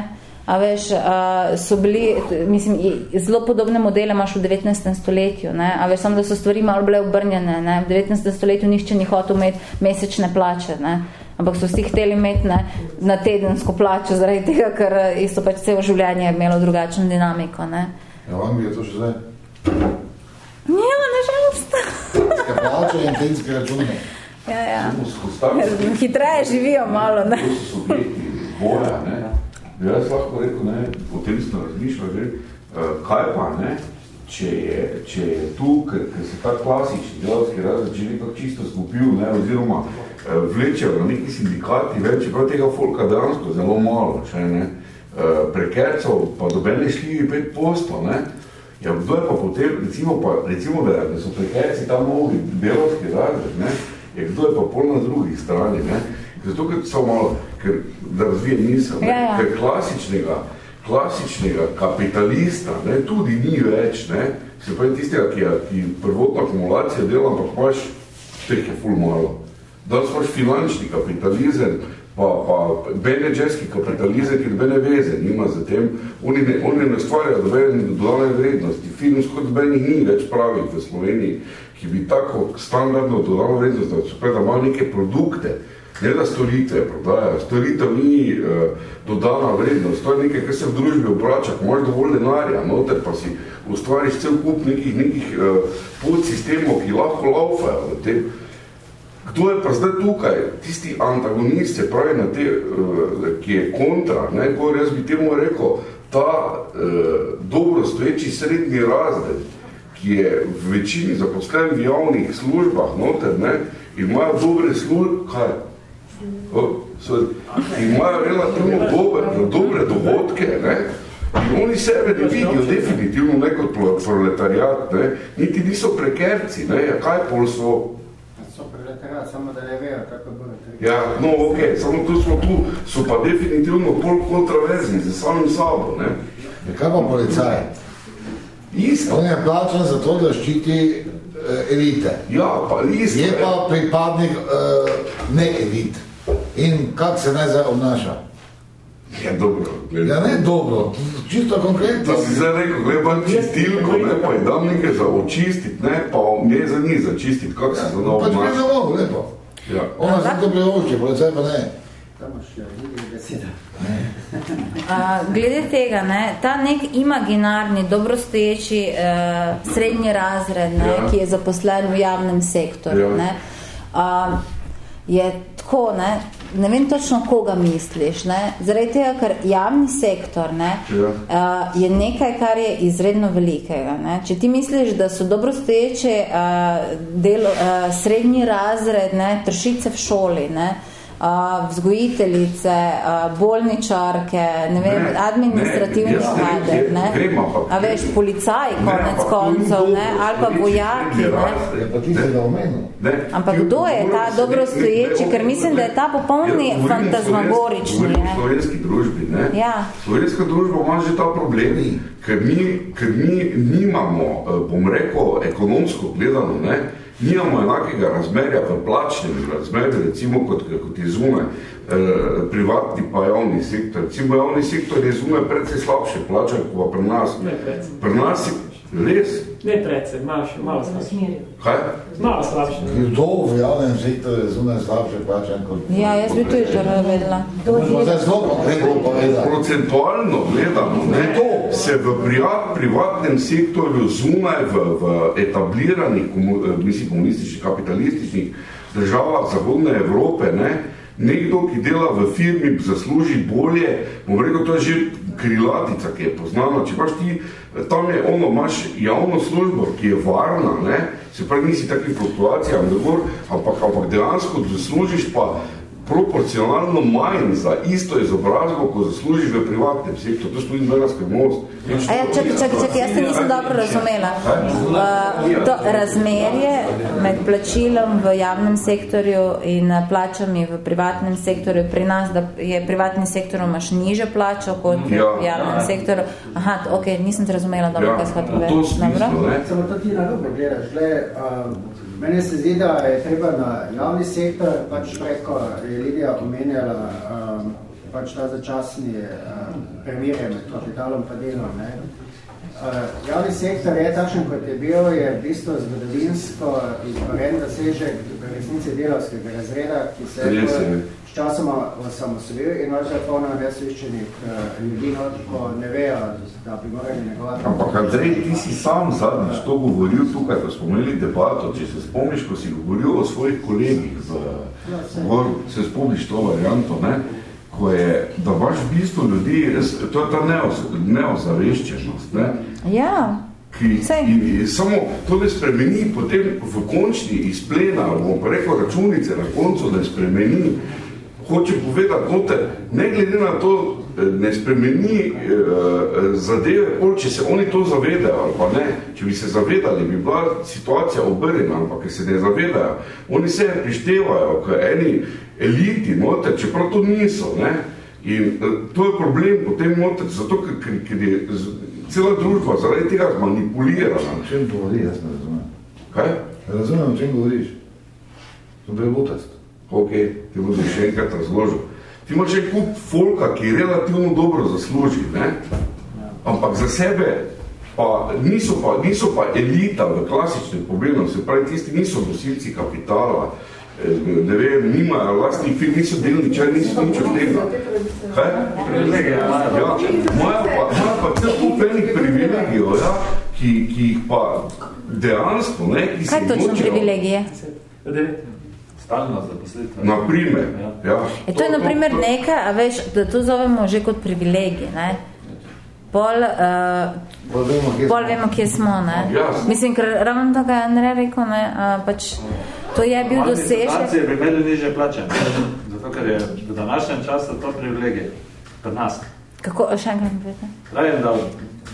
A veš, uh, so bili, mislim, zelo podobne modele imaš v 19. stoletju, ne? a veš, samo da so stvari malo bile obrnjene, ne? v 19. stoletju nišče ni hotel imeti mesečne plače, ne? ampak so vsi hteli imeti ne, na tedensko plačo, zaradi tega, ker so pač celo življenje imelo drugačno dinamiko. Ne?
Ja, vam je to še zdaj?
Nijela, ne žalost.
Tedenske plače in tedenske račune.
Ja, ja. Hitreje živijo malo, ne.
To so subjekti boja, ne. Jaz lahko rekel, ne, o tem sem razmišljal že, uh, kaj pa, ne, če je, če je tu, ker, ker se ta klasični delavski razred že nekako čisto zgubil, ne, oziroma uh, vlečejo na neki sindikati, več, čeprav tega folka dejansko zelo malo, če ne, uh, prekercev pa dobene šli pet posto, ne, ja, kdo je pa potem, recimo, pa, recimo da, da so prekerci tam mogli delavski razred, ne, je kdo je pa pol na drugih strani, ne, Zato, ker so malo, ker, da razvije misel,
ja, ja.
ker klasičnega, klasičnega kapitalista ne, tudi ni več, ne, se pravi tistega, ki je ki prvotna akumulacija dela, ampak imaš, teh je ful malo. Danes imaš finančni kapitalizem, pa, pa menedžerski kapitalizem, ki dobene veze nima za tem, oni ne, oni ne stvarjajo dobene dodane vrednosti. Filmsko dobenih ni več pravih v Sloveniji, ki bi tako standardno dodano vrednost, da so pred, da imajo neke produkte, ne da storitve prodajajo, storitev ni uh, dodana vrednost, to je nekaj, kar se v družbi obrača, imaš dovolj denarja, noter pa si ustvariš cel kup nekih, nekih uh, podsistemov, ki lahko laufajo v tem. Kdo je pa zdaj tukaj, tisti antagonist, se pravi, na te, uh, ki je kontra, ne, ko jaz bi temu rekel, ta uh, dobro stoječi srednji razred, ki je v večini zaposlen v javnih službah, noter, ne, imajo dobre službe, kaj? Imajo relativno dobre, dobre dohodke, ne? in oni sebe ne vidijo definitivno ne kot proletariat, ne? niti niso prekerci, ne? Ja, kaj pol so?
So proletariat, samo da ne vejo, kako bo
Ja, no, ok, samo tu smo tu, so pa definitivno pol kontraverzni za samim sabo, ne?
Ja, kaj pa policaj?
Isto.
On je plačan za to, da ščiti uh, elite.
Ja, pa isto.
Je pa pripadnik uh, ne elit. In kak se naj zdaj obnaša?
Ja, dobro. Gled.
Ja, ne dobro, čisto konkretno.
Da si zdaj rekel, gled pa čistilko, ne, pa je dam nekaj za očistiti, ne, pa ne za njih za čistiti, kak se
ja,
za novo
obnaša. Pač
obnaša.
ne mogo, lepo.
Ja.
Ona se to privošče, policaj pa ne.
Uh, glede tega, ne, ta nek imaginarni, dobrostoječi uh, srednji razred, ne,
Ja.
ki je zaposlen v javnem sektorju,
Ja.
ne, uh, je tako, ne, ne vem točno, koga misliš, ne, zaradi tega, ker javni sektor ne,
Ja.
uh, je nekaj, kar je izredno velikega. Ne. Če ti misliš, da so dobrostoječe uh, del, uh, srednji razred, ne, tršice v šoli, ne, uh, vzgojiteljice, bolničarke, ne vem,
Ne,
administrativni
ne, ne
kader,
kje-
ne,
vem, ampak-
a veš, policaji konec
ni
koncev, ne, ali pa vojaki, ne.
Ja, pa ti se ga omenil.
Ne,
Ampak kdo je ta dobrostoječi?
ne, ne,
Ker mislim, da je ta popolni
Ja,
fantazmagorični, ne.
o slovenski družbi, ne.
Ja.
Slovenska družba ima že ta problem, ker mi, ker mi nimamo, eh, bom rekel, ekonomsko gledano, ne, nimamo enakega razmerja v plačnem razmerju, recimo kot, kot je zunaj, eh, privatni pa javni sektor. Recimo javni sektor je zunaj predvsej slabše plačan, kot pa pri nas.
Ne.
Pri nas res.
Ne malo, še- malo slabše.
Kaj?
Malo slabše.
Kdo v javnem sektorju je zunaj slabše plačan kot...
Ja, jaz bi tudi to rada vedela.
Zdaj zelo konkretno povedati.
Procentualno gledano, ne, se v privat, privatnem sektorju zunaj v, v etabliranih eh, mislim, komunističnih, kapitalističnih državah Zahodne Evrope, ne, nekdo, ki dela v firmi, zasluži bolje, bom rekel, to je že krilatica, ki je poznana, če pač ti, tam je ono, imaš javno službo, ki je varna, ne, se pravi, nisi takih fluktuacij, ampak, ampak dejansko zaslužiš pa proporcionalno manj za isto izobrazbo, ko zaslužiš v privatnem sektorju. To je tudi nojna skrbnost.
A ja, čakaj, čakaj, čakaj, jaz se nisem dobro razumela. Uh, to razmerje med plačilom v javnem sektorju in plačami v privatnem sektorju pri nas, da je privatni sektor imaš niže plačo kot ja. v javnem ja. sektorju. Aha, ok, nisem te razumela dobro, ja. kaj shvat
povedati. To smislo, ne?
Samo to ti na dobro gledaš. Gle, uh, Mene se zdi, da je treba na javni sektor, pač preko je Lidija omenjala, um, pač ta začasni um, premirje med kapitalom pa delom. Ne. Uh, javni sektor je takšen, kot je bil, je v bistvu zgodovinsko izporen dosežek resnice delovskega razreda, ki se je časoma osamosvojil in vaša polna nesveščenih uh, ljudi, no, ko ne vejo, da bi morali negovati.
Ampak Andrej, ti si sam zadnjič to govoril tukaj, ko smo imeli debato, če se spomniš, ko si govoril o svojih kolegih, z, ja, se. se spomniš to varianto, ne? ko je, da vaš v bistvu ljudi, to je ta neoz, neozaveščenost, ne?
Ja.
Ki, ki samo to ne spremeni, potem v končni izplena, bomo pa rekel računice na koncu, da spremeni hoče povedati, note, ne glede na to, eh, ne spremeni eh, zadeve, pol, če se oni to zavedajo ali pa ne, če bi se zavedali, bi bila situacija obrjena, ampak ker se ne zavedajo, oni se prištevajo k eni eliti, note, čeprav to niso, ne, in eh, to je problem potem note, zato, ker, ker, je cela družba zaradi tega zmanipulirana.
O čem govori, jaz ne razumem.
Kaj?
Razumem, o čem govoriš. To bi je butast
ok, ti bodo še enkrat razložil. Ti imaš še kup folka, ki relativno dobro zasluži, ne? ampak za sebe pa niso, pa niso pa elita v klasičnem pomenu, se pravi, tisti niso nosilci kapitala, eh, ne vem, nimajo vlastni film, niso delničari, niso nič od tega. Kaj? Ja, imajo pa, imajo pa cel kup enih privilegijo, ja, ki, ki jih pa dejansko, ne, ki
Kaj točno privilegije?
Stalna zaposlitev.
Na primer, ja. ja.
E, to je na primer to, to, nekaj, a veš, da to zovemo že kot privilegij, ne? Pol, uh,
pol, vemo, kje
pol vemo, kje smo, ne?
Ja.
Mislim, ker ravno tako je Andrej rekel, ne, uh, pač to je bil dosežek.
Malci je primerno niže plače, zato ker je v današnjem času to privilegij, pri nas.
Kako, še enkrat povedate?
Pravim, da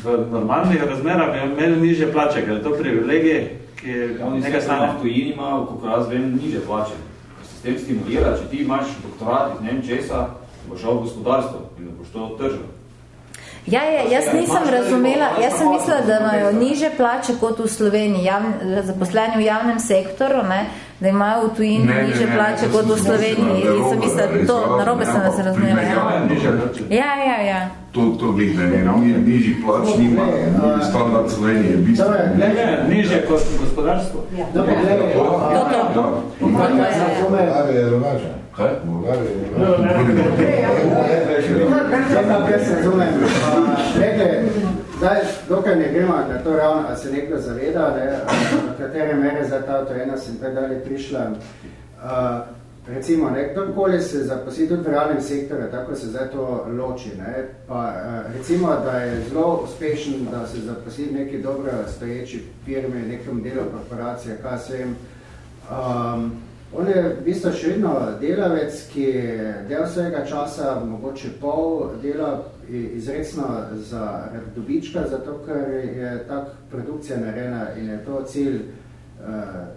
v normalnih razmerah bi imeli niže plače, ker je to privilegij, ki je nekaj stane.
V tujini ima, kako jaz vem, niže plače sistem stimulira, če ti imaš doktorat iz nem česa, boš šel v gospodarstvo in boš to tržil.
Ja, ja, jaz nisem razumela, jaz sem mislila, da imajo niže plače kot v Sloveniji, javn, zaposleni v javnem sektoru, ne, da imajo v tujini ne, niže ne, ne, plače kot v Sloveniji. Ne, jaz sem mislila, da to narobe sem nas razumela. Ja, ja, ja.
To, to glih ne, ne, ne, nižji plač nima, standard Slovenije, bistvo.
Ne, ne, nižje kot gospodarstvo. Ja.
To, to.
To, to.
Kaj?
Bolgarija. Jaz
se razumem. Rekle, zdaj, dokaj ne gremo na to ravno, a se nekdo zaveda, ne, na katere mere za ta avtojenost in tako dalje prišla. Uh, recimo, nekdorkoli se zaposli tudi v realnem sektorju, tako se zdaj to loči. Ne, pa, uh, recimo, da je zelo uspešen, da se zaposli v neki dobro stoječi firmi, nekem delu korporacije, kaj se vem, um, On je v bistvu še vedno delavec, ki del svojega časa, mogoče pol, dela izredno za dobička, zato ker je tak produkcija narejena in je to cilj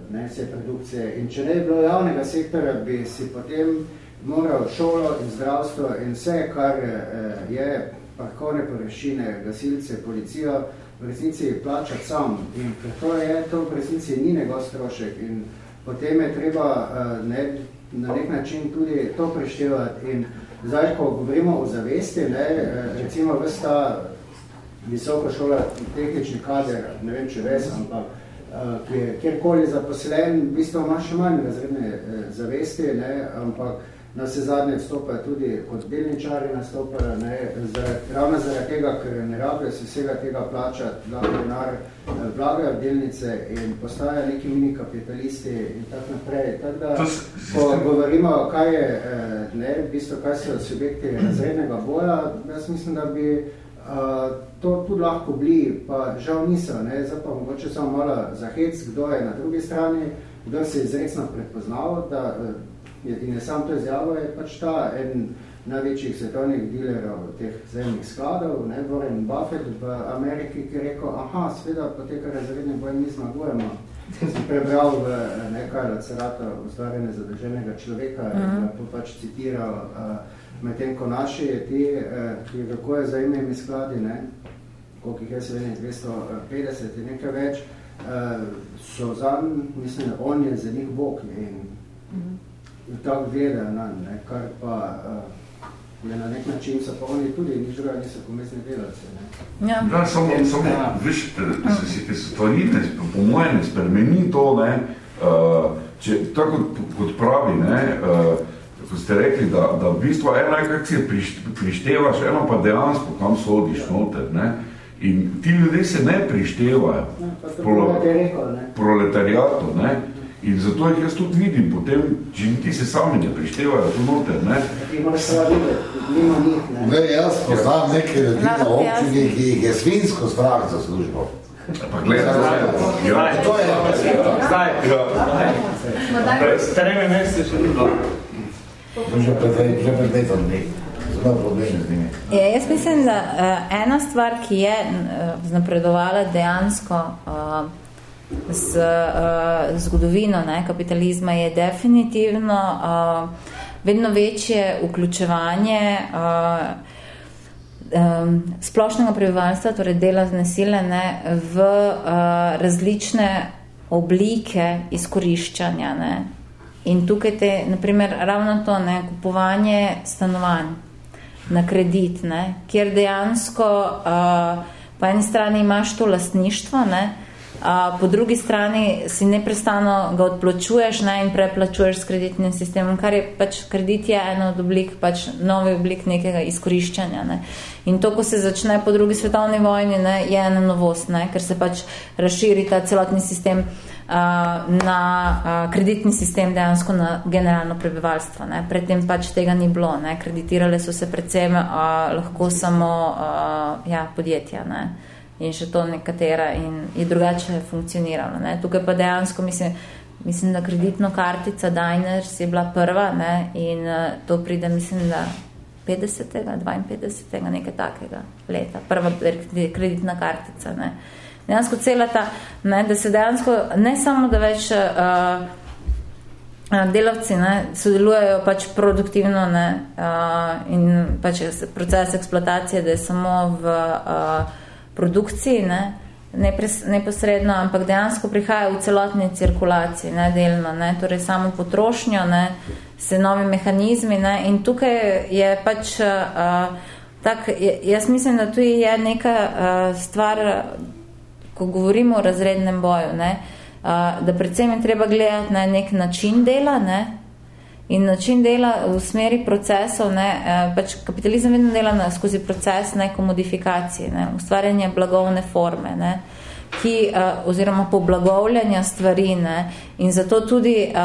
ne, vse produkcije. In če ne bi bilo javnega sektora, bi si potem moral šolo in zdravstvo in vse, kar uh, je parkovne porešine, gasilce, policijo, v resnici plačati sam. In to je, to v resnici ni njegov strošek. In potem je treba uh, ne, na nek način tudi to preštevati. In zdaj, ko govorimo o zavesti, ne, uh, recimo vsta visoko šola, tehnični kader, ne vem, če res, ampak uh, ki je kjerkoli zaposlen, v bistvu ima še manj razredne uh, zavesti, ne, ampak na vse zadnje vstopajo tudi kot delničari nastopajo, ne, zaradi, ravno zaradi tega, ker ne rabijo si vsega tega plačati, da denar eh, vlagajo delnice in postajajo neki mini kapitalisti in tako naprej. Tak da, ko govorimo, kaj je, eh, ne, v bistvu, kaj so subjekti razrednega boja, jaz mislim, da bi to tudi lahko bili, pa žal niso, ne, zdaj pa mogoče samo malo zahec, kdo je na drugi strani, kdo se je izrecno prepoznal, da in je sam to izjavo, je pač ta en največjih svetovnih dilerov teh zemljih skladov, ne, Warren Buffett v Ameriki, ki je rekel, aha, sveda poteka razredne boje, mi zmagujemo. Sem prebral v nekaj lacerata ustvarjene zadrženega človeka uh -huh. in to pač citiral, uh, medtem ko naši ti, uh, ki kako je za imemi skladi, ne, koliko jih je se 250 in nekaj več, uh, so zanj, mislim, on je za njih bog in uh -huh tako gleda na ne, kar pa uh, je na nek način so pa oni tudi nič druga niso pomestni delavci. Ne.
Ja, da, samo, samo ja. viš, se si te stvari ne, po moje ne spremeni to, ne, uh, če, tako kot, kot pravi, ne, uh, ko ste rekli, da, da v bistvu ena akcija prištevaš, eno pa dejansko kam sodiš ja. noter, ne, in ti ljudje se ne prištevajo
ja, pro,
proletariatu, ne, In zato jih jaz tudi vidim, potem, če ti se sami ne prištevajo tu noter, ne?
Ne, jaz poznam neke ljudi na občini, ki jih je svinsko strah za službo.
Pa gledaj, zdaj. Ja.
To je.
Zdaj.
Ja.
Stareme mesece še ni bilo.
Že pred letom dni. Zelo problemi z njimi.
Ja, jaz mislim, da uh, ena stvar, ki je uh, znapredovala dejansko uh, z uh, zgodovino ne, kapitalizma je definitivno uh, vedno večje vključevanje uh, um, splošnega prebivalstva, torej dela z nasile, ne, v uh, različne oblike izkoriščanja. Ne. In tukaj te, naprimer, ravno to, ne, kupovanje stanovanj na kredit, ne, kjer dejansko uh, po eni strani imaš to lastništvo, ne, uh, po drugi strani si neprestano ga odplačuješ ne, in preplačuješ s kreditnim sistemom, kar je pač kredit je ena od oblik, pač novi oblik nekega izkoriščanja. Ne. In to, ko se začne po drugi svetovni vojni, ne, je ena novost, ne, ker se pač razširi ta celotni sistem na kreditni sistem dejansko na generalno prebivalstvo. Ne. Predtem pač tega ni bilo. Ne. Kreditirale so se predvsem a, lahko samo a, ja, podjetja. Ne in še to nekatera in je drugače funkcioniralo. Ne. Tukaj pa dejansko mislim, mislim, da kreditno kartica Diners je bila prva ne, in uh, to pride, mislim, da 50. 52. nekaj takega leta. Prva kreditna kartica. Ne. Dejansko cela ta, ne, da se dejansko ne samo, da več uh, delavci ne, sodelujejo pač produktivno ne, uh, in pač proces eksploatacije, da je samo v uh, produkciji, ne, neposredno, ampak dejansko prihaja v celotni cirkulaciji, ne, delno, ne, torej samo potrošnjo, ne, se novi mehanizmi, ne, in tukaj je pač, uh, tak, jaz mislim, da tu je neka uh, stvar, ko govorimo o razrednem boju, ne, uh, da predvsem je treba gledati na nek način dela, ne, In način dela v smeri procesov, ne, eh, pač kapitalizem vedno dela na, skozi proces ne, komodifikacije, ne, ustvarjanje blagovne forme, ne, ki, uh, oziroma poblagovljanja stvari. Ne, in zato tudi uh,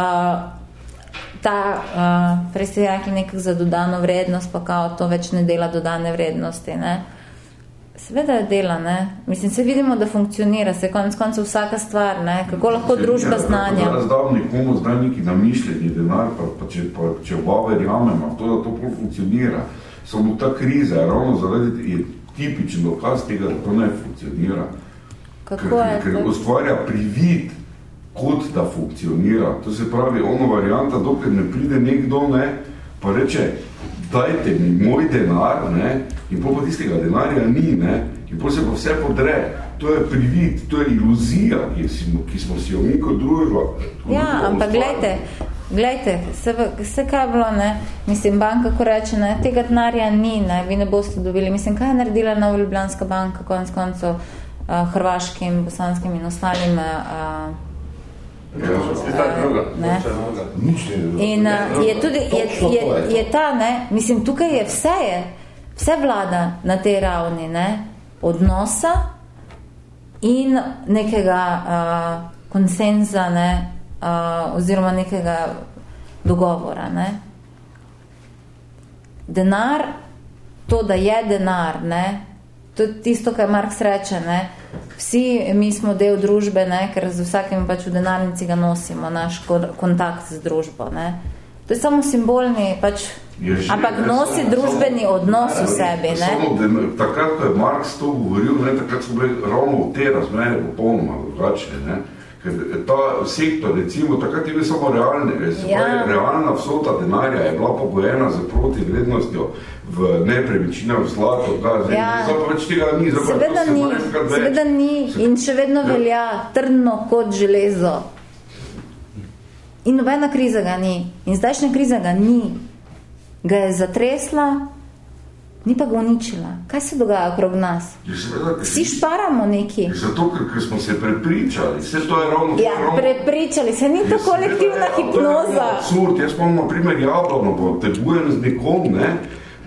ta, uh, prej ste rekli nekak za dodano vrednost, pa kao to več ne dela dodane vrednosti. Ne, Seveda je dela, ne. Mislim, se vidimo, da funkcionira, se konec koncev vsaka stvar, ne. Kako lahko družba znanja?
Ja, razdal nekomu zdaj neki namišljeni denar, pa, pa če, pa, če oba verjamemo, to, da to pol funkcionira. Samo ta kriza je ravno zaradi, je tipičen dokaz tega, da to ne funkcionira.
Kako
ker,
je
ker ustvarja privid, kot da funkcionira. To se pravi, ono varianta, dokler ne pride nekdo, ne, pa reče, dajte mi moj denar, ne, in pol pa tistega denarja ni, ne, in pol se pa vse podre. To je privid, to je iluzija, ki smo, ki smo si jo mi kot družba.
Ja, ampak gledajte, gledajte, vse, vse kaj bilo, ne, mislim, banka, ko reče, ne, tega denarja ni, ne, vi ne boste dobili. Mislim, kaj je naredila Nova Ljubljanska banka, konec koncev, uh, hrvaškim, bosanskim in ostalim uh, Ne? In uh, je tudi, je, je, je ta, ne, mislim, tukaj je vse, je, vse vlada na tej ravni, ne, odnosa in nekega uh, konsenza, ne, uh, oziroma nekega dogovora, ne. Denar, to, da je denar, ne, to je tisto, kar Marks reče, ne, vsi mi smo del družbe, ne, ker z vsakim pač v denarnici ga nosimo, naš kontakt z družbo, ne. To je samo simbolni, pač, je ampak nosi ne, družbeni samo, odnos v sebi, ne.
Samo, da, takrat, ko je Marks to govoril, ne, takrat so bile ravno te razmere popolnoma drugačne, ne. Ker ta sektor, recimo, takrat je bil samo realne, ja. realna vsota denarja je bila pogojena za protivrednostjo v nepremičina, v zlato, da zdaj, ja. zdaj pa več tega ni. Zdaj
seveda ni, seveda ni in še vedno ja. velja trdno kot železo. In nobena kriza ga ni. In zdajšnja kriza ga ni. Ga je zatresla, ni pa ga uničila. Kaj se dogaja okrog nas? Vsi šparamo neki.
Zato, ker, smo se prepričali. Vse to je ravno...
Ja, ravno, prepričali se. Ni to kolektivna hipnoza.
To je absurd. Jaz pomem, na primer, jablano, pa tebujem z nekom, ne?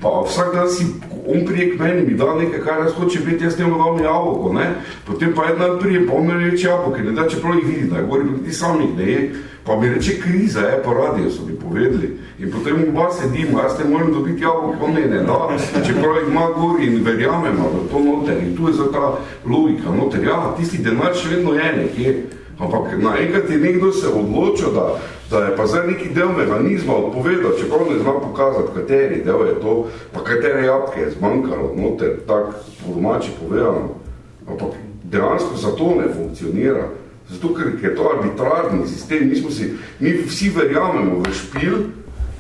Pa vsak dan si on prije k meni, mi da nekaj, kar jaz hoče biti, jaz njemu dal mi jabolko, ne? Potem pa jedna prije, pa on me reče jabolke, ne da, čeprav jih vidi, da je govori, pa ti sami jih ne je. Pa mi reče kriza, je, po radio so mi povedali. In potem oba sedimo, jaz ne moram dobiti jabolko, ne, ne, da, čeprav jih ima gor in verjamemo, da to noter. In tu je za ta logika noter. Ja, tisti denar še vedno je nekje. Ampak naenkrat je nekdo se odločil, da da je pa zdaj neki del mehanizma odpovedal, čeprav ne znam pokazati, kateri del je to, pa katere jabke je zmanjkalo, noter, tak po domači povedano. Ampak dejansko za to ne funkcionira. Zato, ker je to arbitrarni sistem, mi, smo si, mi vsi verjamemo v špil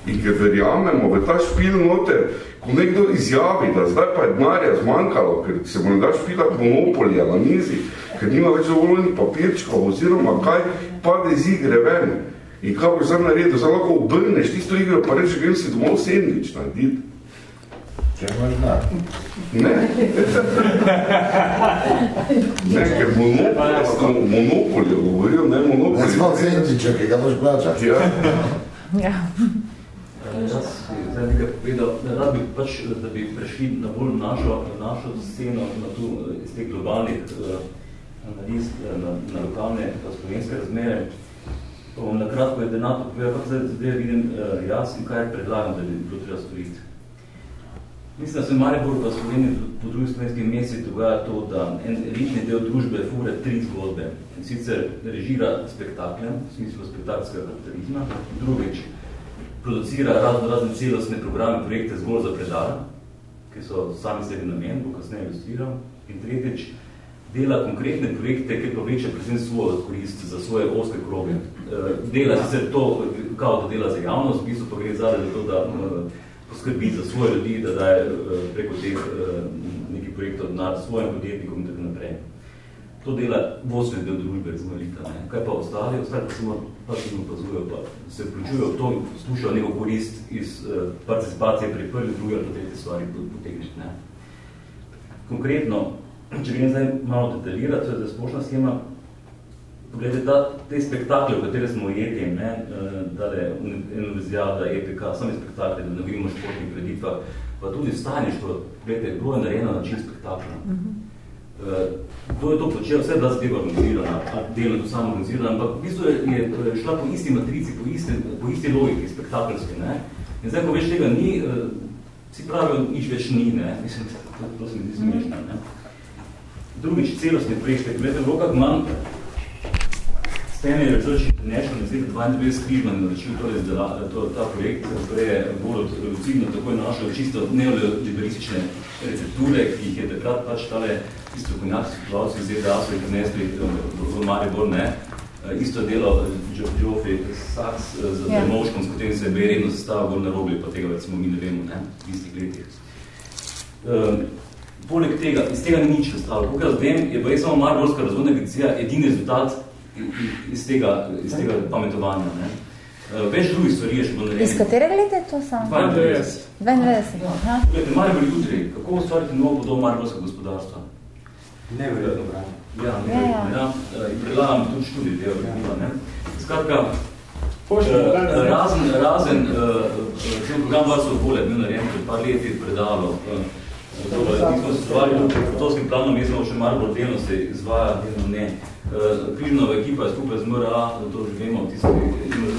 in ker verjamemo v ta špil noter, ko nekdo izjavi, da zdaj pa je denarja zmanjkalo, ker se mu ne da špilati monopolija na mizi, ker nima več dovoljnih papirčkov oziroma kaj pade iz igre ven. In kaj boš zdaj naredil? Zdaj lahko obrneš tisto igro, pa reči, grem si domov sendvič narediti.
Če imaš znak.
Ne. ne, ker monopol, monopol je govoril, ne monopol.
Ne smo sendviča, ki ga boš plačati.
Ja. ja. Jaz zdaj nekaj povedal, da bi, pač, da bi prešli na bolj našo, našo sceno, na tu, iz teh globalnih uh, analiz na, na lokalne pa slovenske razmere. Pa bom nakratko je denato povedal, zdaj, zdaj vidim uh, jaz in kaj predlagam, da bi bilo treba storiti. Mislim, da se v Mariboru pa Sloveniji po drugi slovenski meseci dogaja to, da en elitni del družbe fure tri zgodbe. In sicer režira spektakle, v smislu spektaklskega kapitalizma, drugič producira razno razne celostne programe, projekte zgolj za predar, ki so sami sebi namen, bo kasneje ilustriral, in tretjič dela konkretne projekte, ki pa vleče predvsem svojo korist za svoje oske kroge. Eh, dela sicer to, kao da dela za javnost, v bistvu pa gre zadaj za to, da eh, poskrbi za svoje ljudi, da daje eh, preko teh nekih projektov nad svojim podjetnikom in tako naprej. To dela vodstveni del družbe, recimo elita. Ne. Kaj pa ostali? Ostali pa samo pasivno opazujejo, pa se vključujejo v to in slušajo neko korist iz participacije pri prvi, drugi ali tretje stvari potegniti. Konkretno, če grem zdaj malo detaljirati, to je splošna schema, pogledajte, da te spektakle, v katere smo ujeti, ne, eh, da je Univerzijada, EPK, sami spektakle, da ne vidimo športnih preditvah, pa tudi staništvo, gledajte, bilo je narejeno način spektakla. Uh -huh. Kdo je to počel, vse da zadeva organizirana, delno to samo organizirana, ampak v bistvu je, je šla po isti matrici, po isti, po isti logiki, spektakelski. Ne? In zdaj, ko več tega ni, vsi pravijo, nič več ni, ne? mislim, to, to se mi zdi smešno. Ne? Drugič, celostni projekte, gledajte, v rokah imam Stanley Research International iz leta 22 skrižman naročil torej za to, ta projekt, torej je bolj lucidno tako je našel čisto neoliberalistične recepture, ki jih je takrat pač tale isto konjakci situacijo iz ZDA so jih nesli v Maribor, ne. Isto delo Geoffrey Sachs z ja. Demoškom, s katerim se je redno sestavil bolj na robi, pa tega recimo mi ne vemo, ne, v istih letih. Um, poleg tega, iz tega ni nič nastalo. Kako jaz vem, je pa je samo Mariborska razvodna agencija edini rezultat iz tega, iz tega pametovanja. Ne? Uh, več drugih stvari je še bilo narejeno.
Iz katerega leta je to samo?
92.
92, aha.
Gledajte, Maribor jutri, kako ustvariti novo podobo mariborskega gospodarstva?
Neverjetno branje.
Ja, ja, ja. ja in predlagam tudi študij tega gradiva. Ne. Skratka, razen, razen uh, cel program Varstvo okolja, bil narejen pred par leti predalo, uh, Smo se stvari v protorskim planom, mi smo še malo bolj delno se izvaja, delno ne. Križnova ekipa je skupaj z MRA, to že vemo, v tistoj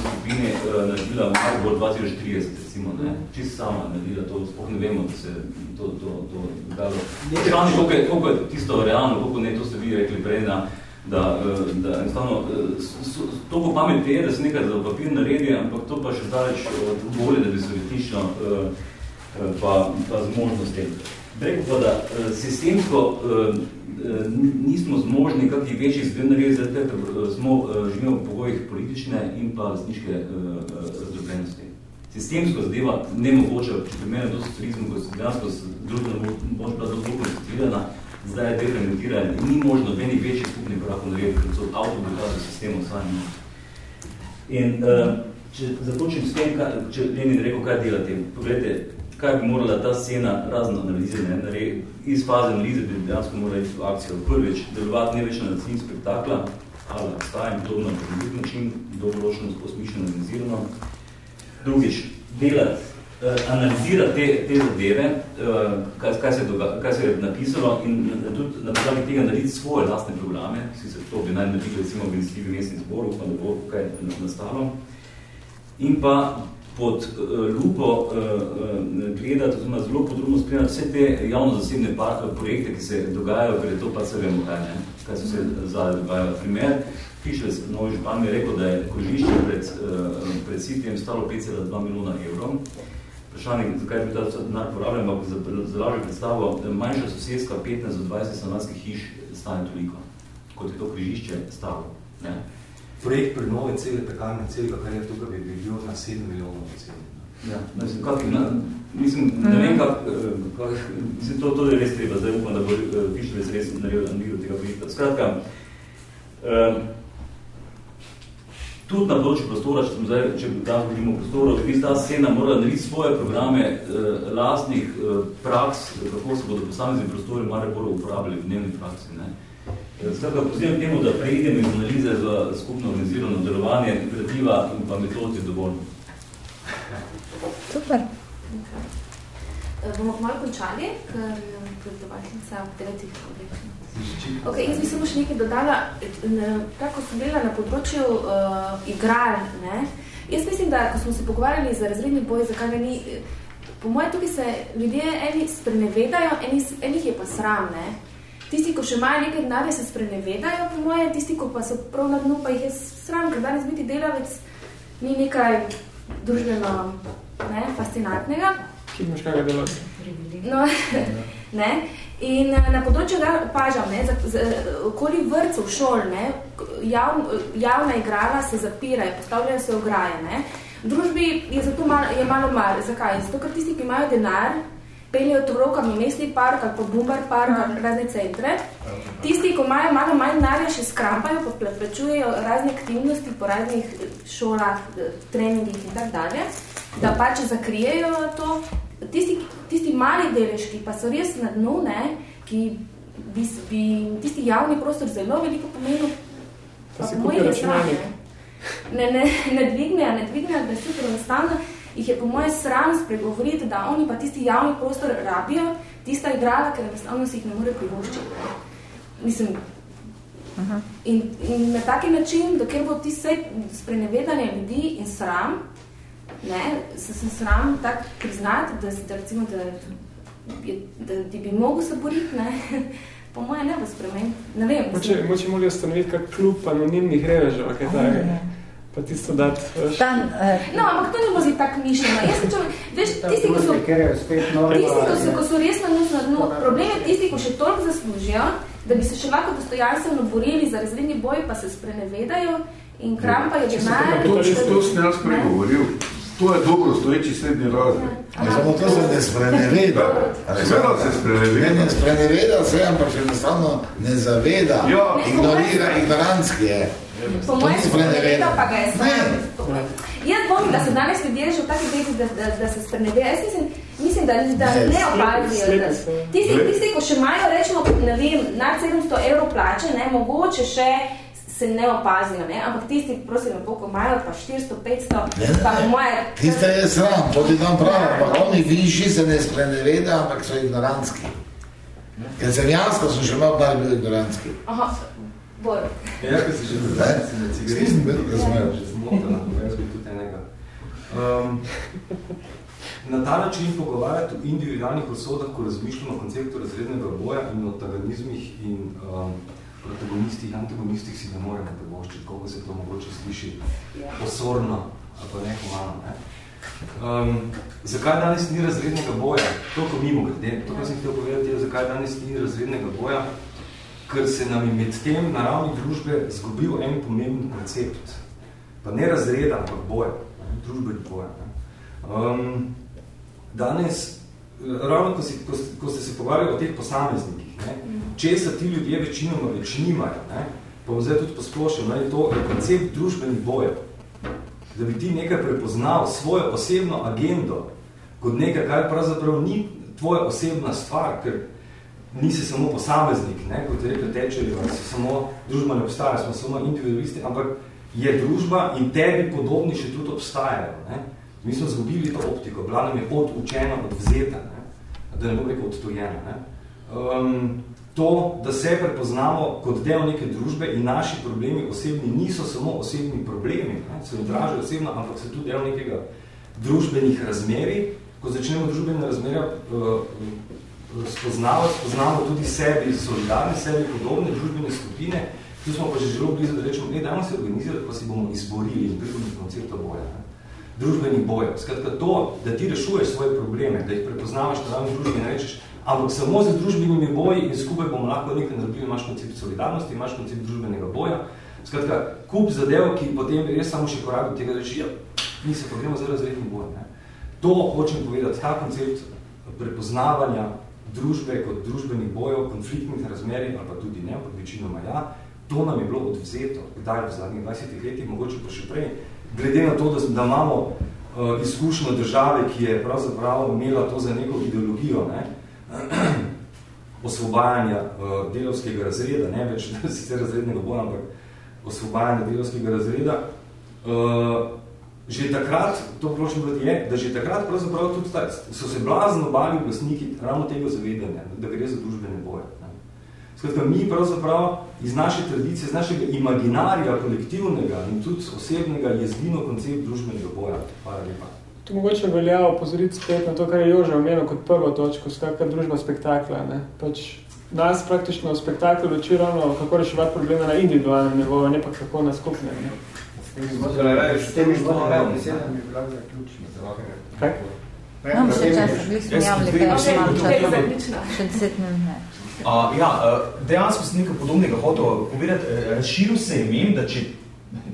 skupini, naredila Maribor 2030, recimo, ne. Čisto sama naredila to, spoh ne vemo, da se to, to, to dogalo. Vprašanje, koliko je, koliko je tisto realno, koliko ne, to ste vi rekli prej, da, da, da enostavno, toliko pamet je, da se nekaj za papir naredi, ampak to pa še zdaleč bolje, da bi se retično pa, pa z možnosti. Rekel pa, da eh, sistemsko eh, eh, nismo zmožni kakih večjih zglednarjev, zato ker smo živimo v pogojih politične in pa lastniške razdrobljenosti. Sistemsko zadeva ne mogoče, če primerno do socializmu, ko se dejansko družbeno moč bila zelo konstituirana, zdaj je defragmentirana in ni možno meni večjih skupnih korakov narediti, ker so avtobukazi sistemov sami. In uh, če započnem s tem, kaj, če Lenin rekel, kaj delate, pogledajte, kaj bi morala ta scena razno analize, ne, iz faze analize bi dejansko morala iti v akcijo. Prvič, delovati ne več na način spektakla, ali stajem podobno na drug način, dolgoročno, osmišljeno, organizirano. Drugič, delati, eh, analizirati te, te zadeve, eh, kaj, kaj, se doga, kaj se je napisalo in tudi na podlagi tega narediti svoje lastne programe, si se to bi naj naredili recimo v iniciativi mestnih zborov, pa da bo kaj nastalo. In pa pod uh, lupo uh, uh, gledati, oziroma zelo podrobno spremljati vse te javno-zasebne projekte, ki se dogajajo, ker je to pa se vemo kaj, ne? kaj so se zadaj dogajajo. Primer, Fišles Novi Župan je rekel, da je kožišče pred, pred sitjem stalo 5,2 milijona evrov. Vprašanje, zakaj bi ta denar porabljen, ampak za, za lažje predstavo, manjša sosedska 15 do 20 stanovanjskih hiš stane toliko, kot je to križišče stalo. Ne?
Projekt prenove cele pekarne celega, kar je tukaj, bi bil na 7 milijonov celi.
Ja, mislim, kak, na, mislim, ne vem, kak, eh, kak, mislim, to, to je res treba, zdaj upam, da bo eh, res naredil analizo tega projekta. Skratka, um, tudi na področju prostora, če, zdaj, če tam govorimo o prostoru, bi ta scena morala narediti svoje programe uh, lastnih uh, praks, kako se bodo posamezni prostori Maribor uporabljali v dnevni praksi. Ne? Uh, Skratka, pozivam temu, da preidemo iz analize za skupno organizirano delovanje, kreativa in pa metod je dovolj.
Super.
Okay. Bomo malo končali, ker predavateljica ob devetih Ok, jaz bi samo še nekaj dodala, kako sem bila na področju uh, igral, ne? Jaz mislim, da ko smo se pogovarjali za razredni boj, zakaj ga ni, po moje tukaj se ljudje eni sprenevedajo, eni, enih je pa sram, ne? Tisti, ko še imajo nekaj denarja, se sprenevedajo, po moje, tisti, ko pa so prav na dnu, pa jih je sram, ker danes biti delavec ni nekaj družbeno ne, fascinantnega.
Ki imaš kakaj delati?
No, ne. In eh, na področju pažam, ne, za, za, okoli vrtcev, šol, ne, jav, javna igrala se zapirajo, postavljajo se ograje. Ne. V družbi je zato malo, je malo mar. Zakaj? Zato, ker tisti, ki imajo denar, peljejo otrokam v mestni park ali pa Bumbar park ali mm. razne centre. Tisti, ko imajo malo manj narja, še skrampajo, pa plačujejo razne aktivnosti po raznih šolah, treningih in tak dalje, da pač zakrijejo to. Tisti, tisti mali deležki pa so res na dnu, ne, ki bi, bi tisti javni prostor zelo veliko pomenil, pa po mojih ne, ne, ne dvignejo, ne dvignejo, da je super enostavno, jih je po moje sram spregovoriti, da oni pa tisti javni prostor rabijo, tista igrala, ker enostavno si jih ne more privoščiti. Mislim, Aha. In, in na taki način, dokjer bo ti vse sprenevedanje ljudi in sram, ne, se sem sram tak priznati, da, da recimo, da, da, da bi mogel se boriti, ne, po moje ne bo spremeniti. Ne vem.
Moče, moče molijo ustanoviti kak klub anonimnih revežev, kaj tako pa tisto dati.
Stan, uh, no, ampak to ne bo zdaj tako mišljeno. Jaz če, veš, tisti, ko so, tisti, ko so, ko so res na na dnu, problem je tisti, ko še toliko zaslužijo, da bi se še lahko dostojanstveno borili za razredni boj, pa se sprenevedajo in krampajo denar.
To, to sem jaz pregovoril. To je dobro, stoječi srednji razred.
Ja, samo to se ne spreneveda.
Sveda se spreneveda.
Ne, ne spreneveda se, ampak še enostavno ne zaveda.
Ja.
Ignorira, ignorantski je.
Po mojem spreneveda, pa ga je sam. Jaz bom, da so danes ljudje že v taki vezi, da, da, da se spreneveda. Jaz mislim, mislim da, da ne opazijo. Tisti, tisti, ko še imajo, rečemo, ne vem, nad 700 evrov plače, ne, mogoče še se ne opazijo, ne? ampak tisti, prosim, koliko imajo, pa 400, 500, pa moje...
Tiste je sram, to ti tam pravi, ampak oni višji se ne spreneveda, ampak so ignorantski. Ker sem jaz, ko sem še imel dar bil ignorantski.
Aha, Bor.
Ja, ker si že zdaj, si na cigaret.
Smislim bil, da sem
Že zmotena, jaz bi tudi enega. Um, na ta način pogovarjati o individualnih osodah, ko razmišljamo o konceptu razrednega boja in o taganizmih in um, protagonistih, antagonistih si ne moremo preboščiti, koliko se to mogoče sliši osorno ali pa nehumano. Ne? Um, zakaj danes ni razrednega boja? To, ko mimo grede, to, kar sem htel povedati, je, zakaj danes ni razrednega boja, ker se nam je med tem na ravni družbe zgubil en pomemben koncept. Pa ne razreda, ampak boja, družbeni boja. Um, danes, ravno ko, si, ko, ko ste se pogovarjali o teh posameznikih, ne, česa ti ljudje večinoma več nimajo, ne, pa bom zdaj tudi posplošil, ne, to je koncept družbenih bojev. Da bi ti nekaj prepoznal svojo osebno agendo kot nekaj, kar pravzaprav ni tvoja osebna stvar, ker nisi samo posameznik, ne, kot je rekel Tečerjev, si samo družba ne obstaja, smo samo individualisti, ampak je družba in tebi podobni še tudi obstajajo. Ne. Mi smo zgubili to optiko, bila nam je odučena, odvzeta, ne? da ne bom rekel odtojena. Ne? Um, to, da se prepoznamo kot del neke družbe in naši problemi osebni niso samo osebni problemi, ne? se odražajo osebno, ampak se tudi del nekega družbenih razmeri. Ko začnemo družbene razmerja uh, spoznavati, spoznamo tudi sebi solidarne, sebi podobne družbene skupine, tu smo pa že zelo blizu, da rečemo, ne, dajmo se organizirati, pa si bomo izborili in pridobili koncepta boja. Ne? družbenih bojev. Skratka, to, da ti rešuješ svoje probleme, da jih prepoznavaš na ravni družbe in rečeš, ampak samo z družbenimi boji in skupaj bomo lahko nekaj naredili, imaš koncept solidarnosti, imaš koncept družbenega boja. Skratka, kup zadev, ki potem res samo še korak do tega reči, ja, mi se pa gremo za razredni boj. Ne? To hočem povedati, ta koncept prepoznavanja družbe kot družbenih bojev, konfliktnih razmerij, ali pa tudi ne, pod večinoma ja, to nam je bilo odvzeto, kdaj v zadnjih 20 letih, mogoče pa še prej, glede na to, da, da imamo uh, izkušnjo države, ki je pravzaprav imela to za neko ideologijo, ne, osvobajanja uh, delovskega razreda, ne več sicer razrednega boja, ampak osvobajanja delovskega razreda, uh, že takrat, to prošljim biti je, da že takrat pravzaprav tudi ta, so se blazno bali glasniki ravno tega zavedanja, da gre za družbene boje. Skratka, mi pravzaprav iz naše tradicije, iz našega imaginarija kolektivnega in tudi osebnega jezdino koncept družbenega boja. Hvala lepa.
To mogoče velja opozoriti spet na to, kar je Jože omenil kot prvo točko, skratka družba spektakla. Ne? Pač nas praktično spektakl uči ravno, kako reševati probleme na individualnem nivoju, ne pa kako na skupnem. Ne?
S temi zvodnimi besedami bi lahko zaključili.
Kaj?
Imam še čas, bili smo javili, kaj še imam čas. Še deset minut.
Uh, ja, uh, dejansko sem nekaj podobnega hotel povedati. Uh, razširil se je men, da če,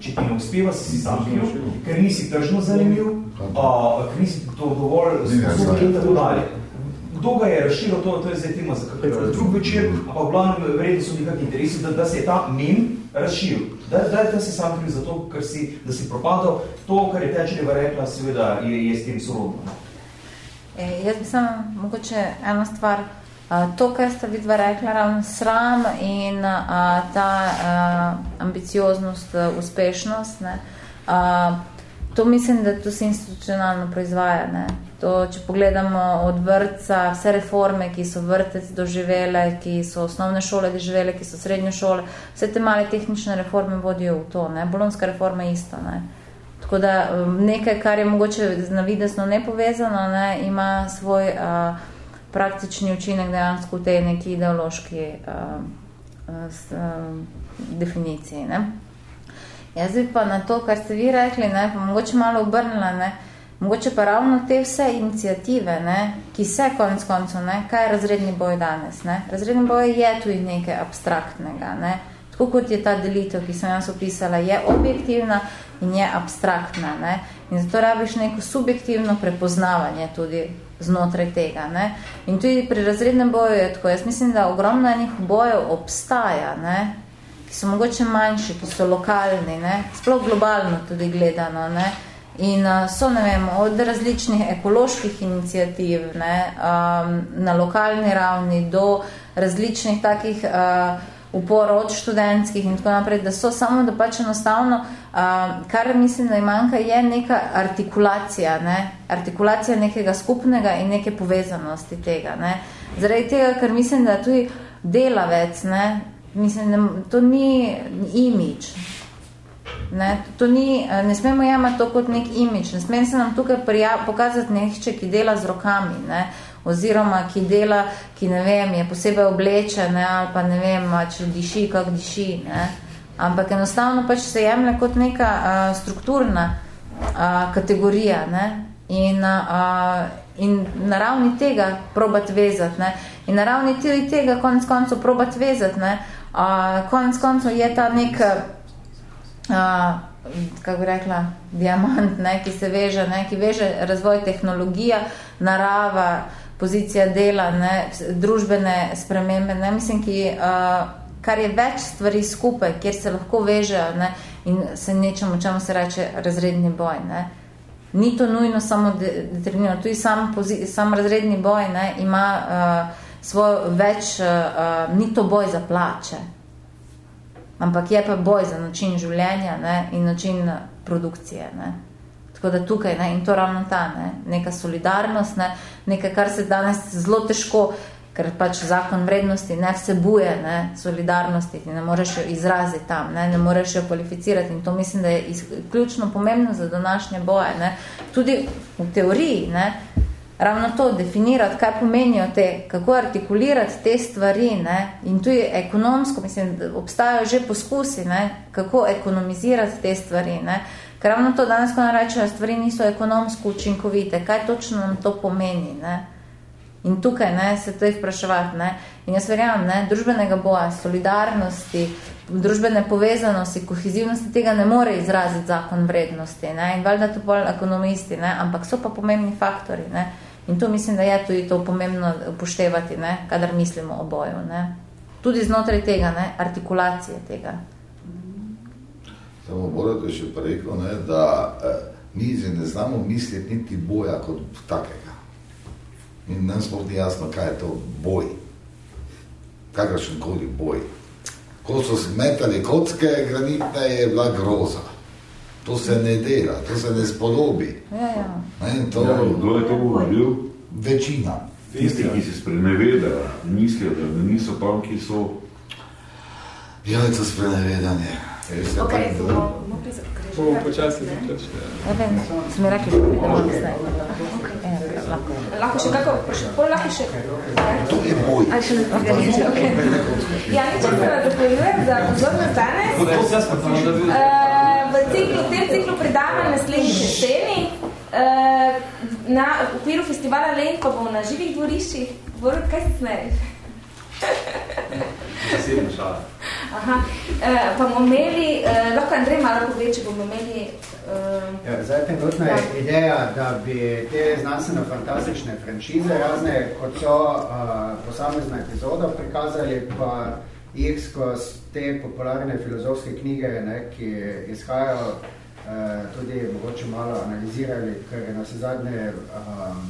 če ti ne uspeva, si si zamknil, ker nisi tržno zanimiv, uh, ker nisi to dovolj sposoben in tako dalje. Kdo ga je razširil, to, to je zdaj tema za drug večer, ampak v glavnem verjetno so nekak interesi, da, da se je ta men razširil. Da, da, da si sam kriv za to, ker si, da si propadal. To, kar je Tečerjeva rekla, seveda je, je s tem sorodno.
E, jaz bi samo mogoče eno stvar to, kar sta vidva rekla, ravno sram in a, ta a, ambicioznost, a, uspešnost, ne, a, to mislim, da to se institucionalno proizvaja. Ne. To, če pogledamo od vrtca, vse reforme, ki so vrtec doživele, ki so osnovne šole doživele, ki so srednje šole, vse te male tehnične reforme vodijo v to. Ne. Bolonska reforma je ista. Ne. Tako da nekaj, kar je mogoče navidesno nepovezano, ne, ima svoj uh, praktični učinek dejansko v tej neki ideološki uh, uh, definiciji. Ne? Jaz bi pa na to, kar ste vi rekli, ne, pa mogoče malo obrnila, ne, mogoče pa ravno te vse inicijative, ne, ki se konec koncev, ne, kaj je razredni boj danes. Ne? Razredni boj je tudi nekaj abstraktnega. Ne? Tako kot je ta delitev, ki sem jaz opisala, je objektivna in je abstraktna. Ne? In zato rabiš neko subjektivno prepoznavanje tudi znotraj tega. Ne? In tudi pri razrednem boju je tako. Jaz mislim, da ogromno enih bojev obstaja, ne? ki so mogoče manjši, ki so lokalni, ne? sploh globalno tudi gledano. Ne? In uh, so, ne vem, od različnih ekoloških inicijativ ne, um, na lokalni ravni do različnih takih uh, uporov od študentskih in tako naprej, da so samo, da pač enostavno, uh, kar mislim, da manjka, je neka artikulacija, ne, artikulacija nekega skupnega in neke povezanosti tega. Ne. Zaradi tega, ker mislim, da tudi delavec, ne, mislim, da to ni imič, Ne, ni, eh, ne smemo jemati to kot nek imič, ne smemo se nam tukaj pokazati nehče, ki dela z rokami, ne, oziroma ki dela, ki ne vem, je posebej obleče, ne, ali pa ne vem, če diši, kak diši, ne. Ampak enostavno pač se jemlje kot neka uh, strukturna uh, kategorija, ne, in, uh, in na ravni tega probati vezati, ne, in na ravni tega konec koncev probati vezati, ne, uh, konec koncev je ta nek kako bi rekla, diamant, ne, ki se veže, ne, ki veže razvoj tehnologija, narava, pozicija dela, ne, družbene spremembe, ne, mislim, ki, uh, kar je več stvari skupaj, kjer se lahko vežejo ne, in se nečemu, čemu se reče razredni boj. Ne. Ni to nujno samo determinirano, tudi sam, sam razredni boj ne, ima uh, svojo več, uh, ni to boj za plače, ampak je pa boj za način življenja ne, in način produkcije. Ne. Tako da tukaj, ne, in to ravno ta, ne, neka solidarnost, ne, nekaj, kar se danes zelo težko, ker pač zakon vrednosti ne vsebuje ne, solidarnosti, ti ne moreš jo izraziti tam, ne, ne moreš jo kvalificirati in to mislim, da je ključno pomembno za današnje boje. Ne. Tudi v teoriji, ne, ravno to definirati, kaj pomenijo te, kako artikulirati te stvari ne? in tu je ekonomsko, mislim, da obstajajo že poskusi, ne? kako ekonomizirati te stvari. Ne? Ker ravno to danes, ko narečejo, stvari niso ekonomsko učinkovite, kaj točno nam to pomeni. Ne? In tukaj ne, se to je vpraševati. Ne? In jaz verjamem, ne, družbenega boja, solidarnosti, družbene povezanosti, kohezivnosti, tega ne more izraziti zakon vrednosti. Ne? In valjda to bolj ekonomisti, ne? ampak so pa pomembni faktori. Ne? In to mislim, da je tudi to pomembno upoštevati, ne, kadar mislimo o boju. Ne. Tudi znotraj tega, ne, artikulacije tega.
Samo morate še pa rekel, ne, da eh, mi ne znamo misliti niti boja kot takega. In nam smo ni jasno, kaj je to boj. Kakršen koli boj. Ko so smetali kocke granitne, je bila groza. To se ne dela, to se ne spodobi.
Ja, ja.
Ne, to,
ja, kdo je to govoril?
Večina.
Tisti, ki se sprenevedajo, mislijo, da niso tam, ki so...
Ja, je to sprenevedanje.
Ok, bomo
počasi zakrešiti.
Ja, vem, smo rekli, da bomo zdaj.
Lahko še kako, pol lahko še.
To je boj.
Ali še ne organizi, ok. Ja, nič se zapoljujem za pozornost danes. V ciklu, v tem ciklu predavanj naslednji jeseni, na okviru festivala Lent, pa bomo na živih dvoriščih. Borut, kaj se smeriš?
Zasebno šala.
Aha. E, pa bomo imeli, e, lahko Andrej malo pove, če bomo imeli... E,
ja, zdaj, tenutna je ja. ideja, da bi te znanstveno-fantastične franšize razne, kot so uh, posamezna epizoda prikazali, pa jih skozi te popularne filozofske knjige, ne, ki izhajajo uh, tudi mogoče malo analizirali, ker je na vse zadnje um,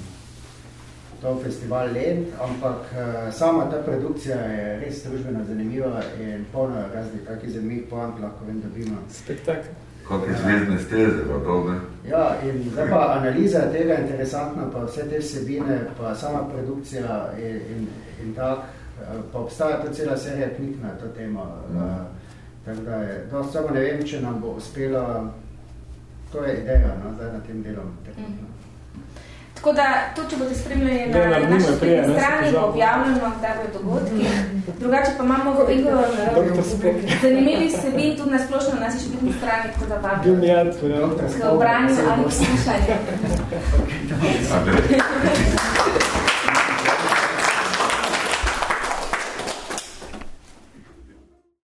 to festival let, ampak uh, sama ta produkcija je res družbeno zanimiva in polno raznih takih zanimivih poant lahko vem dobimo.
Spektakl.
Kakve zvezdne steze, pa to, ne?
Ja, in zdaj pa analiza tega interesantna, pa vse te vsebine, pa sama produkcija in, in, in tak, pa obstaja to cela serija knjig na to temo. Mm. Uh, tako da je, to samo ne vem, če nam bo uspelo, to je ideja, no, zdaj na tem delom. Mm.
Tako da, to, če boste spremljali na, na naši prije, strani, bo objavljeno, kdaj bojo dogodki. Drugače pa imamo veliko zanimivih sebin tudi na splošno na naši špitni strani, tako da vam k obranju ali poslušanju.